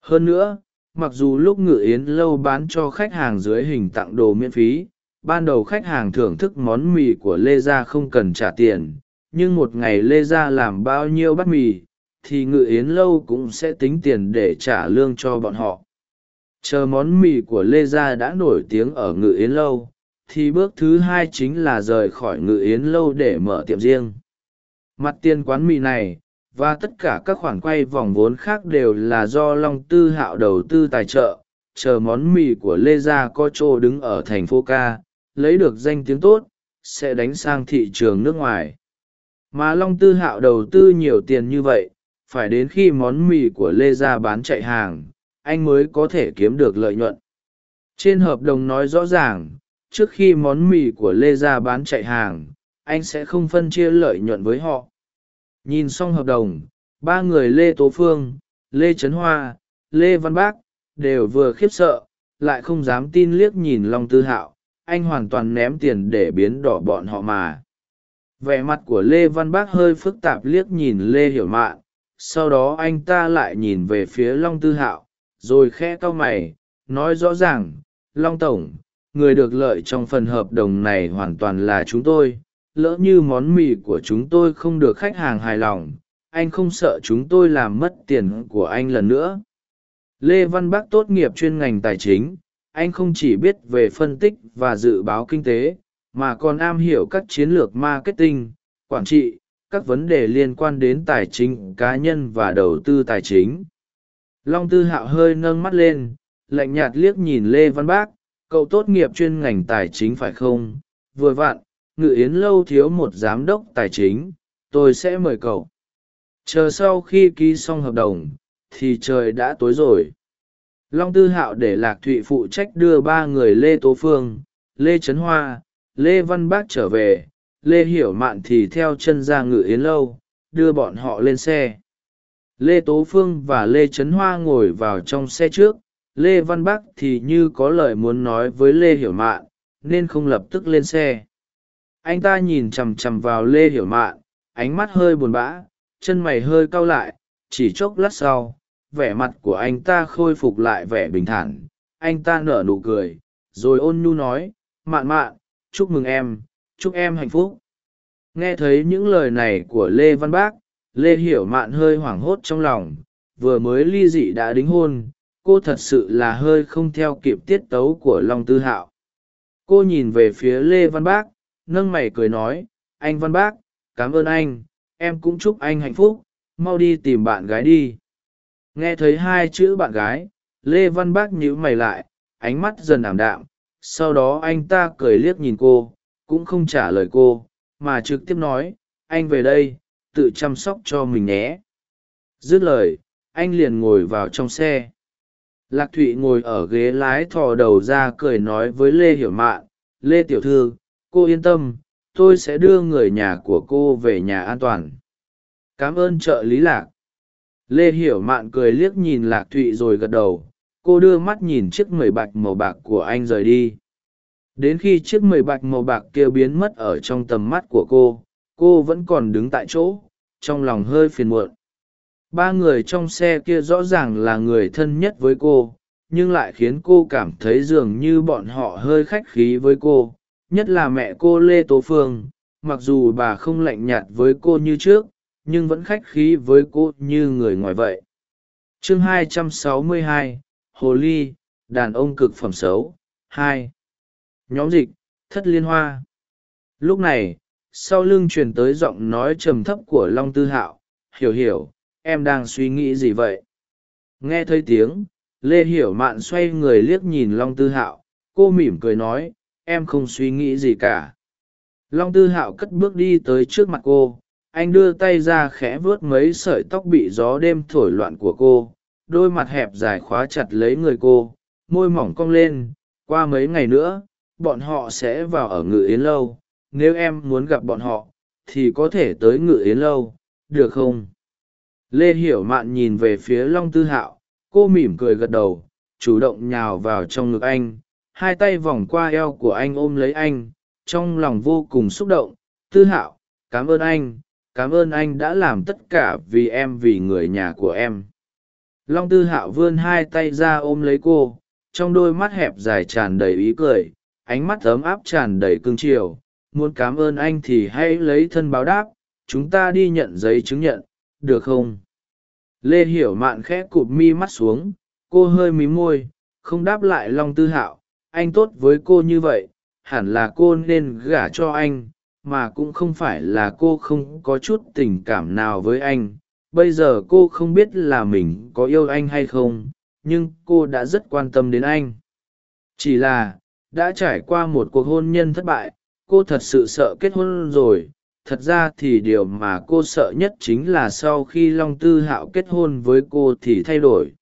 hơn nữa mặc dù lúc ngự yến lâu bán cho khách hàng dưới hình tặng đồ miễn phí, ban đầu khách hàng thưởng thức món mì của lê gia không cần trả tiền, nhưng một ngày lê gia làm bao nhiêu bát mì, thì ngự yến lâu cũng sẽ tính tiền để trả lương cho bọn họ. Chờ món mì của lê gia đã nổi tiếng ở ngự yến lâu, thì bước thứ hai chính là rời khỏi ngự yến lâu để mở tiệm riêng. Mặt tiền quán mì này và tất cả các khoản quay vòng vốn khác đều là do long tư hạo đầu tư tài trợ, chờ món mì của lê gia có chỗ đứng ở thành phố ca, lấy được danh tiếng tốt, sẽ đánh sang thị trường nước ngoài. Mà long tư hạo đầu tư nhiều tiền như vậy, phải đến khi món mì của lê gia bán chạy hàng, anh mới có thể kiếm được lợi nhuận. Trên hợp đồng nói rõ ràng, trước khi món mì của lê gia bán chạy hàng, anh sẽ không phân chia lợi nhuận với họ nhìn xong hợp đồng, ba người lê tố phương, lê trấn hoa, lê văn bác đều vừa khiếp sợ, lại không dám tin liếc nhìn long tư hạo, anh hoàn toàn ném tiền để biến đỏ bọn họ mà. Vẻ mặt của lê văn bác hơi phức tạp liếc nhìn lê hiểu mạn, sau đó anh ta lại nhìn về phía long tư hạo, rồi khe cau mày, nói rõ ràng, long tổng, người được lợi trong phần hợp đồng này hoàn toàn là chúng tôi lỡ như món mì của chúng tôi không được khách hàng hài lòng, anh không sợ chúng tôi làm mất tiền của anh lần nữa. Lê văn bắc tốt nghiệp chuyên ngành tài chính, anh không chỉ biết về phân tích và dự báo kinh tế, mà còn am hiểu các chiến lược marketing, quản trị, các vấn đề liên quan đến tài chính cá nhân và đầu tư tài chính. Long tư hạo hơi nâng mắt lên, lạnh nhạt liếc nhìn lê văn bác cậu tốt nghiệp chuyên ngành tài chính phải không? Vừa vặn ngự yến lâu thiếu một giám đốc tài chính, tôi sẽ mời cậu. Chờ sau khi ký xong hợp đồng, thì trời đã tối rồi. Long tư hạo để lạc thụy phụ trách đưa ba người lê tố phương, lê trấn hoa, lê văn bác trở về. Lê hiểu mạn thì theo chân ra ngự yến lâu, đưa bọn họ lên xe. Lê tố phương và lê trấn hoa ngồi vào trong xe trước. Lê văn bắc thì như có lời muốn nói với lê hiểu mạn, nên không lập tức lên xe anh ta nhìn chằm chằm vào lê hiểu mạn, ánh mắt hơi buồn bã, chân mày hơi cau lại, chỉ chốc lát sau, vẻ mặt của anh ta khôi phục lại vẻ bình thản. Anh ta nở nụ cười, rồi ôn nhu nói, mạn mạn, chúc mừng em, chúc em hạnh phúc. Nghe thấy những lời này của lê văn bác, lê hiểu mạn hơi hoảng hốt trong lòng, vừa mới ly dị đã đính hôn, cô thật sự là hơi không theo kịp tiết tấu của long tư hạo. Cô nhìn về phía lê văn bác nâng mày cười nói, anh văn bác, cảm ơn anh, em cũng chúc anh hạnh phúc, mau đi tìm bạn gái đi. Nghe thấy hai chữ bạn gái, lê văn bác nhíu mày lại, ánh mắt dần ảm đạm, sau đó anh ta cười liếc nhìn cô, cũng không trả lời cô, mà trực tiếp nói, anh về đây, tự chăm sóc cho mình nhé. Dứt lời, anh liền ngồi vào trong xe. Lạc thụy ngồi ở ghế lái thò đầu ra cười nói với lê hiểu mạn, lê tiểu thư cô yên tâm, tôi sẽ đưa người nhà của cô về nhà an toàn. Cảm ơn trợ lý lạc. Lê hiểu mạn cười liếc nhìn lạc thụy rồi gật đầu. Cô đưa mắt nhìn chiếc mười bạch màu bạc của anh rời đi. Đến khi chiếc mười bạch màu bạc kia biến mất ở trong tầm mắt của cô cô vẫn còn đứng tại chỗ, trong lòng hơi phiền muộn. Ba người trong xe kia rõ ràng là người thân nhất với cô, nhưng lại khiến cô cảm thấy dường như bọn họ hơi khách khí với cô nhất là mẹ cô lê tố phương mặc dù bà không lạnh nhạt với cô như trước nhưng vẫn khách khí với cô như người ngoài vậy. Chương 262, hồ ly đàn ông cực phẩm xấu hai. Nhóm dịch thất liên hoa. Lúc này sau lưng truyền tới giọng nói trầm thấp của long tư hạo hiểu hiểu em đang suy nghĩ gì vậy? Nghe thấy tiếng lê hiểu mạn xoay người liếc nhìn long tư hạo cô mỉm cười nói em không suy nghĩ gì cả. Long tư hạo cất bước đi tới trước mặt cô. Anh đưa tay ra khẽ vuốt mấy sợi tóc bị gió đêm thổi loạn của cô. Đôi mặt hẹp dài khóa chặt lấy người cô. Môi mỏng cong lên. Qua mấy ngày nữa, bọn họ sẽ vào ở ngự yến lâu. Nếu em muốn gặp bọn họ, thì có thể tới ngự yến lâu. Được không? Lê hiểu mạn nhìn về phía long tư hạo. Cô mỉm cười gật đầu, chủ động nhào vào trong ngực anh hai tay vòng qua eo của anh ôm lấy anh, trong lòng vô cùng xúc động, tư hạo, cảm ơn anh, cảm ơn anh đã làm tất cả vì em, vì người nhà của em. Long tư hạo vươn hai tay ra ôm lấy cô, trong đôi mắt hẹp dài tràn đầy ý cười, ánh mắt ấm áp tràn đầy cương triều, muốn cảm ơn anh thì hãy lấy thân báo đáp, chúng ta đi nhận giấy chứng nhận, được không? Lê hiểu mạn khẽ cụp mi mắt xuống, cô hơi mí môi, không đáp lại long tư hạo anh tốt với cô như vậy, hẳn là cô nên gả cho anh, mà cũng không phải là cô không có chút tình cảm nào với anh. Bây giờ cô không biết là mình có yêu anh hay không, nhưng cô đã rất quan tâm đến anh. Chỉ là, đã trải qua một cuộc hôn nhân thất bại, cô thật sự sợ kết hôn rồi. Thật ra thì điều mà cô sợ nhất chính là sau khi long tư hạo kết hôn với cô thì thay đổi.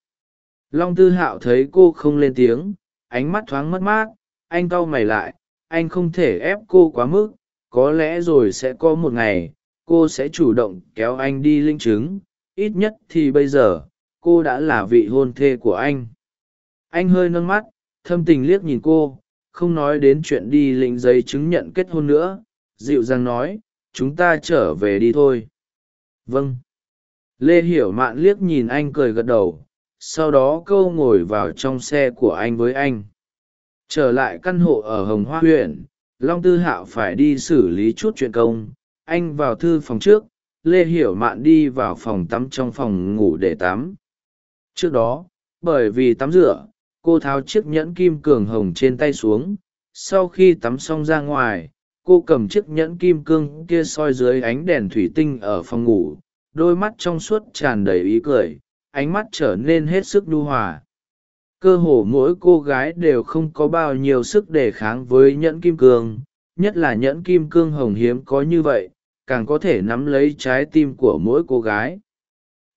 Long tư hạo thấy cô không lên tiếng ánh mắt thoáng mất mát, anh cau mày lại, anh không thể ép cô quá mức, có lẽ rồi sẽ có một ngày, cô sẽ chủ động kéo anh đi linh chứng, ít nhất thì bây giờ, cô đã là vị hôn thê của anh. Anh hơi nâng mắt, thâm tình liếc nhìn cô, không nói đến chuyện đi lĩnh giấy chứng nhận kết hôn nữa, dịu dàng nói, chúng ta trở về đi thôi. Vâng. Lê hiểu mạn liếc nhìn anh cười gật đầu sau đó câu ngồi vào trong xe của anh với anh. Trở lại căn hộ ở hồng hoa huyện, long tư hạo phải đi xử lý chút chuyện công. Anh vào thư phòng trước, lê hiểu mạn đi vào phòng tắm trong phòng ngủ để tắm. Trước đó, bởi vì tắm rửa, cô tháo chiếc nhẫn kim cường hồng trên tay xuống. Sau khi tắm xong ra ngoài, cô cầm chiếc nhẫn kim cương kia soi dưới ánh đèn thủy tinh ở phòng ngủ. Đôi mắt trong suốt tràn đầy ý cười ánh mắt trở nên hết sức đu hòa. Cơ hồ mỗi cô gái đều không có bao nhiêu sức đề kháng với nhẫn kim cương, nhất là nhẫn kim cương hồng hiếm có như vậy, càng có thể nắm lấy trái tim của mỗi cô gái.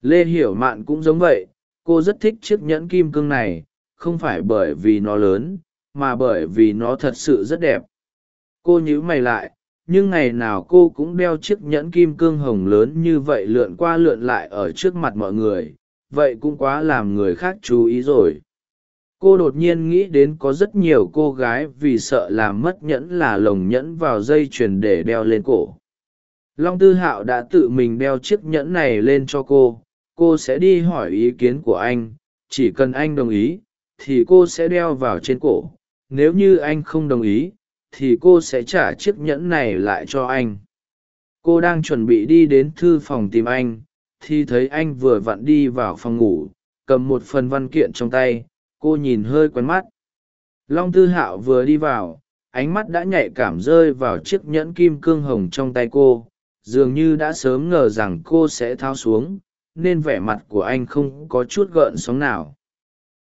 Lê hiểu mạn cũng giống vậy, cô rất thích chiếc nhẫn kim cương này, không phải bởi vì nó lớn, mà bởi vì nó thật sự rất đẹp. Cô nhíu mày lại, nhưng ngày nào cô cũng đeo chiếc nhẫn kim cương hồng lớn như vậy lượn qua lượn lại ở trước mặt mọi người vậy cũng quá làm người khác chú ý rồi. Cô đột nhiên nghĩ đến có rất nhiều cô gái vì sợ làm mất nhẫn là lồng nhẫn vào dây chuyền để đeo lên cổ. Long tư hạo đã tự mình đeo chiếc nhẫn này lên cho cô. Cô sẽ đi hỏi ý kiến của anh. Chỉ cần anh đồng ý, thì cô sẽ đeo vào trên cổ. Nếu như anh không đồng ý, thì cô sẽ trả chiếc nhẫn này lại cho anh. Cô đang chuẩn bị đi đến thư phòng tìm anh thì thấy anh vừa vặn đi vào phòng ngủ, cầm một phần văn kiện trong tay, cô nhìn hơi quen mắt. Long tư hạo vừa đi vào, ánh mắt đã nhạy cảm rơi vào chiếc nhẫn kim cương hồng trong tay cô, dường như đã sớm ngờ rằng cô sẽ thao xuống, nên vẻ mặt của anh không có chút gợn sóng nào.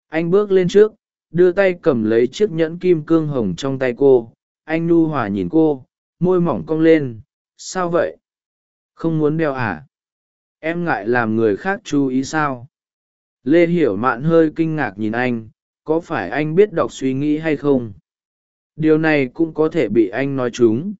Anh bước lên trước, đưa tay cầm lấy chiếc nhẫn kim cương hồng trong tay cô, anh nu hòa nhìn cô, môi mỏng cong lên, sao vậy? Không muốn đeo à? Em ngại làm người khác chú ý sao? Lê hiểu mạn hơi kinh ngạc nhìn anh, có phải anh biết đọc suy nghĩ hay không? Điều này cũng có thể bị anh nói chúng.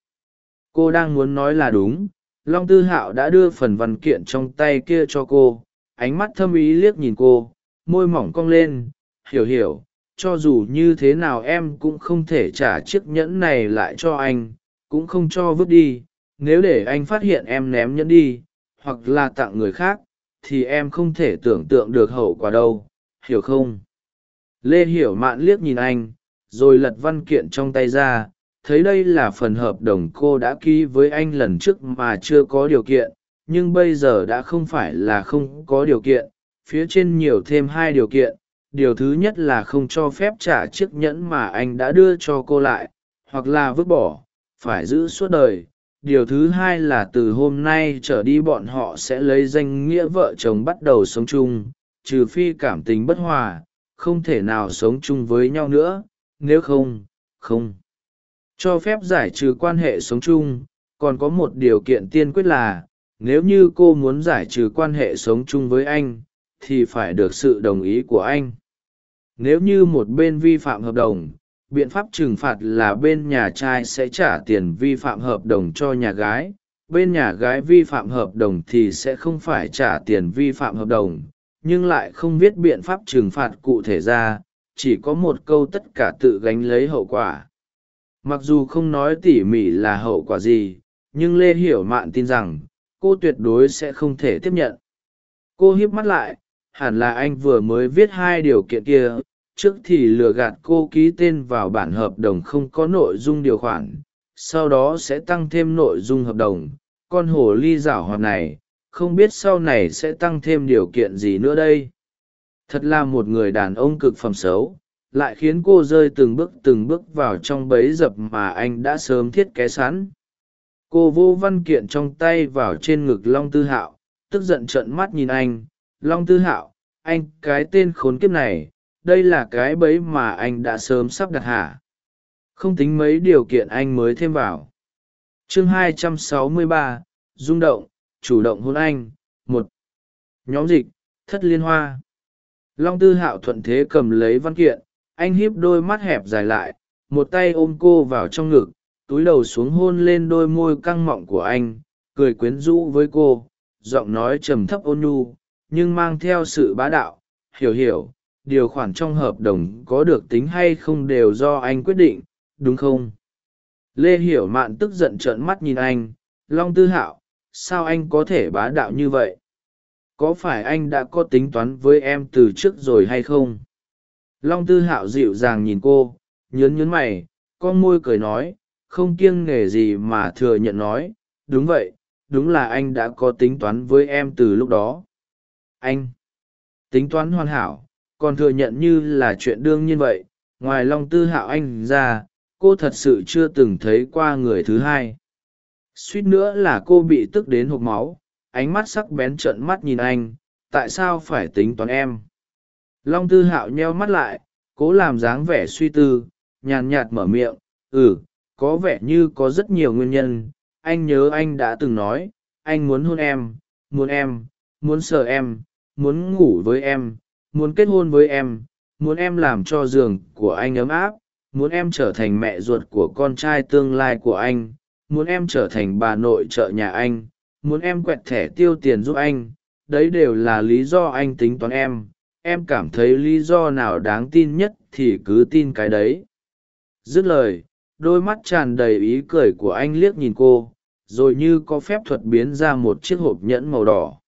Cô đang muốn nói là đúng, long tư hạo đã đưa phần văn kiện trong tay kia cho cô, ánh mắt thâm ý liếc nhìn cô, môi mỏng cong lên, hiểu hiểu, cho dù như thế nào em cũng không thể trả chiếc nhẫn này lại cho anh, cũng không cho vứt đi, nếu để anh phát hiện em ném nhẫn đi hoặc là tặng người khác, thì em không thể tưởng tượng được hậu quả đâu, hiểu không? Lê hiểu mạn liếc nhìn anh, rồi lật văn kiện trong tay ra, thấy đây là phần hợp đồng cô đã ký với anh lần trước mà chưa có điều kiện, nhưng bây giờ đã không phải là không có điều kiện, phía trên nhiều thêm hai điều kiện, điều thứ nhất là không cho phép trả chiếc nhẫn mà anh đã đưa cho cô lại, hoặc là vứt bỏ, phải giữ suốt đời điều thứ hai là từ hôm nay trở đi bọn họ sẽ lấy danh nghĩa vợ chồng bắt đầu sống chung, trừ phi cảm tình bất hòa, không thể nào sống chung với nhau nữa, nếu không không. Cho phép giải trừ quan hệ sống chung, còn có một điều kiện tiên quyết là, nếu như cô muốn giải trừ quan hệ sống chung với anh, thì phải được sự đồng ý của anh. Nếu như một bên vi phạm hợp đồng biện pháp trừng phạt là bên nhà trai sẽ trả tiền vi phạm hợp đồng cho nhà gái, bên nhà gái vi phạm hợp đồng thì sẽ không phải trả tiền vi phạm hợp đồng, nhưng lại không viết biện pháp trừng phạt cụ thể ra, chỉ có một câu tất cả tự gánh lấy hậu quả. Mặc dù không nói tỉ mỉ là hậu quả gì, nhưng lê hiểu mạn tin rằng, cô tuyệt đối sẽ không thể tiếp nhận. Cô hiếp mắt lại, hẳn là anh vừa mới viết hai điều kiện kia trước thì lừa gạt cô ký tên vào bản hợp đồng không có nội dung điều khoản, sau đó sẽ tăng thêm nội dung hợp đồng. Con hồ ly giảo hoạt này, không biết sau này sẽ tăng thêm điều kiện gì nữa đây. Thật là một người đàn ông cực phẩm xấu, lại khiến cô rơi từng bước từng bước vào trong bấy dập mà anh đã sớm thiết kế sẵn. Cô vô văn kiện trong tay vào trên ngực long tư hạo, tức giận trợn mắt nhìn anh. Long tư hạo, anh, cái tên khốn kiếp này đây là cái bẫy mà anh đã sớm sắp đặt hả? Không tính mấy điều kiện anh mới thêm vào. Chương 263, rung động chủ động hôn anh một. Nhóm dịch thất liên hoa. Long tư hạo thuận thế cầm lấy văn kiện anh hiếp đôi mắt hẹp dài lại một tay ôm cô vào trong ngực túi đầu xuống hôn lên đôi môi căng mọng của anh cười quyến rũ với cô giọng nói trầm thấp ôn nhu nhưng mang theo sự bá đạo hiểu hiểu điều khoản trong hợp đồng có được tính hay không đều do anh quyết định, đúng không? Lê hiểu mạn tức giận trợn mắt nhìn anh, long tư hạo, sao anh có thể bá đạo như vậy? Có phải anh đã có tính toán với em từ trước rồi hay không? Long tư hạo dịu dàng nhìn cô, nhớn nhớn mày, con môi cười nói, không kiêng nể gì mà thừa nhận nói, đúng vậy, đúng là anh đã có tính toán với em từ lúc đó. Anh, tính toán hoàn hảo còn thừa nhận như là chuyện đương nhiên vậy, ngoài long tư hạo anh ra, cô thật sự chưa từng thấy qua người thứ hai. Suýt nữa là cô bị tức đến hộp máu, ánh mắt sắc bén trợn mắt nhìn anh, tại sao phải tính toán em? Long tư hạo nheo mắt lại, cố làm dáng vẻ suy tư, nhàn nhạt mở miệng ừ có vẻ như có rất nhiều nguyên nhân, anh nhớ anh đã từng nói, anh muốn hôn em, muốn em, muốn sợ em, muốn ngủ với em muốn kết hôn với em, muốn em làm cho giường của anh ấm áp, muốn em trở thành mẹ ruột của con trai tương lai của anh, muốn em trở thành bà nội trợ nhà anh, muốn em quẹt thẻ tiêu tiền giúp anh. Đấy đều là lý do anh tính toán em. Em cảm thấy lý do nào đáng tin nhất thì cứ tin cái đấy. Dứt lời, đôi mắt tràn đầy ý cười của anh liếc nhìn cô, rồi như có phép thuật biến ra một chiếc hộp nhẫn màu đỏ.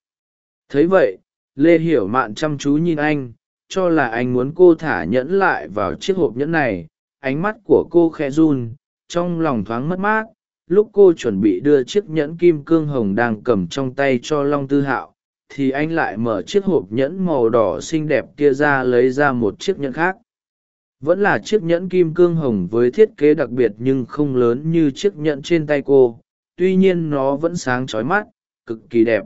Thấy vậy lê hiểu mạn chăm chú nhìn anh, cho là anh muốn cô thả nhẫn lại vào chiếc hộp nhẫn này. Ánh mắt của cô khẽ run, trong lòng thoáng mất mát. Lúc cô chuẩn bị đưa chiếc nhẫn kim cương hồng đang cầm trong tay cho long tư hạo, thì anh lại mở chiếc hộp nhẫn màu đỏ xinh đẹp kia ra lấy ra một chiếc nhẫn khác. Vẫn là chiếc nhẫn kim cương hồng với thiết kế đặc biệt nhưng không lớn như chiếc nhẫn trên tay cô. Tuy nhiên nó vẫn sáng trói mắt, cực kỳ đẹp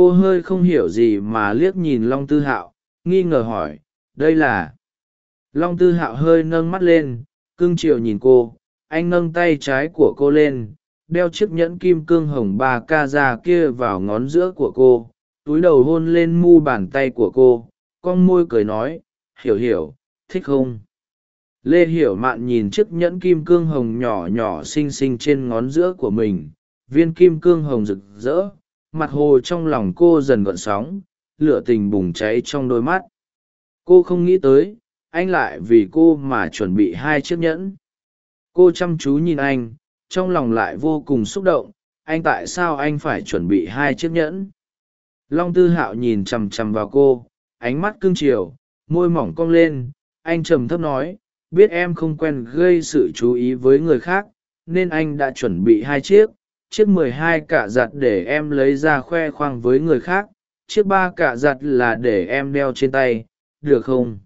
cô hơi không hiểu gì mà liếc nhìn long tư hạo, nghi ngờ hỏi, đây là? Long tư hạo hơi nâng mắt lên, cưng chiều nhìn cô, anh nâng tay trái của cô lên, đeo chiếc nhẫn kim cương hồng ba ca ra kia vào ngón giữa của cô, túi đầu hôn lên mu bàn tay của cô, con môi cười nói, hiểu hiểu, thích không? Lê hiểu mạn nhìn chiếc nhẫn kim cương hồng nhỏ nhỏ xinh xinh trên ngón giữa của mình, viên kim cương hồng rực rỡ mặt hồ trong lòng cô dần gợn sóng, lửa tình bùng cháy trong đôi mắt. Cô không nghĩ tới, anh lại vì cô mà chuẩn bị hai chiếc nhẫn. Cô chăm chú nhìn anh, trong lòng lại vô cùng xúc động, anh tại sao anh phải chuẩn bị hai chiếc nhẫn? Long tư hạo nhìn chằm chằm vào cô, ánh mắt cương chiều, môi mỏng cong lên, anh trầm thấp nói, biết em không quen gây sự chú ý với người khác, nên anh đã chuẩn bị hai chiếc chiếc mười hai cả giặt để em lấy ra khoe khoang với người khác, chiếc ba cả giặt là để em đeo trên tay, được không?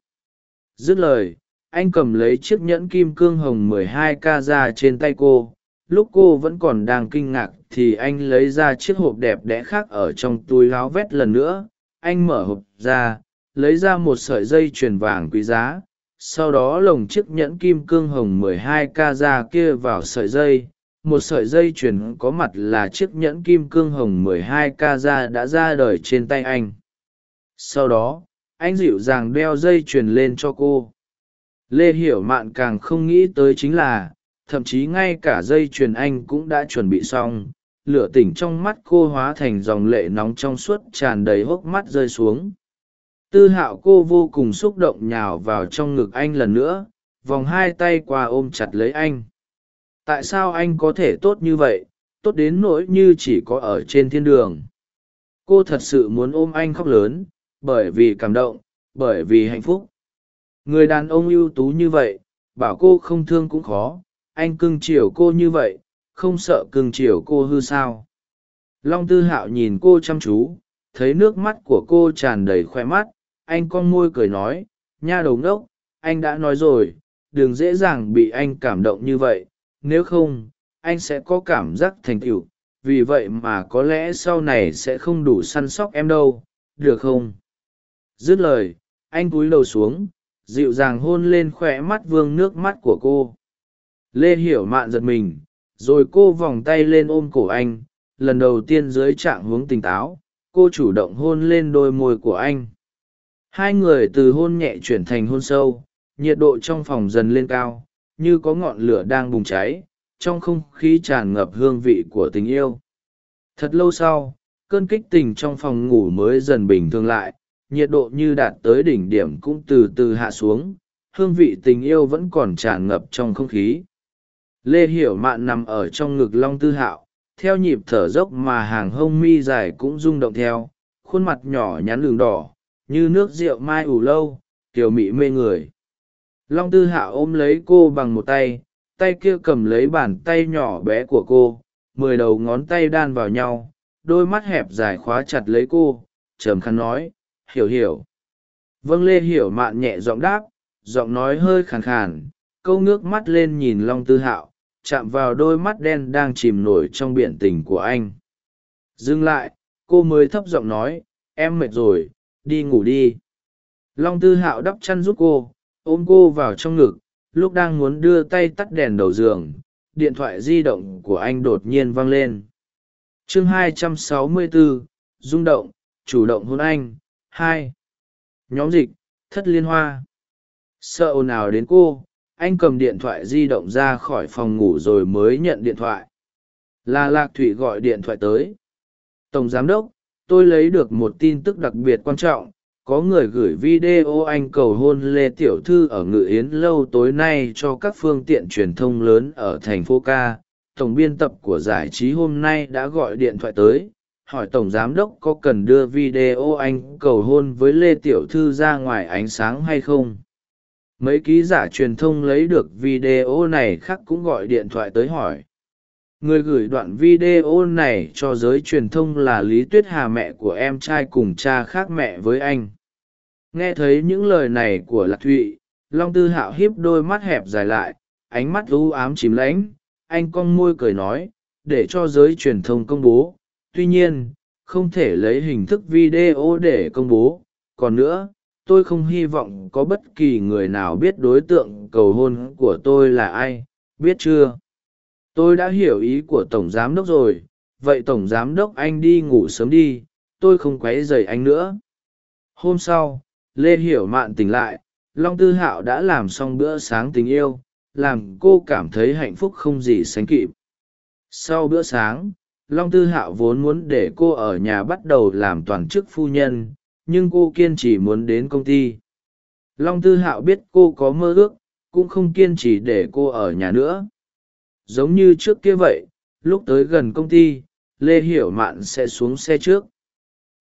Dứt lời, anh cầm lấy chiếc nhẫn kim cương hồng mười hai ca ra trên tay cô, lúc cô vẫn còn đang kinh ngạc thì anh lấy ra chiếc hộp đẹp đẽ khác ở trong túi áo vét lần nữa, anh mở hộp ra, lấy ra một sợi dây chuyền vàng quý giá, sau đó lồng chiếc nhẫn kim cương hồng mười hai ca ra kia vào sợi dây một sợi dây chuyền có mặt là chiếc nhẫn kim cương hồng 12 k ra đã ra đời trên tay anh. Sau đó, anh dịu dàng đeo dây chuyền lên cho cô. Lê hiểu mạn càng không nghĩ tới chính là, thậm chí ngay cả dây chuyền anh cũng đã chuẩn bị xong, lửa tỉnh trong mắt cô hóa thành dòng lệ nóng trong suốt tràn đầy hốc mắt rơi xuống. Tư hạo cô vô cùng xúc động nhào vào trong ngực anh lần nữa, vòng hai tay qua ôm chặt lấy anh tại sao anh có thể tốt như vậy, tốt đến nỗi như chỉ có ở trên thiên đường? Cô thật sự muốn ôm anh khóc lớn, bởi vì cảm động, bởi vì hạnh phúc. Người đàn ông ưu tú như vậy, bảo cô không thương cũng khó, anh cưng chiều cô như vậy, không sợ cưng chiều cô hư sao? Long tư hạo nhìn cô chăm chú, thấy nước mắt của cô tràn đầy khoe mắt, anh con môi cười nói, nha đầu ngốc, anh đã nói rồi, đừng dễ dàng bị anh cảm động như vậy nếu không, anh sẽ có cảm giác thành tựu, vì vậy mà có lẽ sau này sẽ không đủ săn sóc em đâu, được không? Dứt lời, anh cúi đầu xuống, dịu dàng hôn lên khoe mắt vương nước mắt của cô. Lê hiểu mạn giật mình, rồi cô vòng tay lên ôm cổ anh, lần đầu tiên dưới trạng hướng tỉnh táo, cô chủ động hôn lên đôi môi của anh. Hai người từ hôn nhẹ chuyển thành hôn sâu, nhiệt độ trong phòng dần lên cao như có ngọn lửa đang bùng cháy, trong không khí tràn ngập hương vị của tình yêu. Thật lâu sau, cơn kích tình trong phòng ngủ mới dần bình thường lại, nhiệt độ như đạt tới đỉnh điểm cũng từ từ hạ xuống, hương vị tình yêu vẫn còn tràn ngập trong không khí. Lê hiểu mạn nằm ở trong ngực long tư hạo, theo nhịp thở dốc mà hàng hông mi dài cũng rung động theo, khuôn mặt nhỏ nhắn lường đỏ, như nước rượu mai ủ lâu kiều mị mê người long tư hạo ôm lấy cô bằng một tay tay kia cầm lấy bàn tay nhỏ bé của cô, mười đầu ngón tay đan vào nhau, đôi mắt hẹp dài khóa chặt lấy cô, trầm khăn nói, hiểu hiểu. Vâng lê hiểu mạn nhẹ giọng đáp, giọng nói hơi khàn khàn, câu ngước mắt lên nhìn long tư hạo chạm vào đôi mắt đen đang chìm nổi trong biển tình của anh. Dừng lại, cô mới thấp giọng nói, em mệt rồi, đi ngủ đi. Long tư hạo đắp chăn giúp cô ôm cô vào trong ngực lúc đang muốn đưa tay tắt đèn đầu giường điện thoại di động của anh đột nhiên vang lên. Chương 264, rung động chủ động hôn anh hai. Nhóm dịch thất liên hoa. Sợ ồn ào đến cô anh cầm điện thoại di động ra khỏi phòng ngủ rồi mới nhận điện thoại. Là lạc Thủy gọi điện thoại tới. Tổng giám đốc tôi lấy được một tin tức đặc biệt quan trọng có người gửi video anh cầu hôn lê tiểu thư ở ngự yến lâu tối nay cho các phương tiện truyền thông lớn ở thành phố ca tổng biên tập của giải trí hôm nay đã gọi điện thoại tới, hỏi tổng giám đốc có cần đưa video anh cầu hôn với lê tiểu thư ra ngoài ánh sáng hay không. Mấy ký giả truyền thông lấy được video này khác cũng gọi điện thoại tới hỏi người gửi đoạn video này cho giới truyền thông là lý tuyết hà mẹ của em trai cùng cha khác mẹ với anh. Nghe thấy những lời này của lạc thụy, long tư hạo hiếp đôi mắt hẹp dài lại, ánh mắt u ám chìm lãnh. Anh cong môi cười nói, để cho giới truyền thông công bố. Tuy nhiên, không thể lấy hình thức video để công bố. Còn nữa, tôi không hy vọng có bất kỳ người nào biết đối tượng cầu hôn của tôi là ai. Biết chưa? Tôi đã hiểu ý của tổng giám đốc rồi. Vậy tổng giám đốc anh đi ngủ sớm đi. Tôi không q u ấ y dày anh nữa. Hôm sau, lê hiểu mạn tỉnh lại. Long tư hạo đã làm xong bữa sáng tình yêu, làm cô cảm thấy hạnh phúc không gì sánh kịp. Sau bữa sáng, long tư hạo vốn muốn để cô ở nhà bắt đầu làm toàn chức phu nhân, nhưng cô kiên trì muốn đến công ty. Long tư hạo biết cô có mơ ước, cũng không kiên trì để cô ở nhà nữa giống như trước kia vậy, lúc tới gần công ty, lê hiểu mạn sẽ xuống xe trước.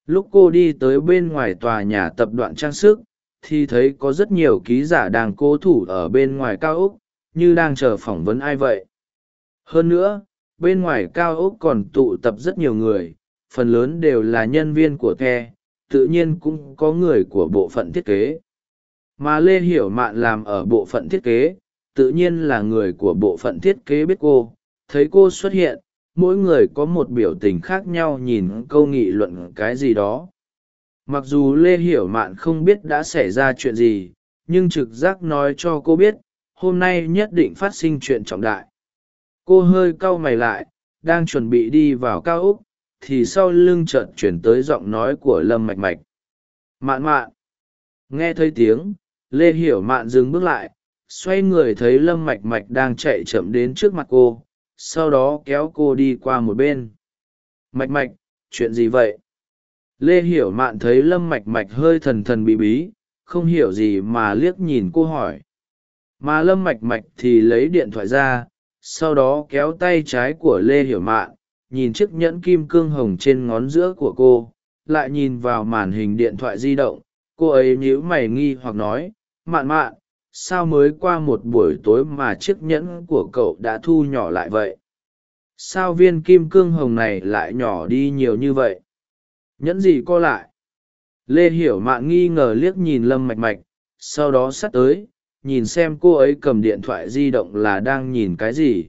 Lúc cô đi tới bên ngoài tòa nhà tập đoàn trang sức, thì thấy có rất nhiều ký giả đang cố thủ ở bên ngoài cao úc như đang chờ phỏng vấn ai vậy. Hơn nữa, bên ngoài cao úc còn tụ tập rất nhiều người, phần lớn đều là nhân viên của the tự nhiên cũng có người của bộ phận thiết kế. Mà lê hiểu mạn làm ở bộ phận thiết kế tự nhiên là người của bộ phận thiết kế biết cô. Thấy cô xuất hiện, mỗi người có một biểu tình khác nhau nhìn câu nghị luận cái gì đó. Mặc dù lê hiểu mạn không biết đã xảy ra chuyện gì, nhưng trực giác nói cho cô biết, hôm nay nhất định phát sinh chuyện trọng đại. Cô hơi cau mày lại, đang chuẩn bị đi vào cao úc, thì sau lưng chợt chuyển tới giọng nói của lâm mạch mạch. Mạn mạn. Nghe thấy tiếng, lê hiểu mạn dừng bước lại xoay người thấy lâm mạch mạch đang chạy chậm đến trước mặt cô, sau đó kéo cô đi qua một bên. Mạch mạch, chuyện gì vậy? Lê hiểu mạn thấy lâm mạch mạch hơi thần thần bí bí, không hiểu gì mà liếc nhìn cô hỏi. Mà lâm mạch mạch thì lấy điện thoại ra, sau đó kéo tay trái của lê hiểu mạn, nhìn chiếc nhẫn kim cương hồng trên ngón giữa của cô, lại nhìn vào màn hình điện thoại di động. Cô ấy nhíu mày nghi hoặc nói, mạn mạn sao mới qua một buổi tối mà chiếc nhẫn của cậu đã thu nhỏ lại vậy? Sao viên kim cương hồng này lại nhỏ đi nhiều như vậy? Nhẫn gì co lại? Lê hiểu mạn nghi ngờ liếc nhìn lâm mạch mạch, sau đó sắt tới, nhìn xem cô ấy cầm điện thoại di động là đang nhìn cái gì.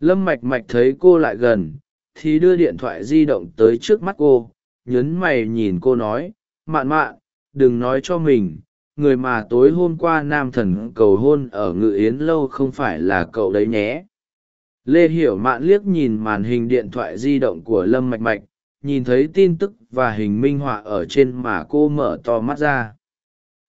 Lâm mạch mạch thấy cô lại gần, thì đưa điện thoại di động tới trước mắt cô, nhấn mày nhìn cô nói, mạn mạn, đừng nói cho mình người mà tối hôm qua nam thần cầu hôn ở ngự yến lâu không phải là cậu đấy nhé. Lê hiểu mạn liếc nhìn màn hình điện thoại di động của lâm mạch mạch, nhìn thấy tin tức và hình minh họa ở trên mà cô mở to mắt ra.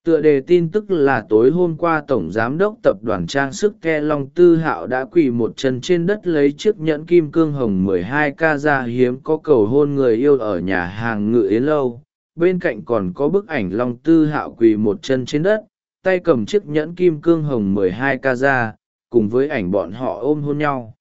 Tựa đề tin tức là tối hôm qua tổng giám đốc tập đoàn trang sức ke long tư hạo đã quỳ một chân trên đất lấy chiếc nhẫn kim cương hồng 12 k ra hiếm có cầu hôn người yêu ở nhà hàng ngự yến lâu bên cạnh còn có bức ảnh long tư hạo quỳ một chân trên đất, tay cầm chiếc nhẫn kim cương hồng mười hai ca ra, cùng với ảnh bọn họ ôm hôn nhau.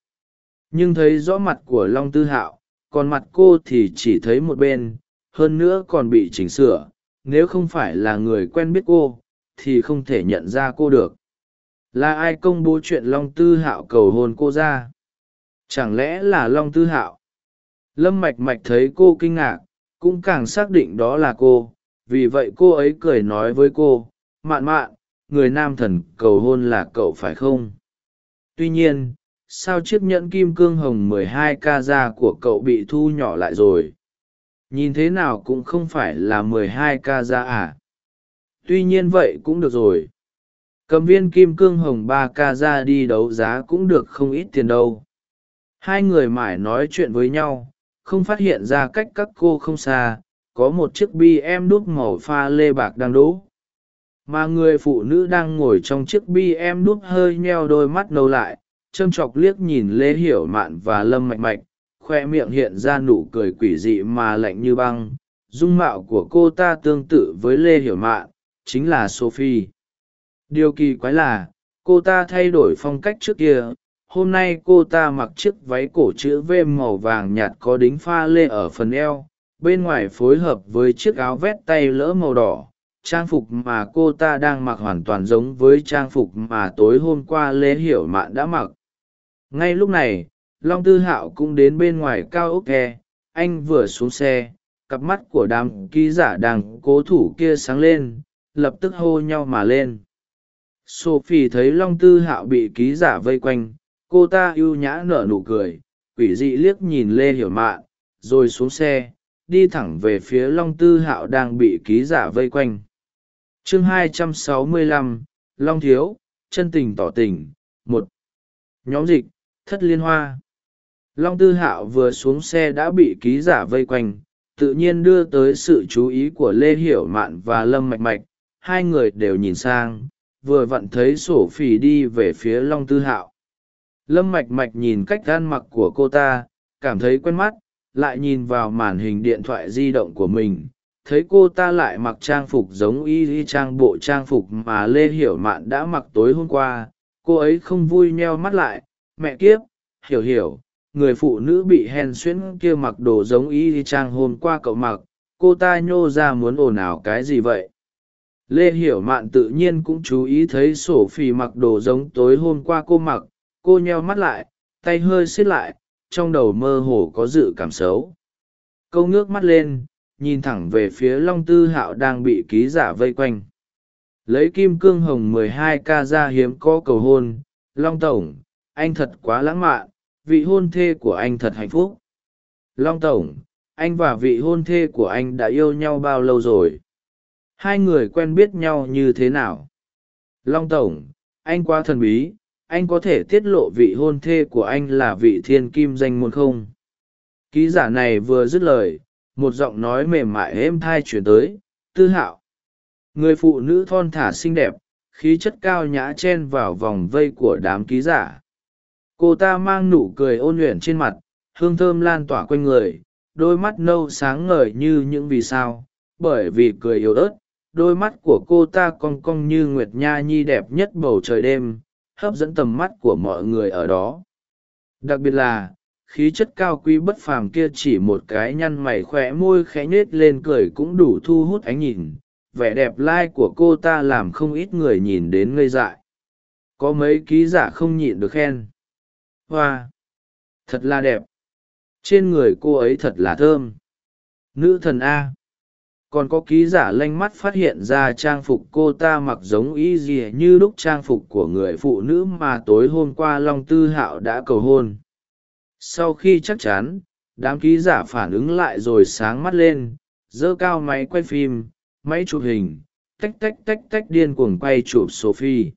Nhưng thấy rõ mặt của long tư hạo, còn mặt cô thì chỉ thấy một bên, hơn nữa còn bị chỉnh sửa, nếu không phải là người quen biết cô, thì không thể nhận ra cô được. Là ai công bố chuyện long tư hạo cầu hôn cô ra? Chẳng lẽ là long tư hạo? Lâm mạch mạch thấy cô kinh ngạc cũng càng xác định đó là cô. Vì vậy cô ấy cười nói với cô, mạn mạn, người nam thần cầu hôn là cậu phải không? Tuy nhiên, sao chiếc nhẫn kim cương hồng 12 ca da của cậu bị thu nhỏ lại rồi? Nhìn thế nào cũng không phải là 12 ca da à? Tuy nhiên vậy cũng được rồi. Cầm viên kim cương hồng 3 ca da đi đấu giá cũng được không ít tiền đâu. Hai người mải nói chuyện với nhau không phát hiện ra cách các cô không xa, có một chiếc bi em đúc màu pha lê bạc đang đỗ. Mà người phụ nữ đang ngồi trong chiếc bi em đúc hơi nheo đôi mắt nâu lại, châm chọc liếc nhìn lê hiểu mạn và lâm mạch mạch, khoe miệng hiện ra nụ cười quỷ dị mà lạnh như băng. Dung mạo của cô ta tương tự với lê hiểu mạn, chính là sophie. Điều kỳ quái là, cô ta thay đổi phong cách trước kia hôm nay cô ta mặc chiếc váy cổ chữ v màu vàng nhạt có đính pha lê ở phần eo, bên ngoài phối hợp với chiếc áo vét tay lỡ màu đỏ. Trang phục mà cô ta đang mặc hoàn toàn giống với trang phục mà tối hôm qua lê hiểu mạn đã mặc. Ngay lúc này, long tư hạo cũng đến bên ngoài cao ốc khe anh vừa xuống xe, cặp mắt của đám ký giả đang cố thủ kia sáng lên, lập tức hô nhau mà lên. Sophie thấy long tư hạo bị ký giả vây quanh cô ta ưu nhã nở nụ cười quỷ dị liếc nhìn lê hiểu mạn rồi xuống xe đi thẳng về phía long tư hạo đang bị ký giả vây quanh. Chương 265, long thiếu chân tình tỏ tình một. Nhóm dịch thất liên hoa. Long tư hạo vừa xuống xe đã bị ký giả vây quanh tự nhiên đưa tới sự chú ý của lê hiểu mạn và lâm mạch mạch. Hai người đều nhìn sang vừa vặn thấy sổ phỉ đi về phía long tư hạo lâm mạch mạch nhìn cách gan mặc của cô ta, cảm thấy quen mắt, lại nhìn vào màn hình điện thoại di động của mình, thấy cô ta lại mặc trang phục giống y y trang bộ trang phục mà lê hiểu mạn đã mặc tối hôm qua. Cô ấy không vui nheo mắt lại, mẹ kiếp, hiểu hiểu, người phụ nữ bị hen xuyễn kia mặc đồ giống y y trang hôm qua cậu mặc, cô ta nhô ra muốn ồn ào cái gì vậy? Lê hiểu mạn tự nhiên cũng chú ý thấy sổ phì mặc đồ giống tối hôm qua cô mặc cô nheo mắt lại, tay hơi xiết lại, trong đầu mơ hồ có dự cảm xấu. Câu ngước mắt lên, nhìn thẳng về phía long tư hạo đang bị ký giả vây quanh. Lấy kim cương hồng mười hai ca ra hiếm có cầu hôn, long tổng, anh thật quá lãng mạn, vị hôn thê của anh thật hạnh phúc. Long tổng, anh và vị hôn thê của anh đã yêu nhau bao lâu rồi? Hai người quen biết nhau như thế nào? Long tổng, anh quá thần bí anh có thể tiết lộ vị hôn thê của anh là vị thiên kim danh môn không? Ký giả này vừa dứt lời, một giọng nói mềm mại êm thai chuyển tới, tư hạo. Người phụ nữ thon thả xinh đẹp, khí chất cao nhã chen vào vòng vây của đám ký giả. Cô ta mang nụ cười ôn luyện trên mặt, hương thơm lan tỏa quanh người, đôi mắt nâu sáng ngời như những vì sao, bởi vì cười yếu ớt, đôi mắt của cô ta cong cong như nguyệt nha nhi đẹp nhất bầu trời đêm hấp dẫn tầm mắt của mọi người ở đó. Đặc biệt là, khí chất cao quý bất phàm kia chỉ một cái nhăn mày khóe môi khẽ nhết lên cười cũng đủ thu hút ánh nhìn. Vẻ đẹp lai của cô ta làm không ít người nhìn đến ngây dại. Có mấy ký giả không nhịn được khen. Hoa! Thật là đẹp. Trên người cô ấy thật là thơm. Nữ thần a còn có ký giả lanh mắt phát hiện ra trang phục cô ta mặc giống y gì như lúc trang phục của người phụ nữ mà tối hôm qua long tư hạo đã cầu hôn. Sau khi chắc chắn, đám ký giả phản ứng lại rồi sáng mắt lên, giơ cao máy quay phim, máy chụp hình, tách tách tách tách điên cuồng quay chụp sophie.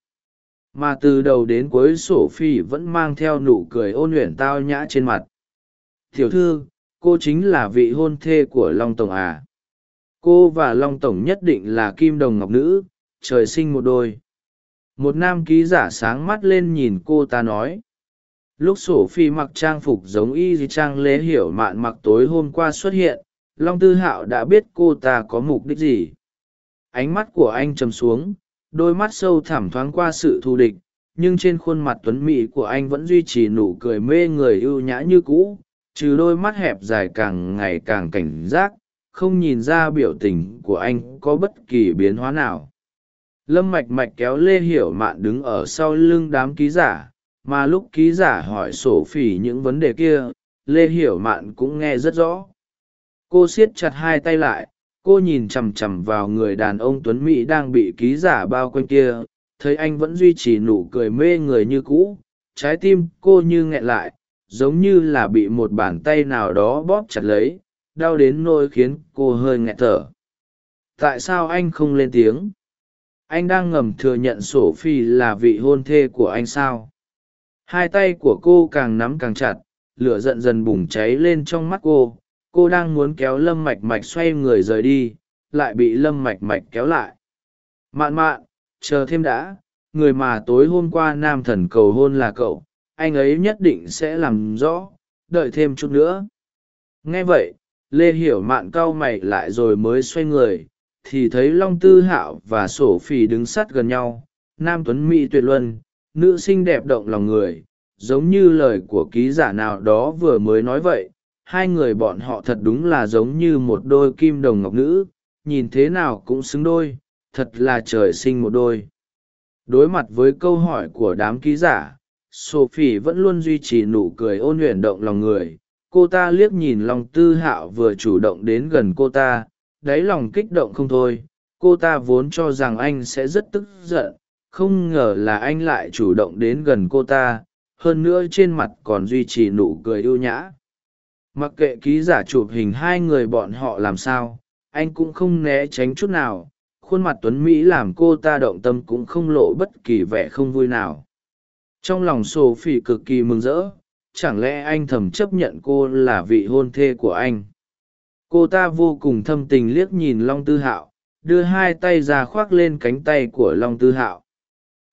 Mà từ đầu đến cuối sophie vẫn mang theo nụ cười ôn luyện tao nhã trên mặt. Tiểu thư, cô chính là vị hôn thê của long tổng à? Cô và long tổng nhất định là kim đồng ngọc nữ, trời sinh một đôi. Một nam ký giả sáng mắt lên nhìn cô ta nói. Lúc sổ phi mặc trang phục giống y di trang lễ hiểu mạn mặc tối hôm qua xuất hiện, long tư hạo đã biết cô ta có mục đích gì. Ánh mắt của anh trầm xuống, đôi mắt sâu thẳm thoáng qua sự thù địch, nhưng trên khuôn mặt tuấn mỹ của anh vẫn duy trì nụ cười mê người ưu nhã như cũ, trừ đôi mắt hẹp dài càng ngày càng cảnh giác không nhìn ra biểu tình của anh có bất kỳ biến hóa nào. Lâm mạch mạch kéo lê hiểu mạn đứng ở sau lưng đám ký giả, mà lúc ký giả hỏi sổ phỉ những vấn đề kia, lê hiểu mạn cũng nghe rất rõ. Cô siết chặt hai tay lại, cô nhìn chằm chằm vào người đàn ông tuấn mỹ đang bị ký giả bao quanh kia, thấy anh vẫn duy trì nụ cười mê người như cũ, trái tim cô như nghẹn lại, giống như là bị một bàn tay nào đó bóp chặt lấy đau đến nôi khiến cô hơi nghẹt thở. Tại sao anh không lên tiếng? Anh đang ngầm thừa nhận sổ phi là vị hôn thê của anh sao? Hai tay của cô càng nắm càng chặt, lửa giận dần bùng cháy lên trong mắt cô. Cô đang muốn kéo lâm mạch mạch xoay người rời đi, lại bị lâm mạch mạch kéo lại. Mạn mạn, chờ thêm đã, người mà tối hôm qua nam thần cầu hôn là cậu, anh ấy nhất định sẽ làm rõ, đợi thêm chút nữa. Nghe vậy lê hiểu mạn cau mày lại rồi mới xoay người, thì thấy long tư hạo và sổ phỉ đứng sát gần nhau, nam tuấn mỹ tuyệt luân, nữ sinh đẹp động lòng người, giống như lời của ký giả nào đó vừa mới nói vậy, hai người bọn họ thật đúng là giống như một đôi kim đồng ngọc nữ, nhìn thế nào cũng xứng đôi, thật là trời sinh một đôi. Đối mặt với câu hỏi của đám ký giả sophie vẫn luôn duy trì nụ cười ôn luyện động lòng người cô ta liếc nhìn lòng tư hạo vừa chủ động đến gần cô ta, đáy lòng kích động không thôi. Cô ta vốn cho rằng anh sẽ rất tức giận, không ngờ là anh lại chủ động đến gần cô ta, hơn nữa trên mặt còn duy trì nụ cười ưu nhã. Mặc kệ ký giả chụp hình hai người bọn họ làm sao, anh cũng không né tránh chút nào, khuôn mặt tuấn mỹ làm cô ta động tâm cũng không lộ bất kỳ vẻ không vui nào. Trong lòng sophie cực kỳ mừng rỡ chẳng lẽ anh thầm chấp nhận cô là vị hôn thê của anh? Cô ta vô cùng thâm tình liếc nhìn long tư hạo, đưa hai tay ra khoác lên cánh tay của long tư hạo.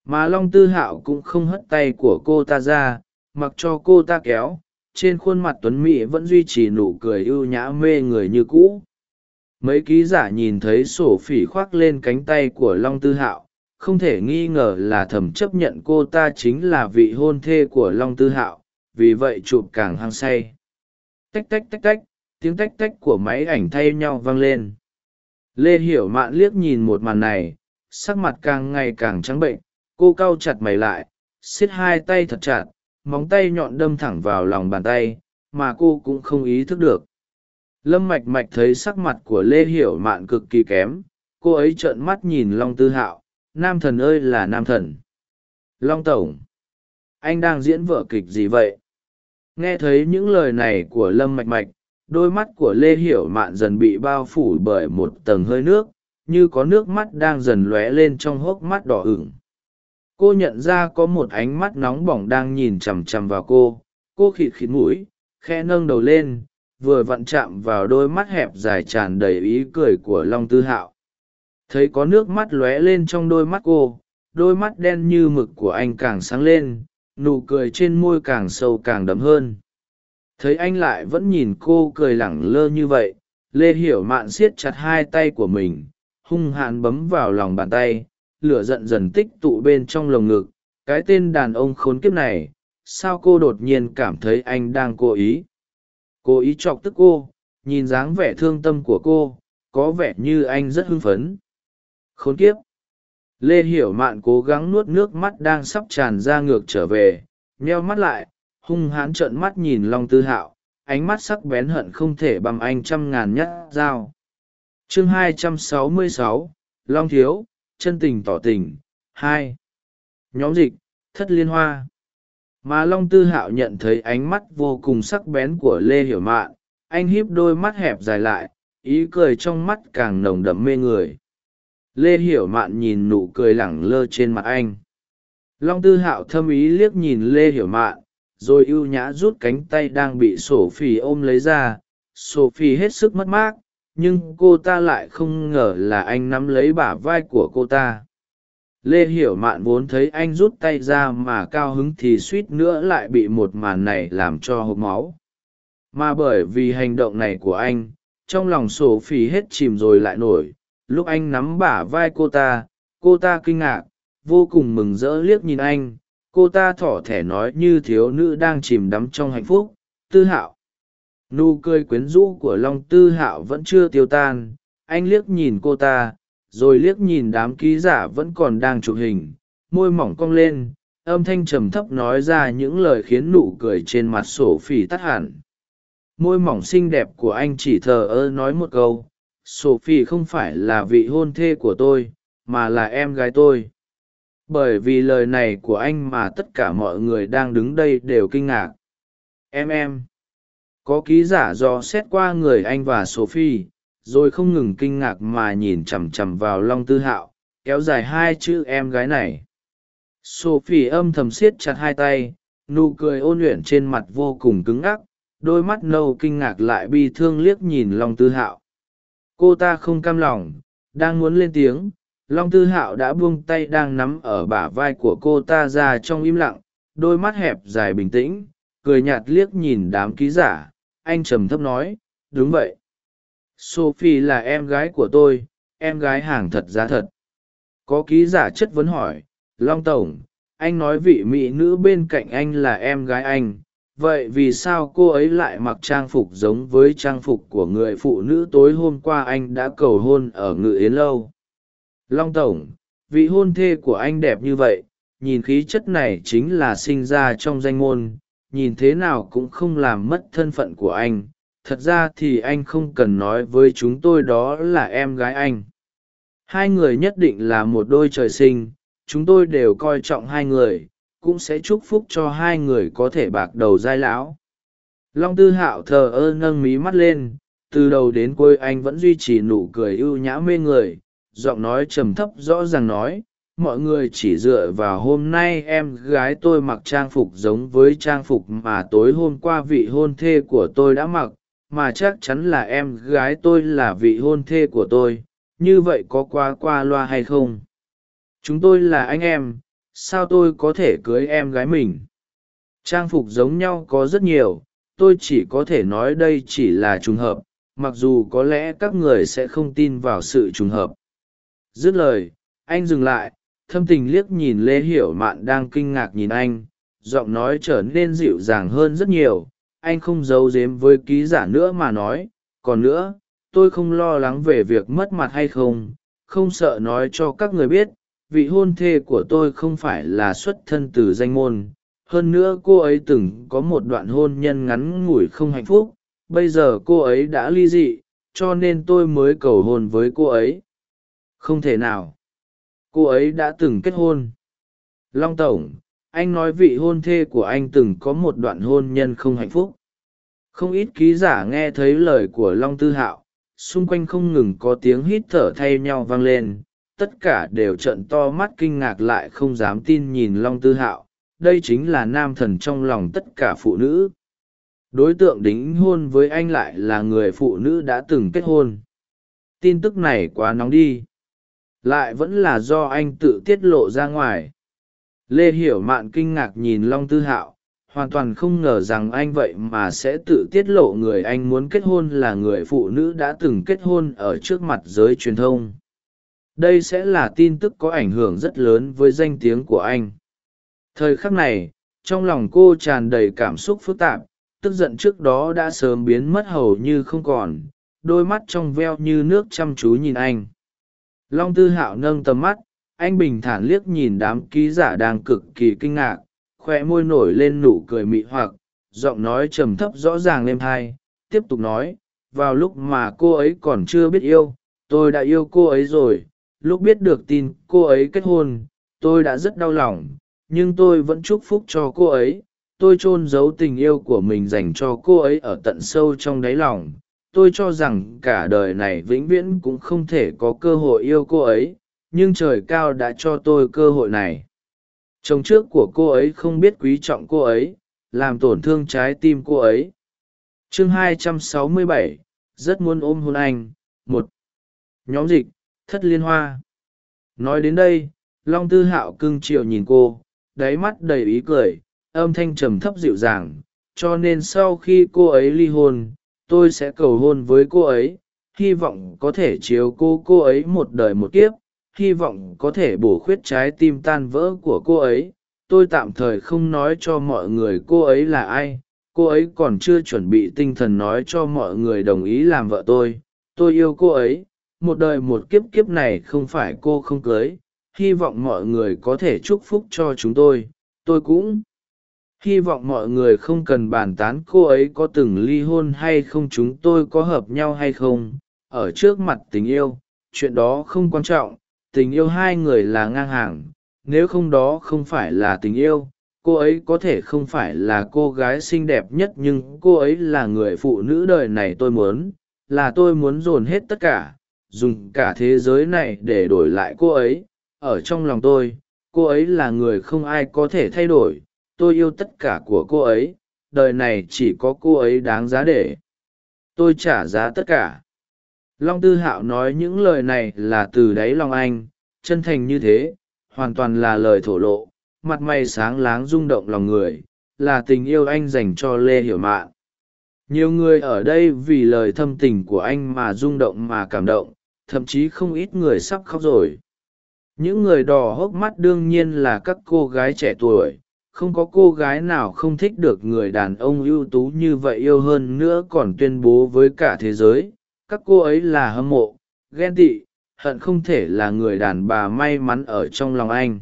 Mà long tư hạo cũng không hất tay của cô ta ra, mặc cho cô ta kéo, trên khuôn mặt tuấn mỹ vẫn duy trì nụ cười ưu nhã mê người như cũ. Mấy ký giả nhìn thấy sổ phỉ khoác lên cánh tay của long tư hạo, không thể nghi ngờ là thầm chấp nhận cô ta chính là vị hôn thê của long tư hạo vì vậy chụp càng hăng say. Tách tách tách tách, tiếng tách tách của máy ảnh thay nhau vang lên. Lê hiểu mạn liếc nhìn một màn này, sắc mặt càng ngày càng trắng bệnh, cô cau chặt mày lại xiết hai tay thật chặt, móng tay nhọn đâm thẳng vào lòng bàn tay, mà cô cũng không ý thức được. Lâm mạch mạch thấy sắc mặt của lê hiểu mạn cực kỳ kém, cô ấy trợn mắt nhìn long tư hạo, nam thần ơi là nam thần. Long tổng, anh đang diễn vở kịch gì vậy? Nghe thấy những lời này của lâm mạch mạch, đôi mắt của lê hiểu mạn dần bị bao phủ bởi một tầng hơi nước, như có nước mắt đang dần lóe lên trong hốc mắt đỏ ửng. Cô nhận ra có một ánh mắt nóng bỏng đang nhìn chằm chằm vào cô. Cô khịt khịt mũi khe nâng đầu lên, vừa vặn chạm vào đôi mắt hẹp dài tràn đầy ý cười của long tư hạo. Thấy có nước mắt lóe lên trong đôi mắt cô, đôi mắt đen như mực của anh càng sáng lên nụ cười trên môi càng sâu càng đậm hơn. Thấy anh lại vẫn nhìn cô cười lẳng lơ như vậy, lê hiểu mạn siết chặt hai tay của mình, hung hãn bấm vào lòng bàn tay, lửa giận dần tích tụ bên trong lồng ngực. Cái tên đàn ông khốn kiếp này, sao cô đột nhiên cảm thấy anh đang cố ý? Cố ý chọc tức cô, nhìn dáng vẻ thương tâm của cô, có vẻ như anh rất hưng phấn. Khốn kiếp! Lê hiểu mạn cố gắng nuốt nước mắt đang sắp tràn ra ngược trở về nheo mắt lại hung hãn trợn mắt nhìn long tư hạo ánh mắt sắc bén hận không thể bằng anh trăm ngàn nhát dao. Chương 266, long thiếu chân tình tỏ tình hai. Nhóm dịch thất liên hoa. Mà long tư hạo nhận thấy ánh mắt vô cùng sắc bén của lê hiểu mạn anh híp đôi mắt hẹp dài lại ý cười trong mắt càng nồng đậm mê người lê hiểu mạn nhìn nụ cười lẳng lơ trên mặt anh. Long tư hạo thâm ý liếc nhìn lê hiểu mạn, rồi ưu nhã rút cánh tay đang bị sổ phì ôm lấy ra. Sổ phì hết sức mất mát, nhưng cô ta lại không ngờ là anh nắm lấy bả vai của cô ta. Lê hiểu mạn vốn thấy anh rút tay ra mà cao hứng thì suýt nữa lại bị một màn này làm cho hộp máu. Mà bởi vì hành động này của anh, trong lòng sổ phì hết chìm rồi lại nổi lúc anh nắm bả vai cô ta cô ta kinh ngạc, vô cùng mừng rỡ liếc nhìn anh. Cô ta thỏ thẻ nói như thiếu nữ đang chìm đắm trong hạnh phúc. Tư hạo. Nụ cười quyến rũ của long tư hạo vẫn chưa tiêu tan. Anh liếc nhìn cô ta, rồi liếc nhìn đám ký giả vẫn còn đang chụp hình. Môi mỏng cong lên, âm thanh trầm thấp nói ra những lời khiến nụ cười trên mặt sổ phỉ tắt hẳn. Môi mỏng xinh đẹp của anh chỉ thờ ơ nói một câu sophie không phải là vị hôn thê của tôi, mà là em gái tôi. Bởi vì lời này của anh mà tất cả mọi người đang đứng đây đều kinh ngạc. Em em. Có ký giả dò xét qua người anh và sophie, rồi không ngừng kinh ngạc mà nhìn chằm chằm vào long tư hạo, kéo dài hai chữ em gái này. Sophie âm thầm siết chặt hai tay, nụ cười ôn luyện trên mặt vô cùng cứng ngắc, đôi mắt nâu kinh ngạc lại bi thương liếc nhìn long tư hạo cô ta không cam lòng, đang muốn lên tiếng, long tư hạo đã buông tay đang nắm ở bả vai của cô ta ra trong im lặng, đôi mắt hẹp dài bình tĩnh, cười nhạt liếc nhìn đám ký giả. Anh trầm thấp nói, đúng vậy. Sophie là em gái của tôi, em gái hàng thật giá thật. Có ký giả chất vấn hỏi, long tổng, anh nói vị mỹ nữ bên cạnh anh là em gái anh vậy vì sao cô ấy lại mặc trang phục giống với trang phục của người phụ nữ tối hôm qua anh đã cầu hôn ở ngự yến lâu? Long tổng, vị hôn thê của anh đẹp như vậy, nhìn khí chất này chính là sinh ra trong danh môn, nhìn thế nào cũng không làm mất thân phận của anh. Thật ra thì anh không cần nói với chúng tôi đó là em gái anh. Hai người nhất định là một đôi trời sinh, chúng tôi đều coi trọng hai người cũng sẽ chúc phúc cho hai người có thể bạc đầu giai lão. Long tư hạo thờ ơ nâng mí mắt lên, từ đầu đến cuối anh vẫn duy trì nụ cười ưu nhã mê người, giọng nói trầm thấp rõ ràng nói, mọi người chỉ dựa vào hôm nay em gái tôi mặc trang phục giống với trang phục mà tối hôm qua vị hôn thê của tôi đã mặc, mà chắc chắn là em gái tôi là vị hôn thê của tôi, như vậy có quá qua loa hay không? Chúng tôi là anh em sao tôi có thể cưới em gái mình? Trang phục giống nhau có rất nhiều, tôi chỉ có thể nói đây chỉ là trùng hợp, mặc dù có lẽ các người sẽ không tin vào sự trùng hợp. Dứt lời, anh dừng lại, thâm tình liếc nhìn lê hiểu mạn đang kinh ngạc nhìn anh, giọng nói trở nên dịu dàng hơn rất nhiều. Anh không giấu giếm với ký giả nữa mà nói, còn nữa, tôi không lo lắng về việc mất mặt hay không không sợ nói cho các người biết vị hôn thê của tôi không phải là xuất thân từ danh môn. Hơn nữa cô ấy từng có một đoạn hôn nhân ngắn ngủi không hạnh phúc. Bây giờ cô ấy đã ly dị, cho nên tôi mới cầu hôn với cô ấy. Không thể nào. Cô ấy đã từng kết hôn. Long tổng, anh nói vị hôn thê của anh từng có một đoạn hôn nhân không hạnh phúc. Không ít ký giả nghe thấy lời của long tư hạo, xung quanh không ngừng có tiếng hít thở thay nhau vang lên tất cả đều trợn to mắt kinh ngạc lại không dám tin nhìn long tư hạo. Đây chính là nam thần trong lòng tất cả phụ nữ. Đối tượng đính hôn với anh lại là người phụ nữ đã từng kết hôn. Tin tức này quá nóng đi. Lại vẫn là do anh tự tiết lộ ra ngoài. Lê hiểu mạn kinh ngạc nhìn long tư hạo. Hoàn toàn không ngờ rằng anh vậy mà sẽ tự tiết lộ người anh muốn kết hôn là người phụ nữ đã từng kết hôn ở trước mặt giới truyền thông đây sẽ là tin tức có ảnh hưởng rất lớn với danh tiếng của anh. Thời khắc này, trong lòng cô tràn đầy cảm xúc phức tạp, tức giận trước đó đã sớm biến mất hầu như không còn, đôi mắt trong veo như nước chăm chú nhìn anh. Long tư hạo nâng tầm mắt, anh bình thản liếc nhìn đám ký giả đang cực kỳ kinh ngạc khoe môi nổi lên nụ cười mị hoặc, giọng nói trầm thấp rõ ràng lên thai, tiếp tục nói, vào lúc mà cô ấy còn chưa biết yêu, tôi đã yêu cô ấy rồi lúc biết được tin cô ấy kết hôn tôi đã rất đau lòng nhưng tôi vẫn chúc phúc cho cô ấy. Tôi chôn giấu tình yêu của mình dành cho cô ấy ở tận sâu trong đáy lòng. Tôi cho rằng cả đời này vĩnh viễn cũng không thể có cơ hội yêu cô ấy nhưng trời cao đã cho tôi cơ hội này. Chồng trước của cô ấy không biết quý trọng cô ấy làm tổn thương trái tim cô ấy. Chương 267, rất muốn ôm hôn anh. Một. Nhóm dịch thất liên hoa. Nói đến đây, long tư hạo cưng chiều nhìn cô, đáy mắt đầy ý cười, âm thanh trầm thấp dịu dàng, cho nên sau khi cô ấy ly hôn, tôi sẽ cầu hôn với cô ấy, hy vọng có thể chiếu cô cô ấy một đời một kiếp, hy vọng có thể bổ khuyết trái tim tan vỡ của cô ấy. Tôi tạm thời không nói cho mọi người cô ấy là ai, cô ấy còn chưa chuẩn bị tinh thần nói cho mọi người đồng ý làm vợ tôi. Tôi yêu cô ấy một đời một kiếp kiếp này không phải cô không cưới, hy vọng mọi người có thể chúc phúc cho chúng tôi tôi cũng. Hy vọng mọi người không cần bàn tán cô ấy có từng ly hôn hay không chúng tôi có hợp nhau hay không, ở trước mặt tình yêu, chuyện đó không quan trọng, tình yêu hai người là ngang hàng, nếu không đó không phải là tình yêu, cô ấy có thể không phải là cô gái xinh đẹp nhất nhưng cô ấy là người phụ nữ đời này tôi muốn, là tôi muốn dồn hết tất cả dùng cả thế giới này để đổi lại cô ấy. Ở trong lòng tôi, cô ấy là người không ai có thể thay đổi. Tôi yêu tất cả của cô ấy. Đời này chỉ có cô ấy đáng giá để tôi trả giá tất cả. Long tư hạo nói những lời này là từ đáy lòng anh. Chân thành như thế, hoàn toàn là lời thổ lộ. Mặt mày sáng láng rung động lòng người, là tình yêu anh dành cho lê hiểu mạn. Nhiều người ở đây vì lời thâm tình của anh mà rung động mà cảm động thậm chí không ít người sắp khóc rồi. Những người đỏ hốc mắt đương nhiên là các cô gái trẻ tuổi, không có cô gái nào không thích được người đàn ông ưu tú như vậy yêu hơn nữa còn tuyên bố với cả thế giới. Các cô ấy là hâm mộ, ghen tị, hận không thể là người đàn bà may mắn ở trong lòng anh.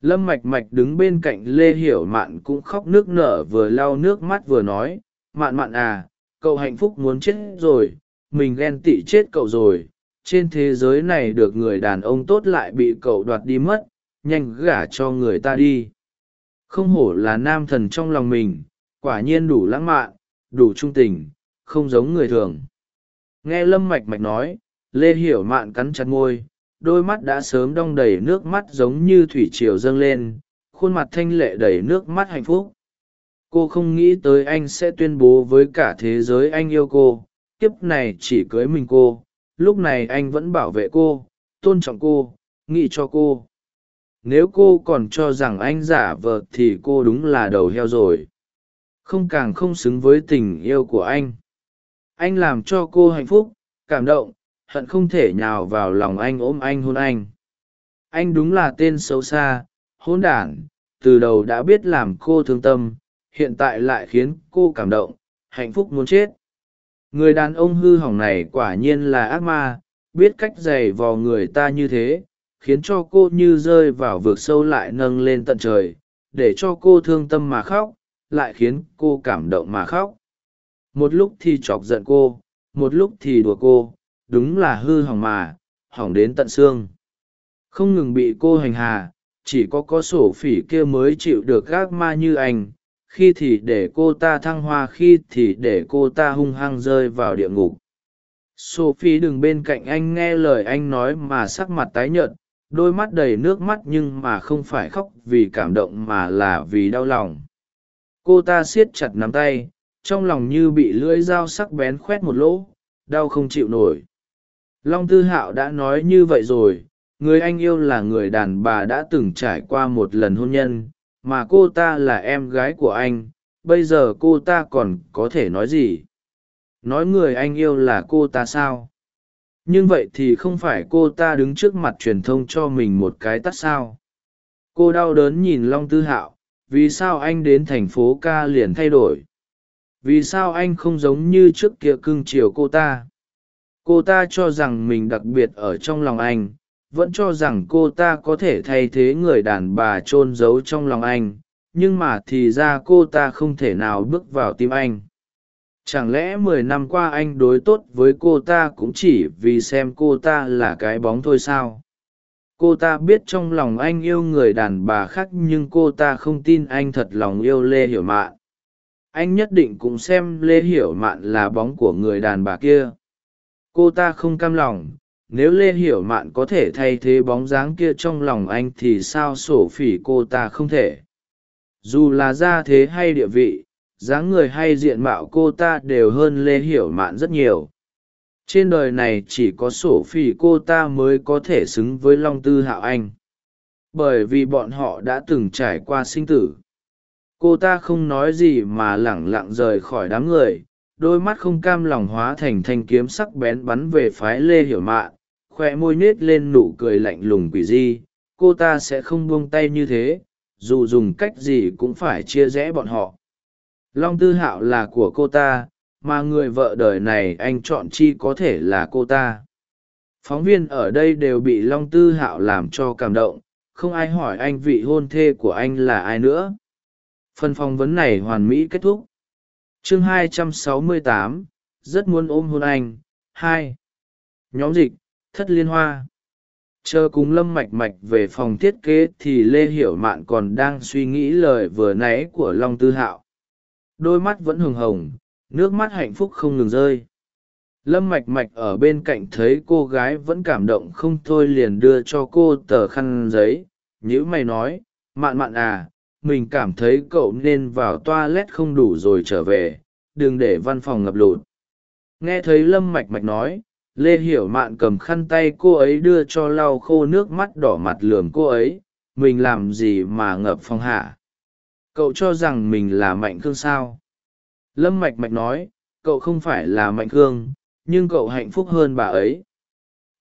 Lâm mạch mạch đứng bên cạnh lê hiểu mạn cũng khóc nước nở vừa lau nước mắt vừa nói, mạn mạn à cậu hạnh phúc muốn chết rồi, mình ghen tị chết cậu rồi trên thế giới này được người đàn ông tốt lại bị cậu đoạt đi mất, nhanh gả cho người ta đi. Không hổ là nam thần trong lòng mình, quả nhiên đủ lãng mạn, đủ trung tình, không giống người thường. Nghe lâm mạch mạch nói, lê hiểu mạn cắn chặt môi, đôi mắt đã sớm đong đầy nước mắt giống như thủy triều dâng lên, khuôn mặt thanh lệ đầy nước mắt hạnh phúc. Cô không nghĩ tới anh sẽ tuyên bố với cả thế giới anh yêu cô, kiếp này chỉ cưới mình cô lúc này anh vẫn bảo vệ cô, tôn trọng cô, nghĩ cho cô. Nếu cô còn cho rằng anh giả vờ thì cô đúng là đầu heo rồi. Không càng không xứng với tình yêu của anh. Anh làm cho cô hạnh phúc, cảm động, hận không thể nhào vào lòng anh ôm anh hôn anh. Anh đúng là tên xấu xa hôn đản, từ đầu đã biết làm cô thương tâm, hiện tại lại khiến cô cảm động, hạnh phúc muốn chết người đàn ông hư hỏng này quả nhiên là ác ma, biết cách giày vò người ta như thế, khiến cho cô như rơi vào vực sâu lại nâng lên tận trời, để cho cô thương tâm mà khóc, lại khiến cô cảm động mà khóc. Một lúc thì chọc giận cô, một lúc thì đùa cô, đúng là hư hỏng mà, hỏng đến tận xương. Không ngừng bị cô hành hà chỉ có có sổ phỉ kia mới chịu được gác ma như anh khi thì để cô ta thăng hoa, khi thì để cô ta hung hăng rơi vào địa ngục. Sophie đừng bên cạnh anh nghe lời anh nói mà sắc mặt tái nhợt, đôi mắt đầy nước mắt nhưng mà không phải khóc vì cảm động mà là vì đau lòng. Cô ta siết chặt nắm tay, trong lòng như bị lưỡi dao sắc bén khoét một lỗ, đau không chịu nổi. Long tư hạo đã nói như vậy rồi, người anh yêu là người đàn bà đã từng trải qua một lần hôn nhân mà cô ta là em gái của anh, bây giờ cô ta còn có thể nói gì? Nói người anh yêu là cô ta sao? Nhưng vậy thì không phải cô ta đứng trước mặt truyền thông cho mình một cái tắt sao? Cô đau đớn nhìn long tư hạo, vì sao anh đến thành phố ca liền thay đổi? Vì sao anh không giống như trước kia cưng chiều cô ta? Cô ta cho rằng mình đặc biệt ở trong lòng anh vẫn cho rằng cô ta có thể thay thế người đàn bà t r ô n giấu trong lòng anh, nhưng mà thì ra cô ta không thể nào bước vào tim anh. Chẳng lẽ mười năm qua anh đối tốt với cô ta cũng chỉ vì xem cô ta là cái bóng thôi sao? Cô ta biết trong lòng anh yêu người đàn bà khác nhưng cô ta không tin anh thật lòng yêu lê hiểu mạn. Anh nhất định cũng xem lê hiểu mạn là bóng của người đàn bà kia. Cô ta không cam lòng nếu lê hiểu mạn có thể thay thế bóng dáng kia trong lòng anh thì sao sổ phỉ cô ta không thể? Dù là gia thế hay địa vị, dáng người hay diện mạo cô ta đều hơn lê hiểu mạn rất nhiều. Trên đời này chỉ có sổ phỉ cô ta mới có thể xứng với long tư hạo anh. Bởi vì bọn họ đã từng trải qua sinh tử. Cô ta không nói gì mà lẳng lặng rời khỏi đám người, đôi mắt không cam lòng hóa thành thanh kiếm sắc bén bắn về phái lê hiểu mạn khoe môi nết lên nụ cười lạnh lùng quỷ di cô ta sẽ không buông tay như thế dù dùng cách gì cũng phải chia rẽ bọn họ. Long tư hạo là của cô ta mà người vợ đời này anh chọn chi có thể là cô ta. Phóng viên ở đây đều bị long tư hạo làm cho cảm động không ai hỏi anh vị hôn thê của anh là ai nữa. Phần phỏng vấn này hoàn mỹ kết thúc. Chương 268, rất muốn ôm hôn anh. Hai. Nhóm dịch thất liên hoa. Chờ cùng lâm mạch mạch về phòng thiết kế thì lê hiểu mạn còn đang suy nghĩ lời vừa nãy của long tư hạo. Đôi mắt vẫn hừng hồng, nước mắt hạnh phúc không ngừng rơi. Lâm mạch mạch ở bên cạnh thấy cô gái vẫn cảm động không thôi liền đưa cho cô tờ khăn giấy. Nhữ mày nói, mạn mạn à mình cảm thấy cậu nên vào toilet không đủ rồi trở về, đừng để văn phòng ngập lụt. Nghe thấy lâm mạch mạch nói lê hiểu mạn cầm khăn tay cô ấy đưa cho lau khô nước mắt đỏ mặt lườm cô ấy. Mình làm gì mà ngập phòng hả? Cậu cho rằng mình là mạnh khương sao? Lâm mạch mạch nói, cậu không phải là mạnh khương, nhưng cậu hạnh phúc hơn bà ấy.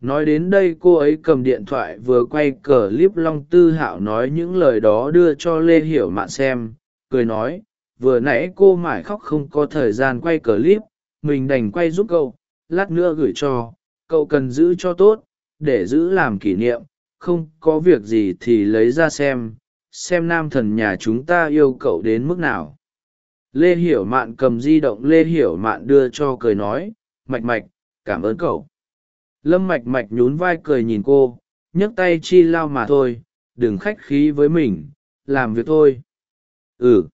Nói đến đây cô ấy cầm điện thoại vừa quay cờ clip long tư hạo nói những lời đó đưa cho lê hiểu mạn xem, cười nói, vừa nãy cô mải khóc không có thời gian quay clip mình đành quay giúp cậu lát nữa gửi cho, cậu cần giữ cho tốt, để giữ làm kỷ niệm, không có việc gì thì lấy ra xem xem nam thần nhà chúng ta yêu cậu đến mức nào. Lê hiểu mạn cầm di động lê hiểu mạn đưa cho cười nói, mạch mạch, cảm ơn cậu. Lâm mạch mạch nhún vai cười nhìn cô, nhấc tay chi lao mà thôi, đừng khách khí với mình, làm việc thôi. Ừ.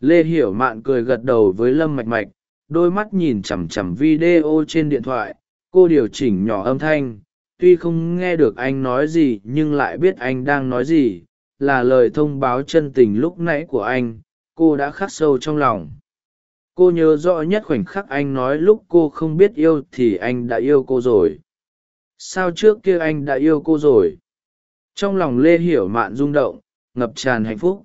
Lê hiểu mạn cười gật đầu với lâm mạch mạch đôi mắt nhìn chằm chằm video trên điện thoại, cô điều chỉnh nhỏ âm thanh, tuy không nghe được anh nói gì nhưng lại biết anh đang nói gì, là lời thông báo chân tình lúc nãy của anh, cô đã khắc sâu trong lòng. Cô nhớ rõ nhất khoảnh khắc anh nói lúc cô không biết yêu thì anh đã yêu cô rồi. Sao trước kia anh đã yêu cô rồi? Trong lòng lê hiểu mạn rung động, ngập tràn hạnh phúc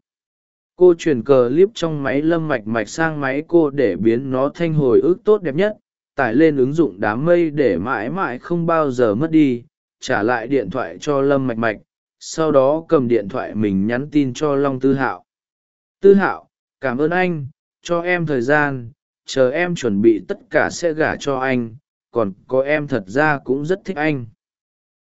cô truyền cờ clip trong máy lâm mạch mạch sang máy cô để biến nó thanh hồi ức tốt đẹp nhất, tải lên ứng dụng đám mây để mãi mãi không bao giờ mất đi, trả lại điện thoại cho lâm mạch mạch, sau đó cầm điện thoại mình nhắn tin cho long tư hạo. Tư hạo, cảm ơn anh, cho em thời gian, chờ em chuẩn bị tất cả sẽ gả cho anh, còn có em thật ra cũng rất thích anh.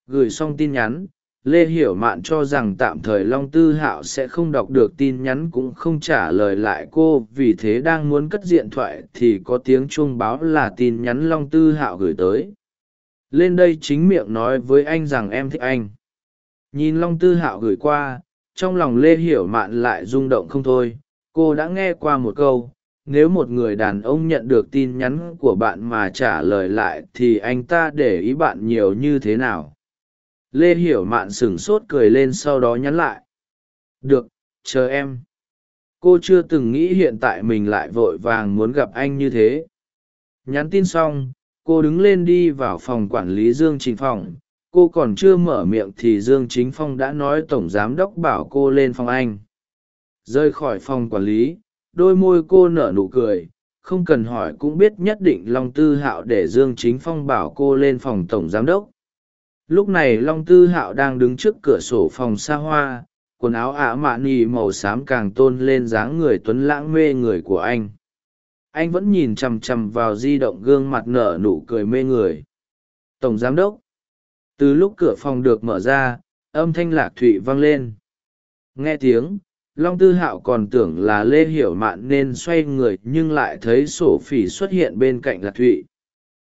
Gửi xong tin nhắn lê hiểu mạn cho rằng tạm thời long tư hạo sẽ không đọc được tin nhắn cũng không trả lời lại cô, vì thế đang muốn cất điện thoại thì có tiếng chuông báo là tin nhắn long tư hạo gửi tới. Lên đây chính miệng nói với anh rằng em thích anh. Nhìn long tư hạo gửi qua, trong lòng lê hiểu mạn lại rung động không thôi. Cô đã nghe qua một câu, nếu một người đàn ông nhận được tin nhắn của bạn mà trả lời lại thì anh ta để ý bạn nhiều như thế nào? Lê hiểu mạn sửng sốt cười lên sau đó nhắn lại. Được, chờ em. Cô chưa từng nghĩ hiện tại mình lại vội vàng muốn gặp anh như thế. Nhắn tin xong, cô đứng lên đi vào phòng quản lý dương chính phong. Cô còn chưa mở miệng thì dương chính phong đã nói tổng giám đốc bảo cô lên phòng anh. Rời khỏi phòng quản lý, đôi môi cô nở nụ cười. Không cần hỏi cũng biết nhất định long tư hạo để dương chính phong bảo cô lên phòng tổng giám đốc lúc này long tư hạo đang đứng trước cửa sổ phòng xa hoa, quần áo ả mạ nỉ màu xám càng tôn lên dáng người tuấn lãng mê người của anh. Anh vẫn nhìn chằm chằm vào di động gương mặt nở nụ cười mê người. Tổng giám đốc, từ lúc cửa phòng được mở ra, âm thanh lạc thụy vang lên. Nghe tiếng, long tư hạo còn tưởng là lê hiểu mạn nên xoay người nhưng lại thấy sổ phỉ xuất hiện bên cạnh lạc thụy.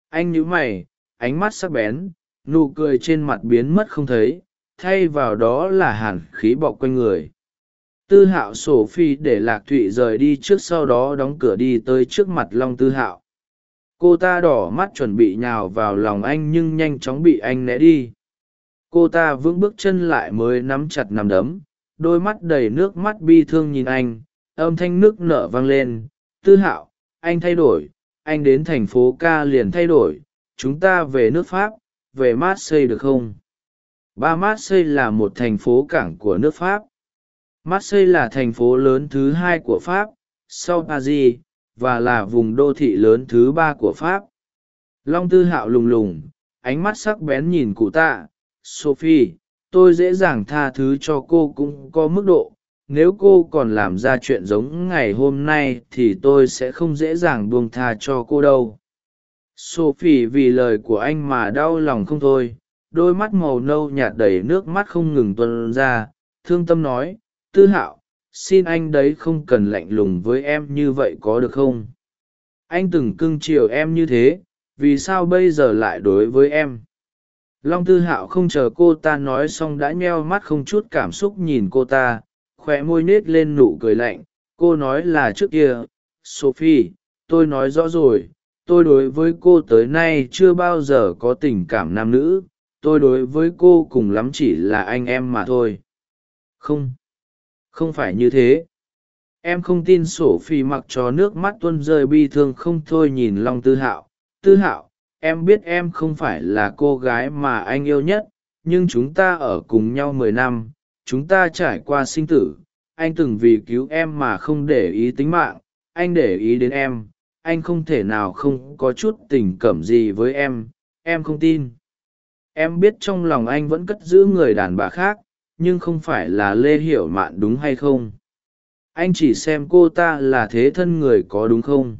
Anh nhíu mày, ánh mắt sắc bén nụ cười trên mặt biến mất không thấy, thay vào đó là hàn khí bọc quanh người. Tư hạo sổ phi để lạc thụy rời đi trước sau đó đóng cửa đi tới trước mặt long tư hạo. Cô ta đỏ mắt chuẩn bị nhào vào lòng anh nhưng nhanh chóng bị anh né đi. Cô ta vững bước chân lại mới nắm chặt nằm đấm, đôi mắt đầy nước mắt bi thương nhìn anh, âm thanh nước nở vang lên. Tư hạo, anh thay đổi, anh đến thành phố ca liền thay đổi, chúng ta về nước pháp về marseille được không? Ba marseille là một thành phố cảng của nước pháp. Marseille là thành phố lớn thứ hai của pháp, sau paris, và là vùng đô thị lớn thứ ba của pháp. Long tư hạo lùng lùng, ánh mắt sắc bén nhìn cụ tạ. Sophie, tôi dễ dàng tha thứ cho cô cũng có mức độ. Nếu cô còn làm ra chuyện giống ngày hôm nay thì tôi sẽ không dễ dàng buông tha cho cô đâu sophie vì lời của anh mà đau lòng không thôi. Đôi mắt màu nâu nhạt đầy nước mắt không ngừng tuân ra. Thương tâm nói, tư hạo, xin anh đấy không cần lạnh lùng với em như vậy có được không? Anh từng cưng chiều em như thế, vì sao bây giờ lại đối với em? Long tư hạo không chờ cô ta nói xong đã nheo mắt không chút cảm xúc nhìn cô ta khoe môi nết lên nụ cười lạnh. Cô nói là trước kia, sophie, tôi nói rõ rồi tôi đối với cô tới nay chưa bao giờ có tình cảm nam nữ. Tôi đối với cô cùng lắm chỉ là anh em mà thôi. Không. Không phải như thế. Em không tin sổ phi mặc cho nước mắt tuân rơi bi thương không thôi nhìn long tư hạo. Tư hạo, em biết em không phải là cô gái mà anh yêu nhất, nhưng chúng ta ở cùng nhau mười năm, chúng ta trải qua sinh tử. Anh từng vì cứu em mà không để ý tính mạng, anh để ý đến em anh không thể nào không có chút tình cảm gì với em em không tin. Em biết trong lòng anh vẫn cất giữ người đàn bà khác nhưng không phải là lê hiểu mạn đúng hay không? Anh chỉ xem cô ta là thế thân người có đúng không?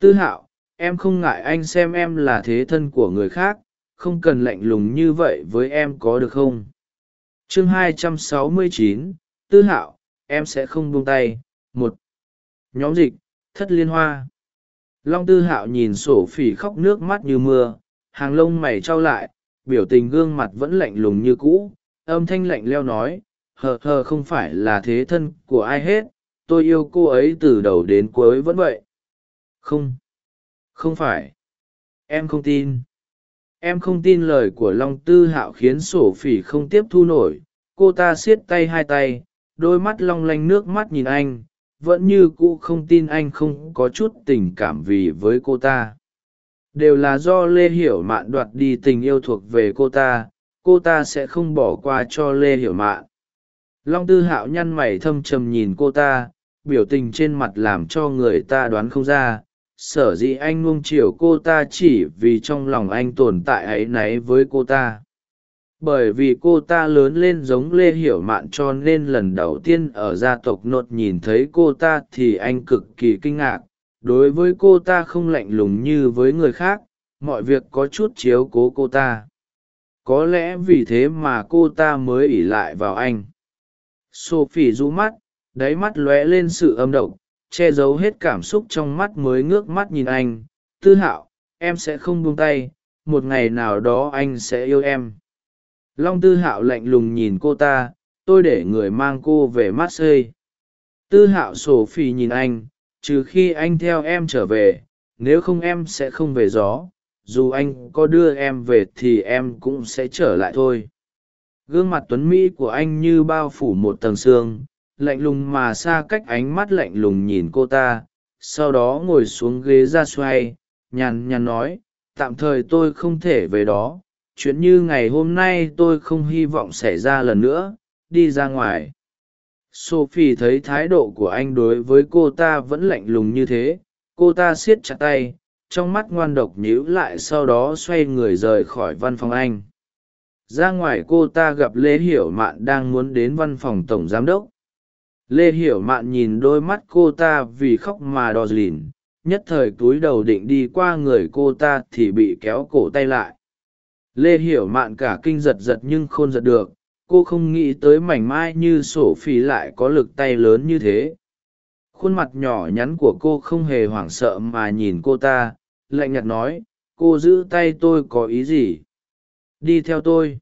Tư hạo em không ngại anh xem em là thế thân của người khác không cần lạnh lùng như vậy với em có được không? Chương 269, tư hạo em sẽ không buông tay. Một. Nhóm dịch thất liên hoa long tư hạo nhìn sổ phỉ khóc nước mắt như mưa, hàng lông mày trao lại, biểu tình gương mặt vẫn lạnh lùng như cũ, âm thanh lạnh leo nói, hờ hờ, không phải là thế thân của ai hết, tôi yêu cô ấy từ đầu đến cuối vẫn vậy. Không không phải. Em không tin. Em không tin lời của long tư hạo khiến sổ phỉ không tiếp thu nổi. Cô ta siết tay hai tay, đôi mắt long lanh nước mắt nhìn anh vẫn như cũ không tin anh không có chút tình cảm vì với cô ta. Đều là do lê hiểu mạn đoạt đi tình yêu thuộc về cô ta cô ta sẽ không bỏ qua cho lê hiểu mạn. Long tư hạo nhăn mày thâm trầm nhìn cô ta, biểu tình trên mặt làm cho người ta đoán không ra. Sở dĩ anh nuông chiều cô ta chỉ vì trong lòng anh tồn tại áy náy với cô ta bởi vì cô ta lớn lên giống lê hiểu mạn cho nên lần đầu tiên ở gia tộc nột nhìn thấy cô ta thì anh cực kỳ kinh ngạc. Đối với cô ta không lạnh lùng như với người khác, mọi việc có chút chiếu cố cô ta. Có lẽ vì thế mà cô ta mới ỉ lại vào anh. Sophie rũ mắt, đáy mắt lóe lên sự âm độc, che giấu hết cảm xúc trong mắt mới ngước mắt nhìn anh. Tư hạo, em sẽ không buông tay, một ngày nào đó anh sẽ yêu em long tư hạo lạnh lùng nhìn cô ta, tôi để người mang cô về marseille. Tư hạo sổ phì nhìn anh, trừ khi anh theo em trở về, nếu không em sẽ không về gió, dù anh có đưa em về thì em cũng sẽ trở lại thôi. Gương mặt tuấn mỹ của anh như bao phủ một tầng xương, lạnh lùng mà xa cách ánh mắt lạnh lùng nhìn cô ta, sau đó ngồi xuống ghế ra xoay, nhàn nhàn nói, tạm thời tôi không thể về đó chuyện như ngày hôm nay tôi không hy vọng xảy ra lần nữa, đi ra ngoài. Sophie thấy thái độ của anh đối với cô ta vẫn lạnh lùng như thế, cô ta siết chặt tay, trong mắt ngoan độc nhíu lại sau đó xoay người rời khỏi văn phòng anh. Ra ngoài cô ta gặp lê hiểu mạn đang muốn đến văn phòng tổng giám đốc. Lê hiểu mạn nhìn đôi mắt cô ta vì khóc mà đò dìn nhất thời túi đầu định đi qua người cô ta thì bị kéo cổ tay lại lê hiểu mạn cả kinh giật giật nhưng khôn giật được, cô không nghĩ tới mảnh mai như sổ phi lại có lực tay lớn như thế. Khuôn mặt nhỏ nhắn của cô không hề hoảng sợ mà nhìn cô ta, lạnh nhạt nói, cô giữ tay tôi có ý gì? Đi theo tôi.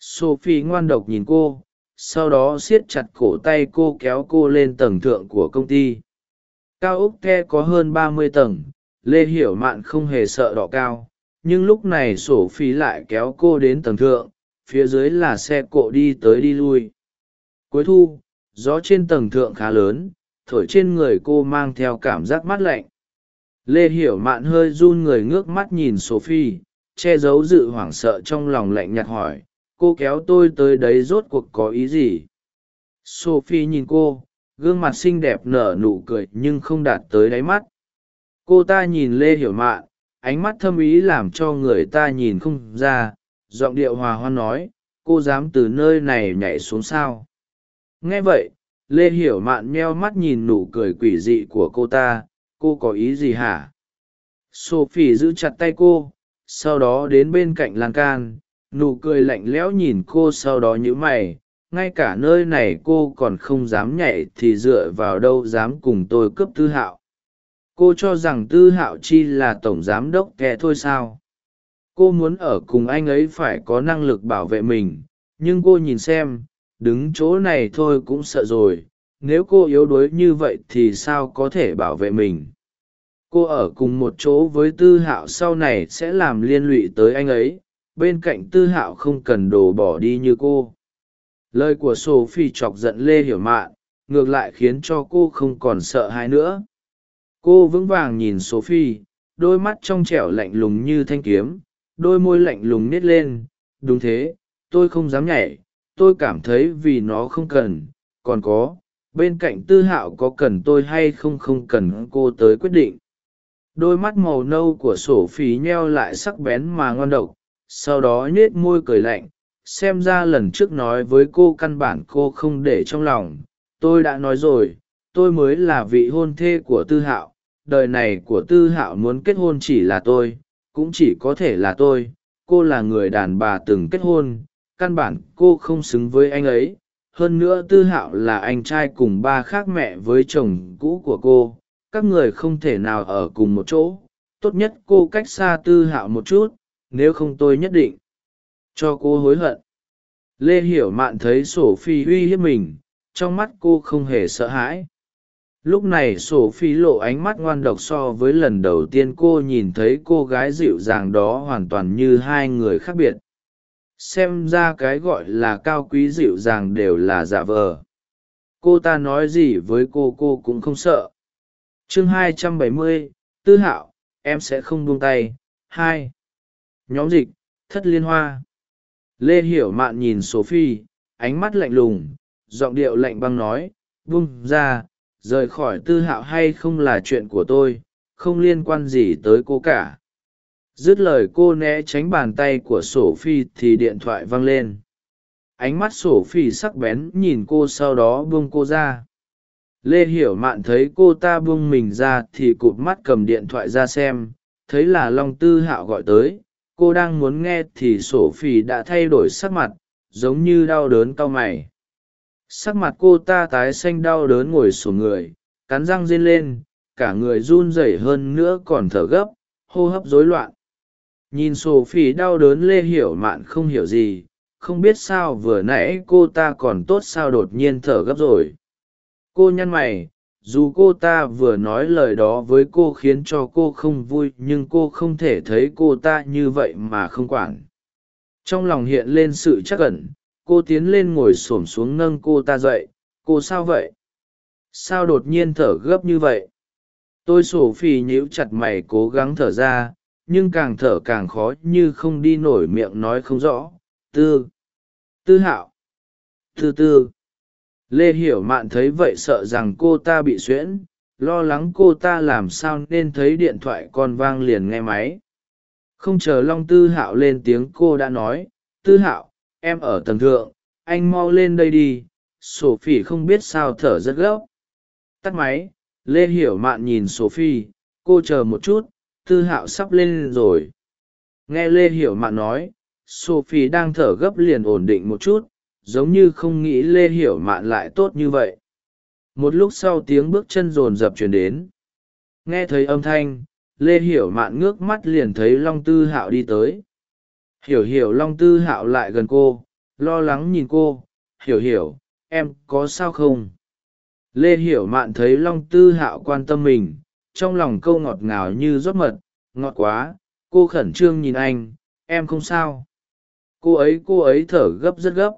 Sophie ngoan độc nhìn cô, sau đó siết chặt cổ tay cô kéo cô lên tầng thượng của công ty. Cao ốc the có hơn ba mươi tầng, lê hiểu mạn không hề sợ đỏ cao nhưng lúc này sổ phi lại kéo cô đến tầng thượng, phía dưới là xe cộ đi tới đi lui. Cuối thu, gió trên tầng thượng khá lớn, thổi trên người cô mang theo cảm giác mát lạnh. Lê hiểu mạn hơi run người ngước mắt nhìn sophie che giấu dự hoảng sợ trong lòng lạnh nhạt hỏi, cô kéo tôi tới đấy rốt cuộc có ý gì? Sophie nhìn cô, gương mặt xinh đẹp nở nụ cười nhưng không đạt tới đáy mắt. Cô ta nhìn lê hiểu mạn ánh mắt thâm ý làm cho người ta nhìn không ra, giọng điệu hòa hoan nói, cô dám từ nơi này nhảy xuống sao? Nghe vậy, lê hiểu mạn meo mắt nhìn nụ cười quỷ dị của cô ta, cô có ý gì hả? Sophie giữ chặt tay cô, sau đó đến bên cạnh lan can, nụ cười lạnh lẽo nhìn cô sau đó nhữ mày, ngay cả nơi này cô còn không dám nhảy thì dựa vào đâu dám cùng tôi cướp tư hạo? Cô cho rằng tư hạo chi là tổng giám đốc kẻ thôi sao? Cô muốn ở cùng anh ấy phải có năng lực bảo vệ mình, nhưng cô nhìn xem, đứng chỗ này thôi cũng sợ rồi. Nếu cô yếu đuối như vậy thì sao có thể bảo vệ mình? Cô ở cùng một chỗ với tư hạo sau này sẽ làm liên lụy tới anh ấy. Bên cạnh tư hạo không cần đổ bỏ đi như cô. Lời của sophie chọc giận lê hiểu mạn, ngược lại khiến cho cô không còn sợ hãi nữa cô vững vàng nhìn sophie, đôi mắt trong trẻo lạnh lùng như thanh kiếm, đôi môi lạnh lùng nít lên. Đúng thế, tôi không dám nhảy, tôi cảm thấy vì nó không cần. Còn có, bên cạnh tư hạo có cần tôi hay không không cần cô tới quyết định. Đôi mắt màu nâu của sổ phí nheo lại sắc bén mà ngon độc, sau đó nhết môi cười lạnh. Xem ra lần trước nói với cô căn bản cô không để trong lòng. Tôi đã nói rồi, tôi mới là vị hôn thê của tư hạo đời này của tư hạo muốn kết hôn chỉ là tôi, cũng chỉ có thể là tôi. Cô là người đàn bà từng kết hôn, căn bản cô không xứng với anh ấy. Hơn nữa tư hạo là anh trai cùng ba khác mẹ với chồng cũ của cô. Các người không thể nào ở cùng một chỗ. Tốt nhất cô cách xa tư hạo một chút, nếu không tôi nhất định cho cô hối hận. Lê hiểu mạn thấy sổ phi uy hiếp mình, trong mắt cô không hề sợ hãi lúc này sổ phi lộ ánh mắt ngoan độc so với lần đầu tiên cô nhìn thấy cô gái dịu dàng đó hoàn toàn như hai người khác biệt. Xem ra cái gọi là cao quý dịu dàng đều là giả vờ. Cô ta nói gì với cô cô cũng không sợ. Chương 270, tư hạo em sẽ không buông tay. Hai. Nhóm dịch thất liên hoa. Lê hiểu mạn nhìn sophie ánh mắt lạnh lùng giọng điệu lạnh băng nói buông ra rời khỏi tư hạo hay không là chuyện của tôi, không liên quan gì tới cô cả. Dứt lời cô né tránh bàn tay của sổ phi thì điện thoại văng lên. Ánh mắt sổ phi sắc bén nhìn cô sau đó buông cô ra. Lê hiểu mạn thấy cô ta buông mình ra thì cụt mắt cầm điện thoại ra xem, thấy là long tư hạo gọi tới. Cô đang muốn nghe thì sổ phi đã thay đổi sắc mặt, giống như đau đớn cau mày sắc mặt cô ta tái xanh đau đớn ngồi sổ người, cắn răng rên lên, cả người run rẩy hơn nữa còn thở gấp, hô hấp rối loạn. Nhìn sổ phỉ đau đớn lê hiểu mạn không hiểu gì, không biết sao vừa nãy cô ta còn tốt sao đột nhiên thở gấp rồi. Cô nhăn mày, dù cô ta vừa nói lời đó với cô khiến cho cô không vui, nhưng cô không thể thấy cô ta như vậy mà không quản. Trong lòng hiện lên sự chắc ẩn cô tiến lên ngồi s ổ m xuống nâng cô ta dậy. Cô sao vậy? Sao đột nhiên thở gấp như vậy? Tôi sổ phì nhíu chặt mày cố gắng thở ra, nhưng càng thở càng khó như không đi nổi miệng nói không rõ. Tư. Tư hạo. Tư tư. Lê hiểu mạn thấy vậy sợ rằng cô ta bị xuyễn. Lo lắng cô ta làm sao nên thấy điện thoại con vang liền nghe máy. Không chờ long tư hạo lên tiếng cô đã nói, tư hạo em ở tầng thượng, anh mau lên đây đi sổ phỉ không biết sao thở rất gấp. Tắt máy, lê hiểu mạn nhìn sophie, cô chờ một chút, tư hạo sắp lên rồi. Nghe lê hiểu mạn nói, sophie đang thở gấp liền ổn định một chút, giống như không nghĩ lê hiểu mạn lại tốt như vậy. Một lúc sau tiếng bước chân rồn rập chuyển đến. Nghe thấy âm thanh, lê hiểu mạn ngước mắt liền thấy long tư hạo đi tới hiểu hiểu long tư hạo lại gần cô, lo lắng nhìn cô. Hiểu hiểu, em có sao không? Lê hiểu mạn thấy long tư hạo quan tâm mình, trong lòng câu ngọt ngào như rót mật. Ngọt quá, cô khẩn trương nhìn anh, em không sao. Cô ấy cô ấy thở gấp rất gấp.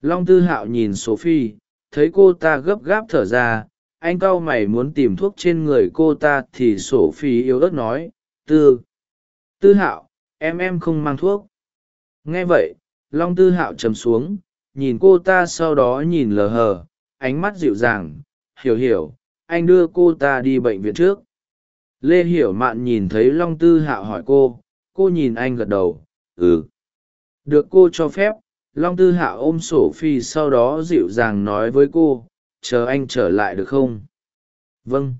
Long tư hạo nhìn sophie, thấy cô ta gấp gáp thở ra. Anh cau mày muốn tìm thuốc trên người cô ta thì sophie yếu ớt nói, tư tư hạo em em không mang thuốc. Nghe vậy, long tư hạo trầm xuống, nhìn cô ta sau đó nhìn lờ hờ, ánh mắt dịu dàng, hiểu hiểu, anh đưa cô ta đi bệnh viện trước. Lê hiểu mạn nhìn thấy long tư hạo hỏi cô cô nhìn anh gật đầu ừ. Được cô cho phép. Long tư hạo ôm sổ phi sau đó dịu dàng nói với cô, chờ anh trở lại được không? Vâng.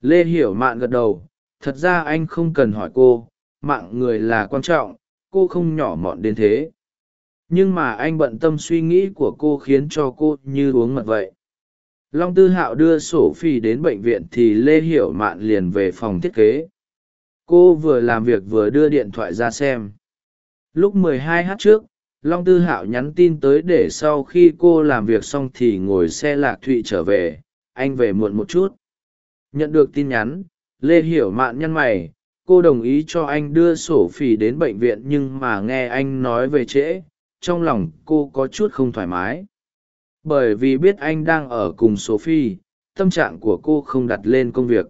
Lê hiểu mạn gật đầu, thật ra anh không cần hỏi cô mạng người là quan trọng, cô không nhỏ mọn đến thế. Nhưng mà anh bận tâm suy nghĩ của cô khiến cho cô như uống mật vậy. Long tư hạo đưa sổ phi đến bệnh viện thì lê hiểu mạn liền về phòng thiết kế. Cô vừa làm việc vừa đưa điện thoại ra xem. Lúc 12 h trước, long tư hạo nhắn tin tới để sau khi cô làm việc xong thì ngồi xe lạc thụy trở về. Anh về muộn một chút. Nhận được tin nhắn, lê hiểu mạn nhăn mày cô đồng ý cho anh đưa sổ phỉ đến bệnh viện nhưng mà nghe anh nói về trễ, trong lòng cô có chút không thoải mái. Bởi vì biết anh đang ở cùng sophie, tâm trạng của cô không đặt lên công việc.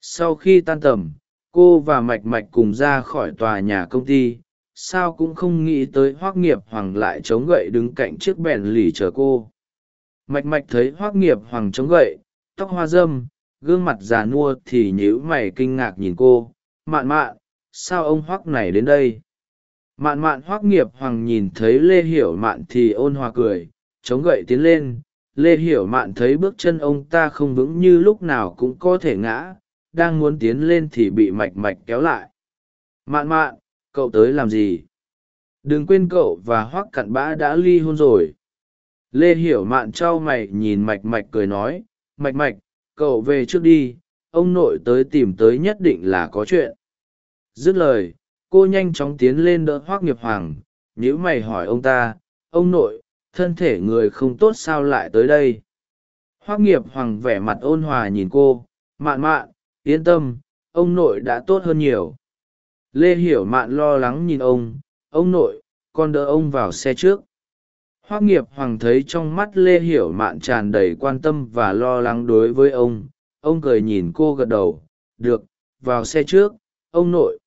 Sau khi tan tầm, cô và mạch mạch cùng ra khỏi tòa nhà công ty, sao cũng không nghĩ tới hoác nghiệp hoàng lại chống gậy đứng cạnh chiếc bèn lì chờ cô. Mạch mạch thấy hoác nghiệp hoàng chống gậy, tóc hoa dâm gương mặt già nua thì nhíu mày kinh ngạc nhìn cô mạn mạn, sao ông Hoắc này đến đây? Mạn mạn Hoắc nghiệp hoàng nhìn thấy lê hiểu mạn thì ôn hòa cười, chống gậy tiến lên. Lê hiểu mạn thấy bước chân ông ta không vững như lúc nào cũng có thể ngã, đang muốn tiến lên thì bị mạch mạch kéo lại. Mạn mạn, cậu tới làm gì? Đừng quên cậu và Hoắc cặn bã đã ly hôn rồi. Lê hiểu mạn t r a o mày nhìn mạch mạch cười nói, mạch mạch, cậu về trước đi ông nội tới tìm tới nhất định là có chuyện. Dứt lời, cô nhanh chóng tiến lên đỡ hoác nghiệp hoàng nhữ mày hỏi ông ta, ông nội, thân thể người không tốt sao lại tới đây? Hoác nghiệp hoàng vẻ mặt ôn hòa nhìn cô, mạn mạn, yên tâm, ông nội đã tốt hơn nhiều. Lê hiểu mạn lo lắng nhìn ông ông nội, con đỡ ông vào xe trước. Hoác nghiệp hoàng thấy trong mắt lê hiểu mạn tràn đầy quan tâm và lo lắng đối với ông ông cười nhìn cô gật đầu, được, vào xe trước, ông nội.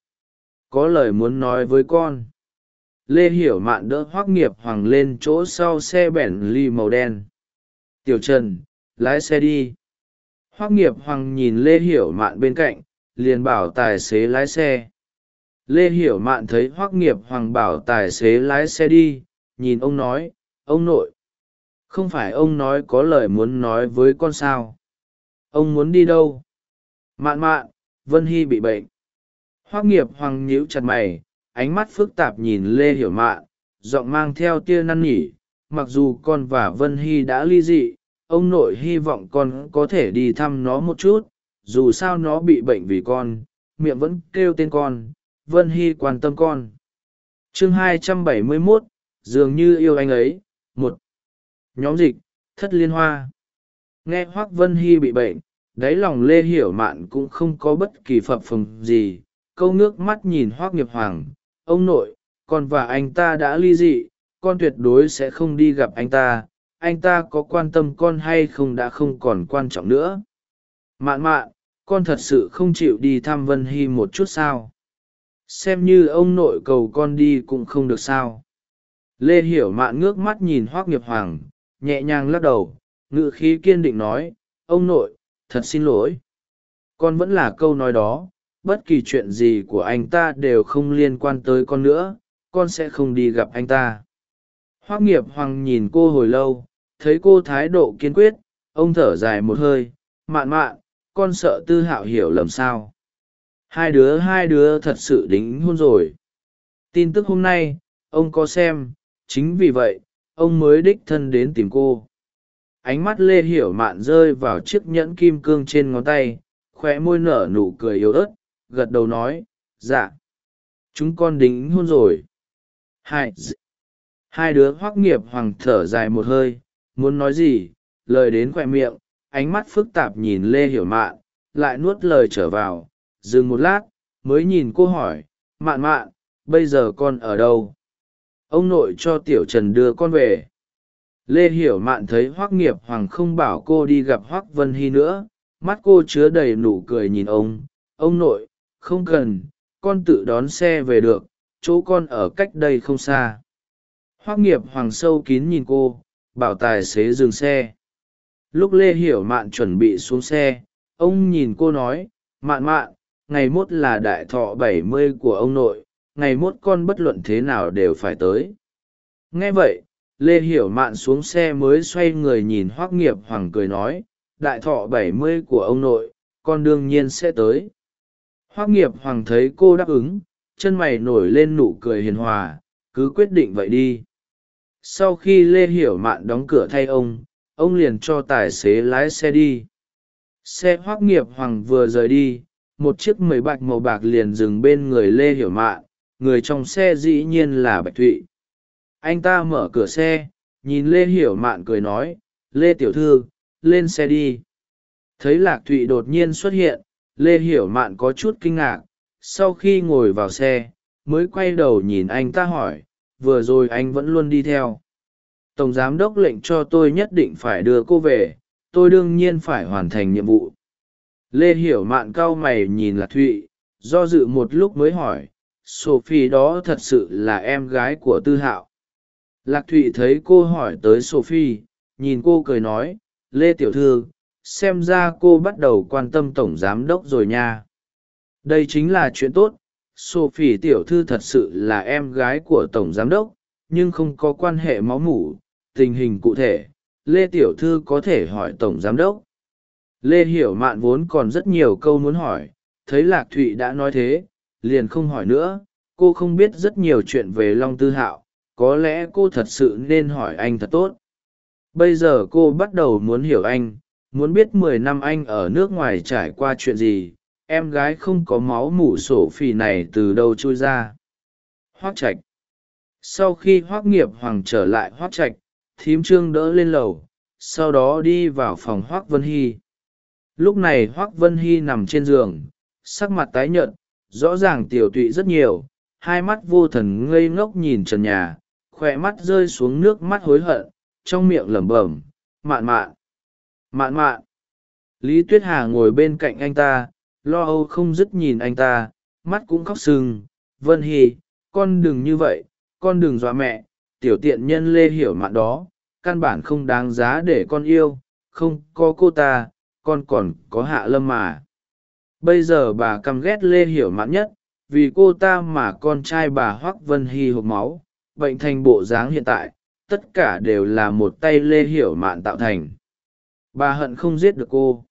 Có lời muốn nói với con. Lê hiểu mạn đỡ hoác nghiệp hoàng lên chỗ sau xe bẻn ly màu đen. Tiểu trần, lái xe đi. Hoác nghiệp hoàng nhìn lê hiểu mạn bên cạnh, liền bảo tài xế lái xe. Lê hiểu mạn thấy hoác nghiệp hoàng bảo tài xế lái xe đi, nhìn ông nói, ông nội, không phải ông nói có lời muốn nói với con sao? Ông muốn đi đâu? Mạn mạn vân hy bị bệnh. Hoác nghiệp hoàng nhíu chặt mày ánh mắt phức tạp nhìn lê hiểu mạn giọng mang theo tia năn nỉ. Mặc dù con và vân hy đã ly dị ông nội hy vọng con có thể đi thăm nó một chút. Dù sao nó bị bệnh vì con miệng vẫn kêu tên con. Vân hy quan tâm con. Chương 271, dường như yêu anh ấy. Một. Nhóm dịch thất liên hoa nghe hoác vân hy bị bệnh, đáy lòng lê hiểu mạn cũng không có bất kỳ phập phồng gì. Câu nước mắt nhìn hoác nghiệp hoàng, ông nội, con và anh ta đã ly dị, con tuyệt đối sẽ không đi gặp anh ta. Anh ta có quan tâm con hay không đã không còn quan trọng nữa. Mạn mạn, con thật sự không chịu đi thăm vân hy một chút sao? Xem như ông nội cầu con đi cũng không được sao? Lê hiểu mạn ngước mắt nhìn hoác nghiệp hoàng, nhẹ nhàng lắc đầu ngự khí kiên định nói, ông nội, thật xin lỗi. Con vẫn là câu nói đó, bất kỳ chuyện gì của anh ta đều không liên quan tới con nữa, con sẽ không đi gặp anh ta. Hoác nghiệp hoàng nhìn cô hồi lâu, thấy cô thái độ kiên quyết, ông thở dài một hơi, mạn mạn, con sợ tư hạo hiểu lầm sao? Hai đứa hai đứa thật sự đính hôn rồi. Tin tức hôm nay, ông có xem, chính vì vậy, ông mới đích thân đến tìm cô ánh mắt lê hiểu mạn rơi vào chiếc nhẫn kim cương trên ngón tay khoe môi nở nụ cười yếu ớt, gật đầu nói dạ chúng con đính hôn rồi. Hai hai đứa hoắc nghiệp hoàng thở dài một hơi, muốn nói gì? Lời đến khoe miệng, ánh mắt phức tạp nhìn lê hiểu mạn, lại nuốt lời trở vào, dừng một lát, mới nhìn cô hỏi, mạn mạn, bây giờ con ở đâu ông nội cho tiểu trần đưa con về lê hiểu mạn thấy hoác nghiệp hoàng không bảo cô đi gặp hoác vân hy nữa, mắt cô chứa đầy nụ cười nhìn ông. Ông nội, không cần, con tự đón xe về được, chỗ con ở cách đây không xa. Hoác nghiệp hoàng sâu kín nhìn cô, bảo tài xế dừng xe. Lúc lê hiểu mạn chuẩn bị xuống xe, ông nhìn cô nói, mạn mạn, ngày mốt là đại thọ bảy mươi của ông nội, ngày mốt con bất luận thế nào đều phải tới. Nghe vậy lê hiểu mạn xuống xe mới xoay người nhìn hoác nghiệp hoàng cười nói, đại thọ bảy mươi của ông nội, con đương nhiên sẽ tới. Hoác nghiệp hoàng thấy cô đáp ứng, chân mày nổi lên nụ cười hiền hòa, cứ quyết định vậy đi. Sau khi lê hiểu mạn đóng cửa thay ông ông liền cho tài xế lái xe đi. Xe hoác nghiệp hoàng vừa rời đi, một chiếc mười bạch màu bạc liền dừng bên người lê hiểu mạn, người trong xe dĩ nhiên là bạch thụy anh ta mở cửa xe, nhìn lê hiểu mạn cười nói, lê tiểu thư, lên xe đi. Thấy lạc thụy đột nhiên xuất hiện, lê hiểu mạn có chút kinh ngạc, sau khi ngồi vào xe, mới quay đầu nhìn anh ta hỏi, vừa rồi anh vẫn luôn đi theo? Tổng giám đốc lệnh cho tôi nhất định phải đưa cô về, tôi đương nhiên phải hoàn thành nhiệm vụ. Lê hiểu mạn cau mày nhìn lạc thụy, do dự một lúc mới hỏi, sophie đó thật sự là em gái của tư hạo? Lạc thụy thấy cô hỏi tới sophie, nhìn cô cười nói, lê tiểu thư, xem ra cô bắt đầu quan tâm tổng giám đốc rồi nha. Đây chính là chuyện tốt, sophie tiểu thư thật sự là em gái của tổng giám đốc, nhưng không có quan hệ máu mủ, tình hình cụ thể, lê tiểu thư có thể hỏi tổng giám đốc. Lê hiểu mạn vốn còn rất nhiều câu muốn hỏi, thấy lạc thụy đã nói thế, liền không hỏi nữa, cô không biết rất nhiều chuyện về long tư hạo có lẽ cô thật sự nên hỏi anh thật tốt. Bây giờ cô bắt đầu muốn hiểu anh, muốn biết mười năm anh ở nước ngoài trải qua chuyện gì. Em gái không có máu mủ sổ phì này từ đâu trôi ra? Hoác trạch. Sau khi hoác nghiệp hoàng trở lại hoác trạch, thím trương đỡ lên lầu, sau đó đi vào phòng hoác vân hy. Lúc này hoác vân hy nằm trên giường, sắc mặt tái nhợt, rõ ràng tiểu tụy rất nhiều, hai mắt vô thần ngây ngốc nhìn trần nhà khoe mắt rơi xuống nước mắt hối hận, trong miệng lẩm bẩm, mạn mạn mạn mạn. Lý tuyết hà ngồi bên cạnh anh ta, lo âu không dứt nhìn anh ta, mắt cũng khóc sưng, vân hy, con đừng như vậy, con đừng dọa mẹ, tiểu tiện nhân lê hiểu mạn đó, căn bản không đáng giá để con yêu, không có cô ta, con còn có hạ lâm mà. Bây giờ bà căm ghét lê hiểu mạn nhất, vì cô ta mà con trai bà hoắc vân hy hộp máu bệnh thành bộ dáng hiện tại, tất cả đều là một tay lê hiểu mạn tạo thành. Bà hận không giết được cô.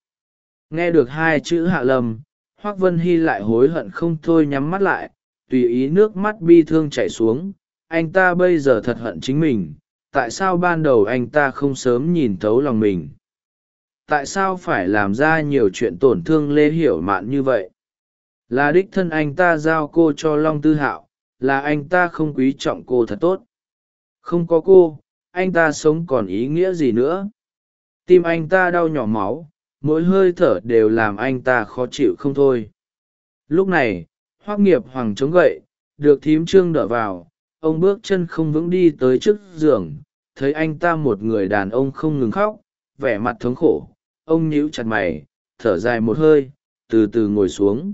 Nghe được hai chữ hạ lâm, hoác vân hy lại hối hận không thôi nhắm mắt lại, tùy ý nước mắt bi thương chảy xuống. Anh ta bây giờ thật hận chính mình, tại sao ban đầu anh ta không sớm nhìn thấu lòng mình? Tại sao phải làm ra nhiều chuyện tổn thương lê hiểu mạn như vậy? Là đích thân anh ta giao cô cho long tư hạo là anh ta không quý trọng cô thật tốt. Không có cô, anh ta sống còn ý nghĩa gì nữa? Tim anh ta đau nhỏ máu, mỗi hơi thở đều làm anh ta khó chịu không thôi. Lúc này, hoác nghiệp hoàng chống gậy, được thím trương đỡ vào, ông bước chân không vững đi tới trước giường, thấy anh ta một người đàn ông không ngừng khóc, vẻ mặt thống khổ. Ông nhíu chặt mày, thở dài một hơi, từ từ ngồi xuống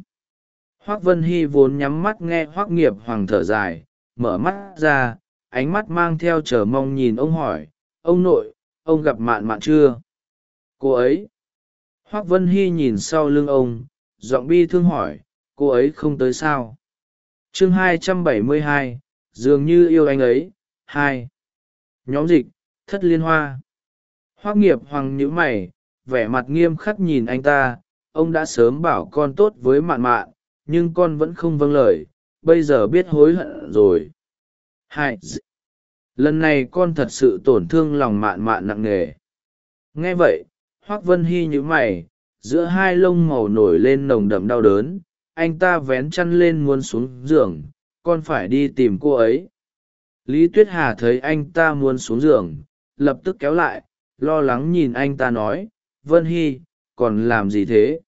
hoác vân hy vốn nhắm mắt nghe hoác nghiệp hoàng thở dài mở mắt ra ánh mắt mang theo chờ mong nhìn ông hỏi ông nội ông gặp mạn mạn chưa? Cô ấy. Hoác vân hy nhìn sau lưng ông giọng bi thương hỏi cô ấy không tới sao? Chương 272, dường như yêu anh ấy hai. Nhóm dịch thất liên hoa. Hoác nghiệp hoàng nhữ mày vẻ mặt nghiêm khắc nhìn anh ta ông đã sớm bảo con tốt với mạn mạn nhưng con vẫn không vâng lời, bây giờ biết hối hận rồi. Hai lần này con thật sự tổn thương lòng mạn mạn nặng nề. Nghe vậy, hoác vân hy nhữ mày, giữa hai lông màu nổi lên nồng đậm đau đớn, anh ta vén chăn lên muốn xuống giường, con phải đi tìm cô ấy. Lý tuyết hà thấy anh ta muốn xuống giường, lập tức kéo lại, lo lắng nhìn anh ta nói, vân hy, còn làm gì thế?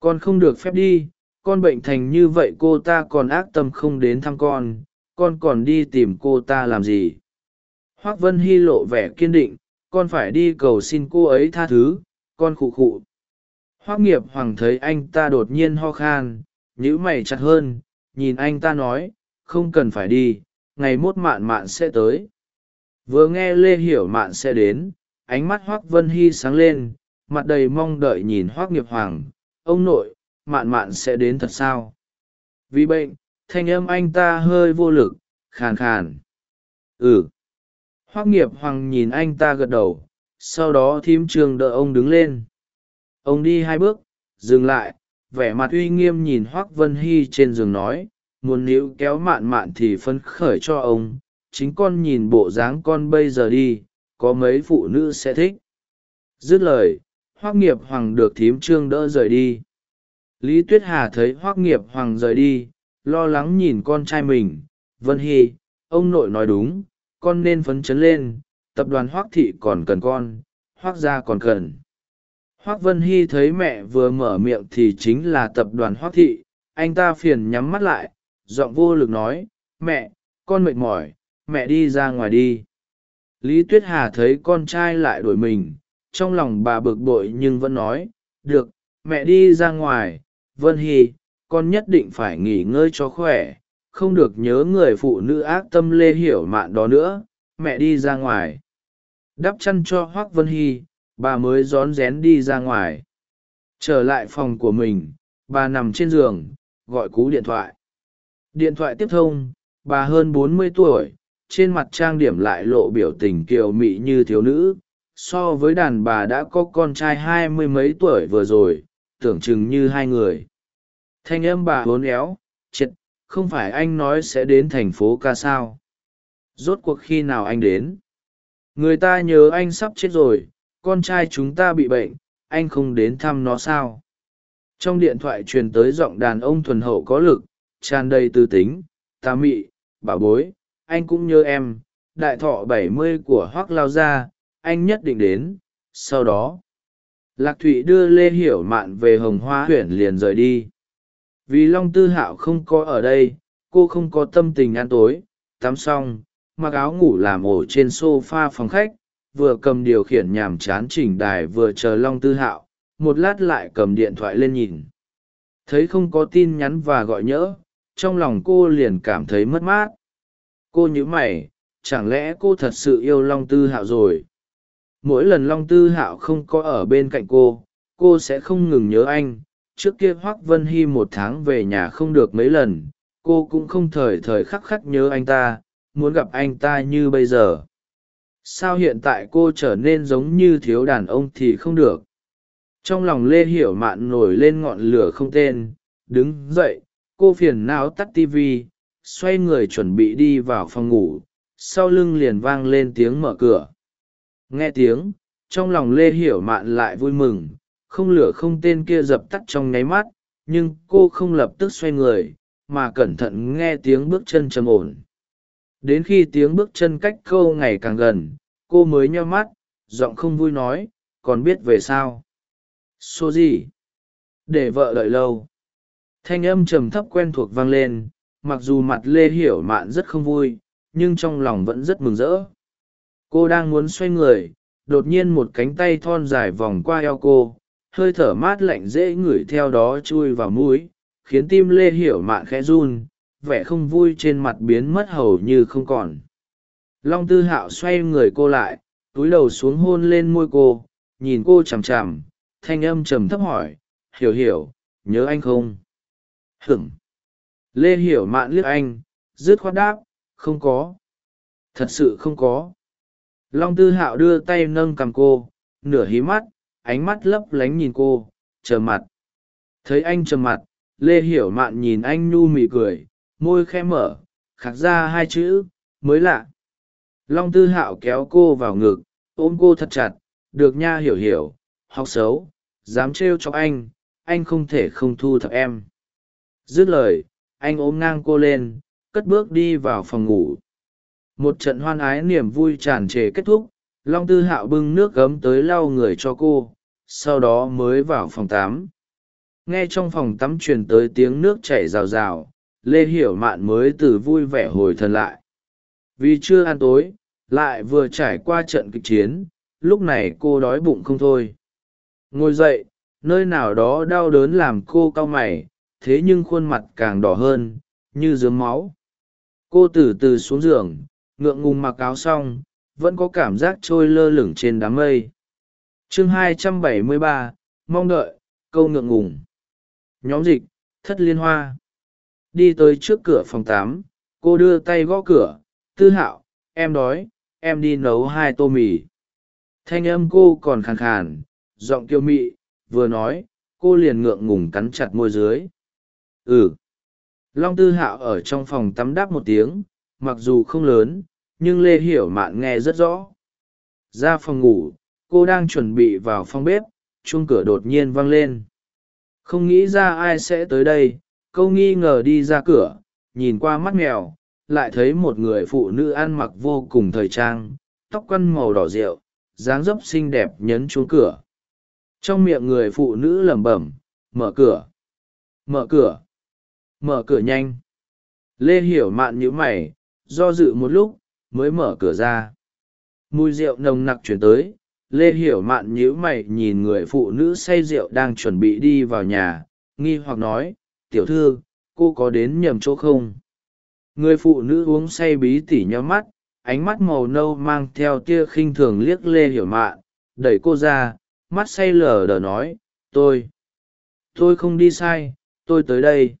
Con không được phép đi con bệnh thành như vậy cô ta còn ác tâm không đến thăm con con còn đi tìm cô ta làm gì? Hoác vân hy lộ vẻ kiên định, con phải đi cầu xin cô ấy tha thứ, con khụ khụ. Hoác nghiệp hoàng thấy anh ta đột nhiên ho khan nhữ mày chặt hơn, nhìn anh ta nói, không cần phải đi, ngày mốt mạn mạn sẽ tới. Vừa nghe lê hiểu mạn sẽ đến, ánh mắt hoác vân hy sáng lên, mặt đầy mong đợi nhìn hoác nghiệp hoàng. Ông nội mạn mạn sẽ đến thật sao? Vì bệnh, thanh âm anh ta hơi vô lực, khàn khàn. Ừ. Hoác nghiệp hoàng nhìn anh ta gật đầu, sau đó thím trường đỡ ông đứng lên. Ông đi hai bước, dừng lại, vẻ mặt uy nghiêm nhìn hoác vân hy trên giường nói, muốn níu kéo mạn mạn thì phấn khởi cho ông, chính con nhìn bộ dáng con bây giờ đi, có mấy phụ nữ sẽ thích. Dứt lời, hoác nghiệp hoàng được thím trương đỡ rời đi lý tuyết hà thấy hoác nghiệp hoàng rời đi, lo lắng nhìn con trai mình. Vân hy, ông nội nói đúng, con nên phấn chấn lên, tập đoàn hoác thị còn cần con hoác gia còn cần. Hoác vân hy thấy mẹ vừa mở miệng thì chính là tập đoàn hoác thị. Anh ta phiền nhắm mắt lại, giọng vô lực nói, mẹ, con mệt mỏi, mẹ đi ra ngoài đi. Lý tuyết hà thấy con trai lại đuổi mình, trong lòng bà bực bội nhưng vẫn nói, được, mẹ đi ra ngoài vân hy, con nhất định phải nghỉ ngơi cho khỏe, không được nhớ người phụ nữ ác tâm lê hiểu mạn đó nữa, mẹ đi ra ngoài. Đắp chăn cho hoác vân hy, bà mới rón rén đi ra ngoài. Trở lại phòng của mình, bà nằm trên giường, gọi cú điện thoại. Điện thoại tiếp thông, bà hơn bốn mươi tuổi, trên mặt trang điểm lại lộ biểu tình kiều mị như thiếu nữ. So với đàn bà đã có con trai hai mươi mấy tuổi vừa rồi tưởng chừng như hai người. Thanh âm bà hốn éo triệt không phải anh nói sẽ đến thành phố ca sao? Rốt cuộc khi nào anh đến? Người ta nhớ anh sắp chết rồi, con trai chúng ta bị bệnh, anh không đến thăm nó sao? Trong điện thoại truyền tới giọng đàn ông thuần hậu có lực, tràn đầy tư tính tà mị, bà bối, anh cũng nhớ em, đại thọ bảy mươi của hoác lao gia, anh nhất định đến, sau đó lạc thụy đưa lê hiểu mạn về hồng hoa huyện liền rời đi. Vì long tư hạo không có ở đây, cô không có tâm tình ăn tối, tắm xong, mặc áo ngủ làm ổ trên s o f a phòng khách, vừa cầm điều khiển nhàm chán chỉnh đài vừa chờ long tư hạo, một lát lại cầm điện thoại lên nhìn. Thấy không có tin nhắn và gọi nhỡ, trong lòng cô liền cảm thấy mất mát. Cô nhớ mày, chẳng lẽ cô thật sự yêu long tư hạo rồi? Mỗi lần long tư hạo không có ở bên cạnh cô cô sẽ không ngừng nhớ anh. Trước kia hoác vân hy một tháng về nhà không được mấy lần, cô cũng không thời thời khắc khắc nhớ anh ta, muốn gặp anh ta như bây giờ. Sao hiện tại cô trở nên giống như thiếu đàn ông thì không được? Trong lòng lê hiểu mạn nổi lên ngọn lửa không tên, đứng dậy, cô phiền não tắt tv xoay người chuẩn bị đi vào phòng ngủ, sau lưng liền vang lên tiếng mở cửa nghe tiếng, trong lòng lê hiểu mạn lại vui mừng, không lửa không tên kia dập tắt trong nháy mắt, nhưng cô không lập tức xoay người, mà cẩn thận nghe tiếng bước chân trầm ổn. Đến khi tiếng bước chân cách câu ngày càng gần, cô mới nheo mắt, giọng không vui nói, còn biết về sao? Số gì? Để vợ đợi lâu. Thanh âm trầm thấp quen thuộc vang lên, mặc dù mặt lê hiểu mạn rất không vui, nhưng trong lòng vẫn rất mừng rỡ cô đang muốn xoay người, đột nhiên một cánh tay thon dài vòng qua eo cô, hơi thở mát lạnh dễ ngửi theo đó chui vào mũi, khiến tim lê hiểu mạn khẽ run, vẻ không vui trên mặt biến mất hầu như không còn. Long tư hạo xoay người cô lại, túi đầu xuống hôn lên môi cô, nhìn cô chằm chằm, thanh âm trầm thấp hỏi, hiểu hiểu, nhớ anh không? Hửng lê hiểu mạn liếc anh, dứt khoát đáp, không có. Thật sự không có long tư hạo đưa tay nâng cằm cô, nửa hí mắt, ánh mắt lấp lánh nhìn cô chờ mặt. Thấy anh trầm mặt, lê hiểu mạn nhìn anh nhu mị cười, môi khe mở, khạc ra hai chữ, mới lạ. Long tư hạo kéo cô vào ngực, ôm cô thật chặt, được nha, hiểu hiểu, học xấu, dám trêu cho anh anh không thể không thu thập em. Dứt lời, anh ôm ngang cô lên, cất bước đi vào phòng ngủ một trận hoan ái niềm vui tràn trề kết thúc, long tư hạo bưng nước gấm tới lau người cho cô, sau đó mới vào phòng tắm. Nghe trong phòng tắm truyền tới tiếng nước chảy rào rào, lê hiểu mạn mới từ vui vẻ hồi thần lại. Vì chưa ăn tối, lại vừa trải qua trận kịch chiến, lúc này cô đói bụng không thôi. Ngồi dậy, nơi nào đó đau đớn làm cô cau mày, thế nhưng khuôn mặt càng đỏ hơn, như dướng máu. Cô từ từ xuống giường ngượng ngùng mặc áo xong vẫn có cảm giác trôi lơ lửng trên đám mây. Chương 273, mong đợi câu ngượng ngùng. Nhóm dịch thất liên hoa. Đi tới trước cửa phòng tám cô đưa tay gõ cửa tư hạo em đói em đi nấu hai tô mì. Thanh âm cô còn khàn khàn giọng kiêu mị vừa nói cô liền ngượng ngùng cắn chặt môi dưới. Ừ. Long tư hạo ở trong phòng tắm đáp một tiếng mặc dù không lớn, nhưng lê hiểu mạn nghe rất rõ. Ra phòng ngủ, cô đang chuẩn bị vào phòng bếp, chuông cửa đột nhiên vang lên. Không nghĩ ra ai sẽ tới đây, câu nghi ngờ đi ra cửa, nhìn qua mắt mèo, lại thấy một người phụ nữ ăn mặc vô cùng thời trang, tóc quăn màu đỏ rượu, dáng dấp xinh đẹp nhấn chuông cửa. Trong miệng người phụ nữ lẩm bẩm, mở cửa. Mở cửa. Mở cửa nhanh. Lê hiểu mạn nhíu mày do dự một lúc, mới mở cửa ra. Mùi rượu nồng nặc chuyển tới, lê hiểu mạn nhíu mày nhìn người phụ nữ say rượu đang chuẩn bị đi vào nhà, nghi hoặc nói, tiểu thư, cô có đến nhầm chỗ không? Người phụ nữ uống say bí tỉ nhau mắt, ánh mắt màu nâu mang theo tia khinh thường liếc lê hiểu mạn, đẩy cô ra, mắt say lờ đờ nói, tôi tôi không đi sai, tôi tới đây.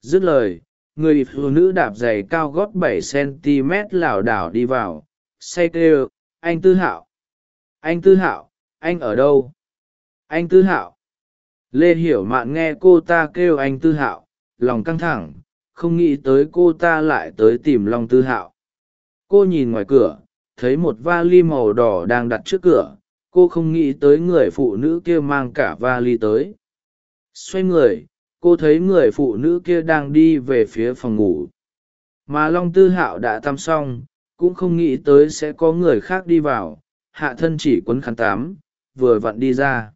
Dứt lời người phụ nữ đạp giày cao gót bảy cm lảo đảo đi vào. Say kêu, anh tư hạo! Anh tư hạo, anh ở đâu? Anh tư hạo! Lê hiểu mạn nghe cô ta kêu anh tư hạo, lòng căng thẳng, không nghĩ tới cô ta lại tới tìm long tư hạo. Cô nhìn ngoài cửa, thấy một vali màu đỏ đang đặt trước cửa. Cô không nghĩ tới người phụ nữ kia mang cả vali tới. Xoay người cô thấy người phụ nữ kia đang đi về phía phòng ngủ. Mà long tư hạo đã tắm xong, cũng không nghĩ tới sẽ có người khác đi vào. Hạ thân chỉ quấn khăn tám vừa vặn đi ra.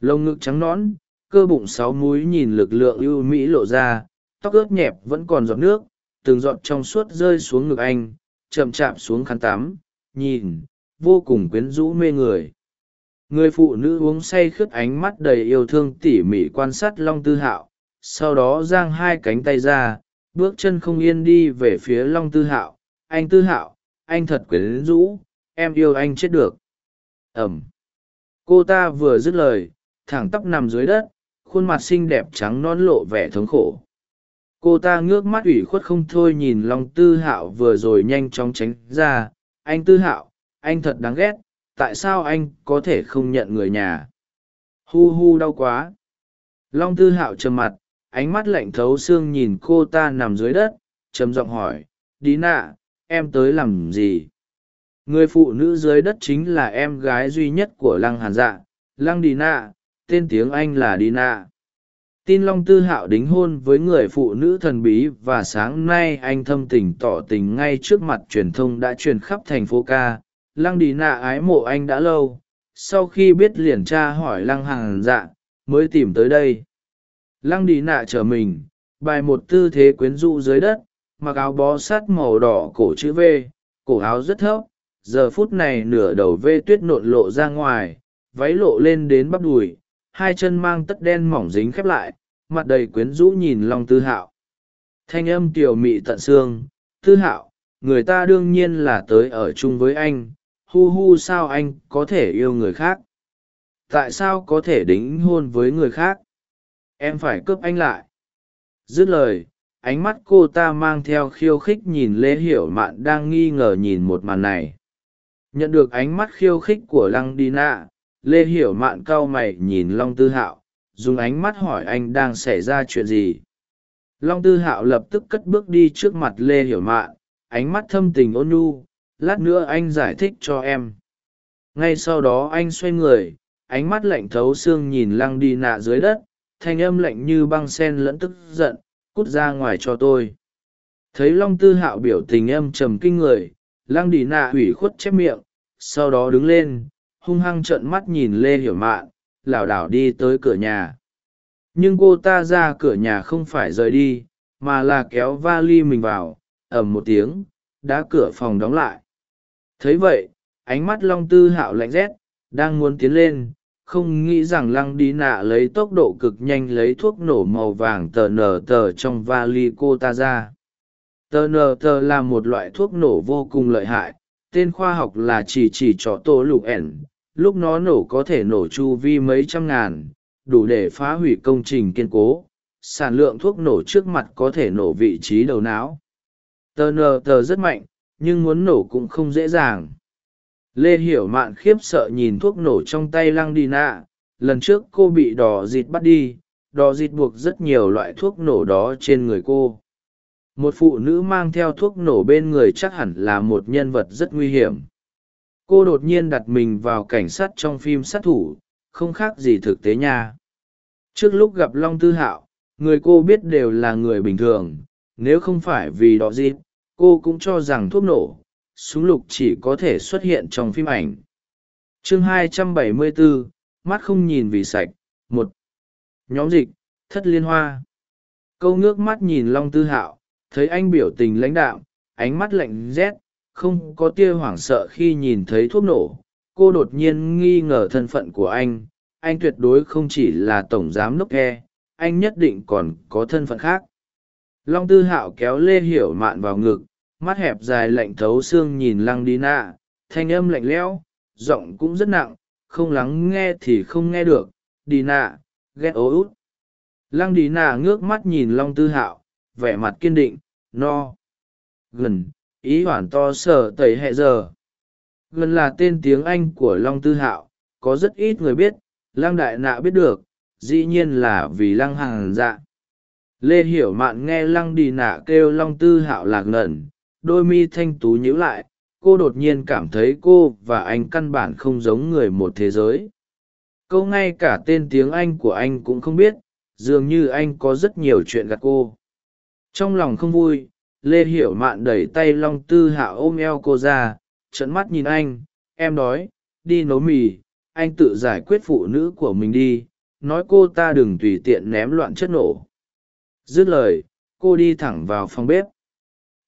Lông ngực trắng nõn, cơ bụng sáu múi nhìn lực lượng ưu mỹ lộ ra, tóc ướt nhẹp vẫn còn giọt nước, từng giọt trong suốt rơi xuống ngực anh, chậm chạm xuống khăn tắm, nhìn, vô cùng quyến rũ mê người người phụ nữ uống say khướt ánh mắt đầy yêu thương tỉ mỉ quan sát long tư hạo, sau đó giang hai cánh tay ra, bước chân không yên đi về phía long tư hạo. Anh tư hạo, anh thật quyến rũ, em yêu anh chết được. Ẩm. Cô ta vừa dứt lời, thẳng tóc nằm dưới đất, khuôn mặt xinh đẹp trắng non lộ vẻ thống khổ. Cô ta ngước mắt ủy khuất không thôi nhìn long tư hạo vừa rồi nhanh chóng tránh ra. Anh tư hạo, anh thật đáng ghét tại sao anh có thể không nhận người nhà? Hu hu đau quá. Long tư hạo trầm mặt, ánh mắt lạnh thấu xương nhìn cô ta nằm dưới đất, trầm giọng hỏi, đi nạ, em tới làm gì? Người phụ nữ dưới đất chính là em gái duy nhất của lăng hàn dạ. Lăng đi nạ, tên tiếng anh là đi nạ. Tin long tư hạo đính hôn với người phụ nữ thần bí và sáng nay anh thâm tình tỏ tình ngay trước mặt truyền thông đã truyền khắp thành phố ca lăng đi nạ ái mộ anh đã lâu, sau khi biết liền tra hỏi lăng hàng dạ mới tìm tới đây. Lăng đi nạ trở mình, bài một tư thế quyến rũ dưới đất, mặc áo bó sát màu đỏ cổ chữ v, cổ áo rất thấp, giờ phút này nửa đầu v tuyết nộn lộ ra ngoài, váy lộ lên đến bắp đùi, hai chân mang tất đen mỏng dính khép lại, mặt đầy quyến rũ nhìn long tư hạo. Thanh âm tiểu mị tận xương, tư hạo, người ta đương nhiên là tới ở chung với anh hu hu sao anh có thể yêu người khác? Tại sao có thể đính hôn với người khác? Em phải cướp anh lại. Dứt lời, ánh mắt cô ta mang theo khiêu khích nhìn lê hiểu mạn đang nghi ngờ nhìn một màn này. Nhận được ánh mắt khiêu khích của lăng đi nạ lê hiểu mạn cau mày nhìn long tư hạo, dùng ánh mắt hỏi anh đang xảy ra chuyện gì. Long tư hạo lập tức cất bước đi trước mặt lê hiểu mạn, ánh mắt thâm tình ôn nhu lát nữa anh giải thích cho em. Ngay sau đó anh xoay người, ánh mắt lạnh thấu xương nhìn lăng đi nạ dưới đất, thanh âm lạnh như băng sen lẫn tức giận, cút ra ngoài cho tôi. Thấy long tư hạo biểu tình âm trầm kinh người, lăng đi nạ hủy khuất chép miệng, sau đó đứng lên, hung hăng trợn mắt nhìn lê hiểu mạn, lảo đảo đi tới cửa nhà. Nhưng cô ta ra cửa nhà không phải rời đi, mà là kéo vali mình vào ẩm một tiếng đã cửa phòng đóng lại thấy vậy, ánh mắt long tư hạo lạnh rét, đang muốn tiến lên, không nghĩ rằng lăng đi nạ lấy tốc độ cực nhanh lấy thuốc nổ màu vàng tờ nờ tờ trong vali cô ta ra. Tờ nờ tờ là một loại thuốc nổ vô cùng lợi hại, tên khoa học là chỉ chỉ trọ tô lục ẻn, lúc nó nổ có thể nổ chu vi mấy trăm ngàn, đủ để phá hủy công trình kiên cố, sản lượng thuốc nổ trước mặt có thể nổ vị trí đầu não. Tờ nờ tờ rất mạnh nhưng muốn nổ cũng không dễ dàng. Lê hiểu mạn khiếp sợ nhìn thuốc nổ trong tay lăng đi nạ lần trước cô bị đỏ dịt bắt đi đỏ dịt buộc rất nhiều loại thuốc nổ đó trên người cô. Một phụ nữ mang theo thuốc nổ bên người chắc hẳn là một nhân vật rất nguy hiểm. Cô đột nhiên đặt mình vào cảnh sát trong phim sát thủ, không khác gì thực tế nha. Trước lúc gặp long tư hạo, người cô biết đều là người bình thường, nếu không phải vì đỏ dịt cô cũng cho rằng thuốc nổ súng lục chỉ có thể xuất hiện trong phim ảnh. Chương 274, mắt không nhìn vì sạch một. Nhóm dịch thất liên hoa. Câu ngước mắt nhìn long tư hạo thấy anh biểu tình lãnh đạo ánh mắt lạnh rét không có tia hoảng sợ khi nhìn thấy thuốc nổ. Cô đột nhiên nghi ngờ thân phận của anh anh tuyệt đối không chỉ là tổng giám đốc e anh nhất định còn có thân phận khác. Long tư hạo kéo lê hiểu mạn vào ngực mắt hẹp dài lạnh thấu xương nhìn lăng đi nạ thanh âm lạnh lẽo, giọng cũng rất nặng, không lắng nghe thì không nghe được, đi nạ ghét ố út. Lăng đi nạ ngước mắt nhìn long tư hạo, vẻ mặt kiên định, no. Gần, ý hoản to sở tẩy hẹ giờ. Gần là tên tiếng anh của long tư hạo, có rất ít người biết, lăng đại nạ biết được, dĩ nhiên là vì lăng hàng dạ. Lê hiểu mạn nghe lăng đi nạ kêu long tư hạo lạc ngẩn đôi mi thanh tú nhíu lại, cô đột nhiên cảm thấy cô và anh căn bản không giống người một thế giới. Câu ngay cả tên tiếng anh của anh cũng không biết, dường như anh có rất nhiều chuyện gạt cô. Trong lòng không vui, lê hiểu mạn đẩy tay long tư hạ ôm eo cô ra trận mắt nhìn anh, em đói, đi nấu mì, anh tự giải quyết phụ nữ của mình đi, nói cô ta đừng tùy tiện ném loạn chất nổ. Dứt lời, cô đi thẳng vào phòng bếp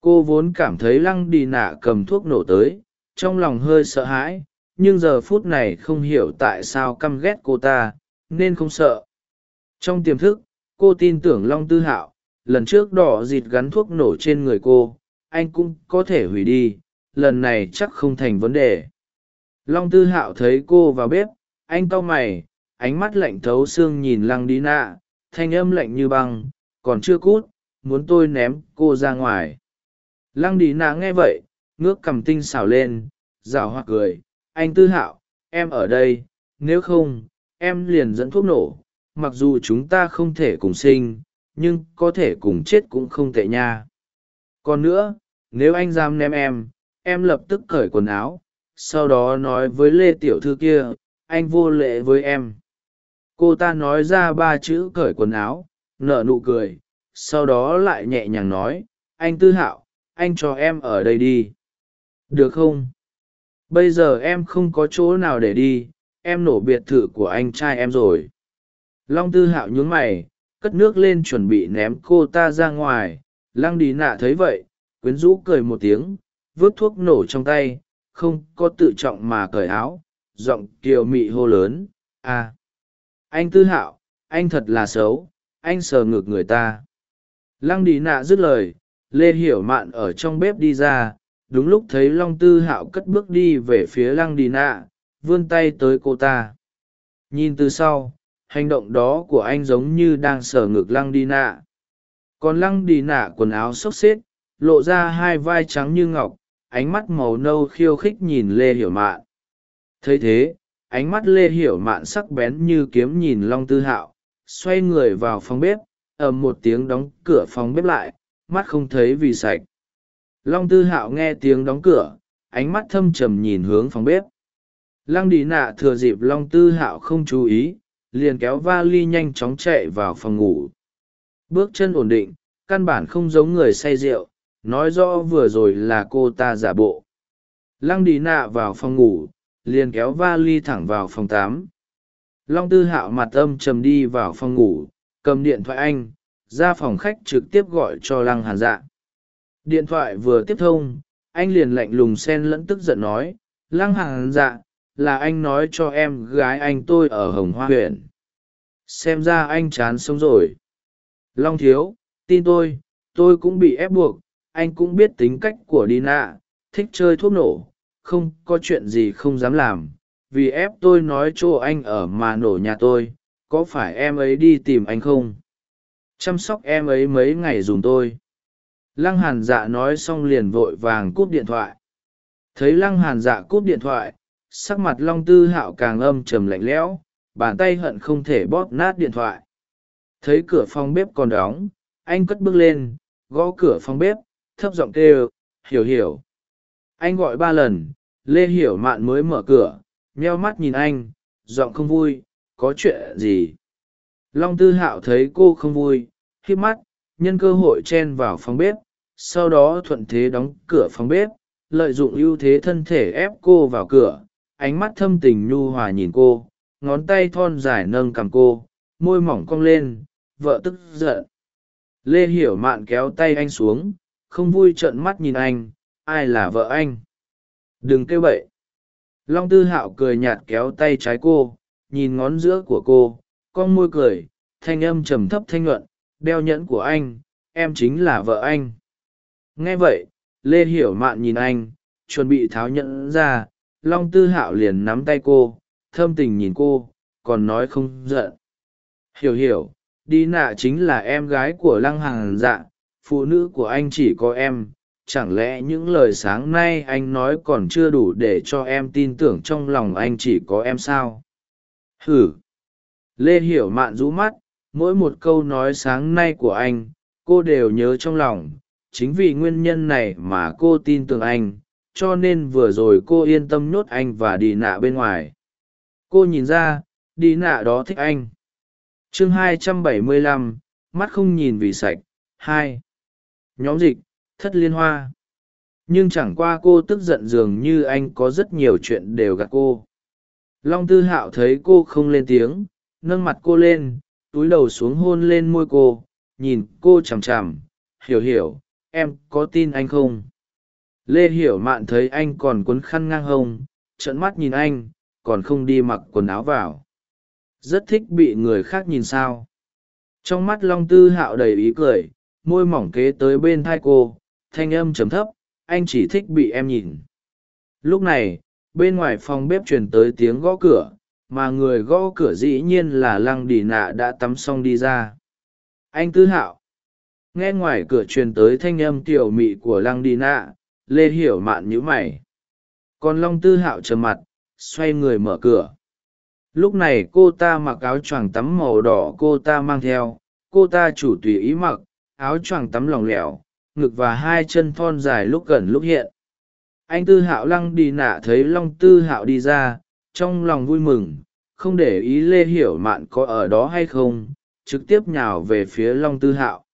cô vốn cảm thấy lăng đi nạ cầm thuốc nổ tới, trong lòng hơi sợ hãi, nhưng giờ phút này không hiểu tại sao căm ghét cô ta, nên không sợ. Trong tiềm thức, cô tin tưởng long tư hạo, lần trước đỏ dịt gắn thuốc nổ trên người cô, anh cũng có thể hủy đi, lần này chắc không thành vấn đề. Long tư hạo thấy cô vào bếp, anh cau mày, ánh mắt lạnh thấu xương nhìn lăng đi nạ, thanh âm lạnh như băng, còn chưa cút, muốn tôi ném cô ra ngoài lăng đi nạ nghe vậy, ngước cầm tinh xảo lên rào hoặc cười, anh tư hạo, em ở đây, nếu không, em liền dẫn thuốc nổ. Mặc dù chúng ta không thể cùng sinh, nhưng có thể cùng chết cũng không tệ nha. Còn nữa, nếu anh dám ném em em lập tức cởi quần áo, sau đó nói với lê tiểu thư kia, anh vô lệ với em. Cô ta nói ra ba chữ cởi quần áo, nở nụ cười, sau đó lại nhẹ nhàng nói, anh tư hạo anh cho em ở đây đi. Được không? Bây giờ em không có chỗ nào để đi, em nổ biệt thự của anh trai em rồi. Long tư hạo nhún mày, cất nước lên chuẩn bị ném cô ta ra ngoài. Lăng đi nạ thấy vậy, quyến rũ cười một tiếng, vớt thuốc nổ trong tay, không có tự trọng mà cởi áo, giọng kiều mị hô lớn à anh tư hạo, anh thật là xấu, anh sờ ngược người ta. Lăng đi nạ dứt lời lê hiểu mạn ở trong bếp đi ra, đúng lúc thấy long tư hạo cất bước đi về phía lăng đi nạ, vươn tay tới cô ta. Nhìn từ sau, hành động đó của anh giống như đang sờ ngực lăng đi nạ. Còn lăng đi nạ quần áo xốc xếp lộ ra hai vai trắng như ngọc, ánh mắt màu nâu khiêu khích nhìn lê hiểu mạn. Thấy thế, ánh mắt lê hiểu mạn sắc bén như kiếm nhìn long tư hạo, xoay người vào phòng bếp, ầm một tiếng đóng cửa phòng bếp lại mắt không thấy vì sạch. Long tư hạo nghe tiếng đóng cửa, ánh mắt thâm trầm nhìn hướng phòng bếp. Lăng đi nạ thừa dịp long tư hạo không chú ý, liền kéo va li nhanh chóng chạy vào phòng ngủ. Bước chân ổn định, căn bản không giống người say rượu, nói rõ vừa rồi là cô ta giả bộ. Lăng đi nạ vào phòng ngủ, liền kéo va li thẳng vào phòng tám. Long tư hạo mặt âm trầm đi vào phòng ngủ, cầm điện thoại anh ra phòng khách trực tiếp gọi cho lăng hàn dạ. Điện thoại vừa tiếp thông anh liền lạnh lùng xen lẫn tức giận nói lăng hàn dạ là anh nói cho em gái anh tôi ở hồng hoa huyện. Xem ra anh chán sống rồi. Long thiếu tin tôi tôi cũng bị ép buộc anh cũng biết tính cách của Dina, thích chơi thuốc nổ, không có chuyện gì không dám làm, vì ép tôi nói chỗ anh ở mà nổ nhà tôi, có phải em ấy đi tìm anh không? Chăm sóc em ấy mấy ngày dùng tôi. Lăng hàn dạ nói xong liền vội vàng cúp điện thoại. Thấy lăng hàn dạ cúp điện thoại, sắc mặt long tư hạo càng âm trầm lạnh lẽo, bàn tay hận không thể bóp nát điện thoại. Thấy cửa phòng bếp còn đóng, anh cất bước lên, gõ cửa phòng bếp, thấp giọng kêu hiểu hiểu anh gọi ba lần lê hiểu mạn mới mở cửa meo mắt nhìn anh giọng không vui có chuyện gì long tư hạo thấy cô không vui khi mắt, nhân cơ hội chen vào phòng bếp, sau đó thuận thế đóng cửa phòng bếp, lợi dụng ưu thế thân thể ép cô vào cửa, ánh mắt thâm tình nhu hòa nhìn cô, ngón tay thon dài nâng cằm cô, môi mỏng cong lên, vợ tức giận. Lê hiểu mạn kéo tay anh xuống, không vui trợn mắt nhìn anh, ai là vợ anh? Đừng kêu bậy. Long tư hạo cười nhạt kéo tay trái cô, nhìn ngón giữa của cô, con môi cười, thanh âm trầm thấp thanh nhuận đeo nhẫn của anh, em chính là vợ anh. Nghe vậy, lê hiểu mạn nhìn anh, chuẩn bị tháo nhẫn ra, long tư hạo liền nắm tay cô, thâm tình nhìn cô, còn nói không giận. Hiểu hiểu, đi nạ chính là em gái của lăng hàng dạ phụ nữ của anh chỉ có em, chẳng lẽ những lời sáng nay anh nói còn chưa đủ để cho em tin tưởng trong lòng anh chỉ có em sao? Hử! Lê hiểu mạn rũ mắt mỗi một câu nói sáng nay của anh cô đều nhớ trong lòng. Chính vì nguyên nhân này mà cô tin tưởng anh cho nên vừa rồi cô yên tâm nhốt anh và đi nạ bên ngoài. Cô nhìn ra đi nạ đó thích anh. Chương 275, mắt không nhìn vì sạch hai. Nhóm dịch thất liên hoa. Nhưng chẳng qua cô tức giận dường như anh có rất nhiều chuyện đều gạt cô. Long tư hạo thấy cô không lên tiếng nâng mặt cô lên túi đầu xuống hôn lên môi cô, nhìn cô chằm chằm, hiểu hiểu, em có tin anh không? Lê hiểu mạn thấy anh còn quấn khăn ngang hông trận mắt nhìn anh, còn không đi mặc quần áo vào. Rất thích bị người khác nhìn sao? Trong mắt long tư hạo đầy ý cười, môi mỏng kế tới bên thai cô, thanh âm chấm thấp, anh chỉ thích bị em nhìn. Lúc này, bên ngoài phòng bếp truyền tới tiếng gõ cửa mà người gõ cửa dĩ nhiên là lăng đi nạ đã tắm xong đi ra. Anh tư hạo, nghe ngoài cửa truyền tới thanh âm tiểu mị của lăng đi nạ, lê hiểu mạn nhữ mày. Còn long tư hạo trầm mặt, xoay người mở cửa. Lúc này cô ta mặc áo choàng tắm màu đỏ cô ta mang theo, cô ta chủ tùy ý mặc, áo choàng tắm lỏng lẻo, ngực và hai chân thon dài lúc gần lúc hiện. Anh tư hạo lăng đi nạ thấy long tư hạo đi ra trong lòng vui mừng, không để ý lê hiểu mạn có ở đó hay không, trực tiếp nhào về phía long tư hạo.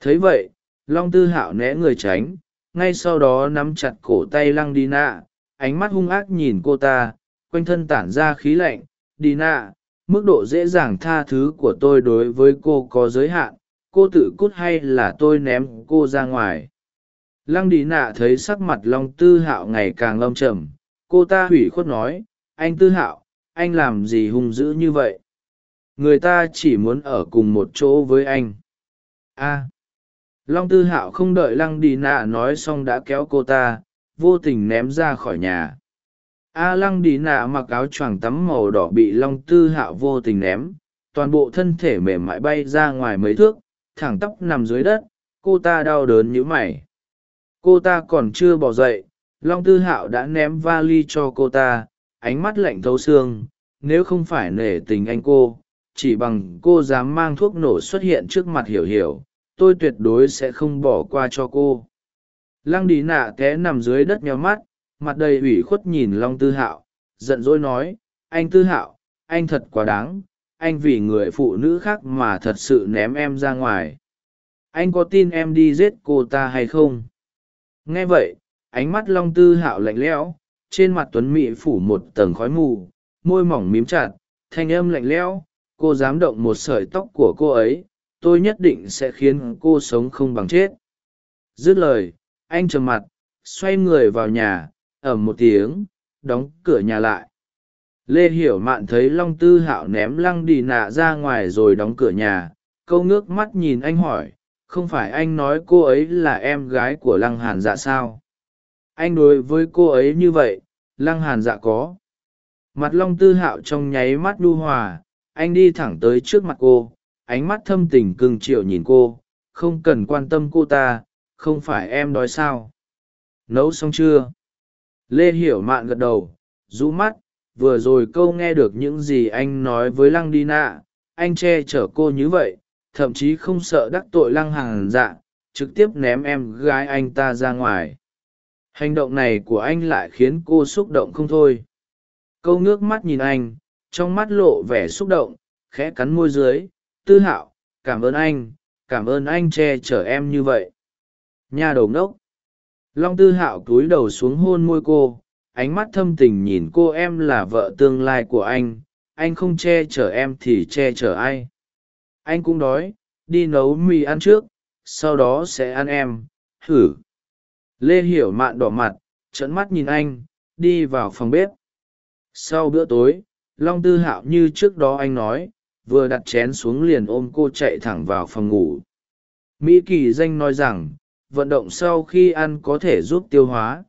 Thấy vậy, long tư hạo né người tránh, ngay sau đó nắm chặt cổ tay lăng đi nạ ánh mắt hung ác nhìn cô ta, quanh thân tản ra khí lạnh, đi nạ mức độ dễ dàng tha thứ của tôi đối với cô có giới hạn, cô tự cút hay là tôi ném cô ra ngoài? Lăng đi nạ thấy sắc mặt long tư hạo ngày càng long trầm, cô ta hủy khuất nói anh tư hạo, anh làm gì hung dữ như vậy? Người ta chỉ muốn ở cùng một chỗ với anh. A. Long tư hạo không đợi lăng đi nạ nói xong đã kéo cô ta, vô tình ném ra khỏi nhà. A lăng đi nạ mặc áo choàng tắm màu đỏ bị long tư hạo vô tình ném, toàn bộ thân thể mềm mại bay ra ngoài mấy thước, thẳng tóc nằm dưới đất, cô ta đau đớn nhữ mày. Cô ta còn chưa bỏ dậy, long tư hạo đã ném vali cho cô ta ánh mắt lạnh thấu xương, nếu không phải nể tình anh cô, chỉ bằng cô dám mang thuốc nổ xuất hiện trước mặt hiểu hiểu, tôi tuyệt đối sẽ không bỏ qua cho cô. Lăng đi nạ té nằm dưới đất nheo mắt, mặt đầy ủy khuất nhìn long tư hạo, giận dỗi nói, anh tư hạo, anh thật quá đáng, anh vì người phụ nữ khác mà thật sự ném em ra ngoài. Anh có tin em đi giết cô ta hay không? Nghe vậy, ánh mắt long tư hạo lạnh lẽo trên mặt tuấn mỹ phủ một tầng khói mù, môi mỏng mím chặt, thanh âm lạnh lẽo, cô dám động một sợi tóc của cô ấy, tôi nhất định sẽ khiến cô sống không bằng chết. Dứt lời, anh trầm mặt, xoay người vào nhà ẩm một tiếng, đóng cửa nhà lại. Lê hiểu mạn thấy long tư hạo ném lăng đi nạ ra ngoài rồi đóng cửa nhà, câu ngước mắt nhìn anh hỏi, không phải anh nói cô ấy là em gái của lăng hàn dạ sao? Anh đối với cô ấy như vậy, lăng hàn dạ có. Mặt long tư hạo trong nháy mắt đu hòa, anh đi thẳng tới trước mặt cô, ánh mắt thâm tình cưng triệu nhìn cô, không cần quan tâm cô ta, không phải em đói sao. Nấu xong chưa? Lê hiểu mạn gật đầu, rũ mắt, vừa rồi câu nghe được những gì anh nói với lăng đi nạ, anh che chở cô như vậy, thậm chí không sợ đắc tội lăng hàn dạ trực tiếp ném em gái anh ta ra ngoài hành động này của anh lại khiến cô xúc động không thôi. Câu ngước mắt nhìn anh, trong mắt lộ vẻ xúc động, khẽ cắn môi dưới, tư hạo, cảm ơn anh, cảm ơn anh che chở em như vậy. Nha đầu ngốc. Long tư hạo cúi đầu xuống hôn môi cô, ánh mắt thâm tình nhìn cô em là vợ tương lai của anh anh không che chở em thì che chở ai? Anh cũng đói, đi nấu mì ăn trước, sau đó sẽ ăn em. Thử lê hiểu mạn đỏ mặt trấn mắt nhìn anh, đi vào phòng bếp. Sau bữa tối, long tư hạo như trước đó anh nói, vừa đặt chén xuống liền ôm cô chạy thẳng vào phòng ngủ. Mỹ kỳ danh nói rằng, vận động sau khi ăn có thể giúp tiêu hóa.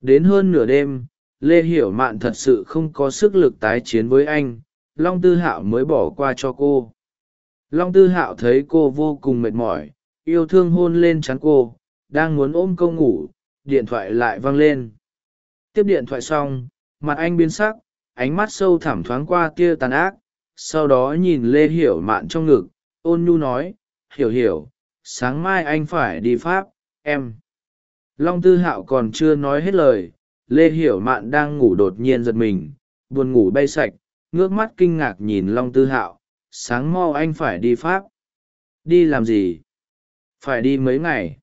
Đến hơn nửa đêm, lê hiểu mạn thật sự không có sức lực tái chiến với anh, long tư hạo mới bỏ qua cho cô. Long tư hạo thấy cô vô cùng mệt mỏi, yêu thương hôn lên c cô đang muốn ôm câu ngủ, điện thoại lại vang lên. Tiếp điện thoại xong, mặt anh biến sắc, ánh mắt sâu thẳm thoáng qua tia tàn ác, sau đó nhìn lê hiểu mạn trong ngực, ôn nhu nói, hiểu hiểu, sáng mai anh phải đi pháp, em. Long tư hạo còn chưa nói hết lời, lê hiểu mạn đang ngủ đột nhiên giật mình, buồn ngủ bay sạch, ngước mắt kinh ngạc nhìn long tư hạo, sáng mau anh phải đi pháp. Đi làm gì? Phải đi mấy ngày.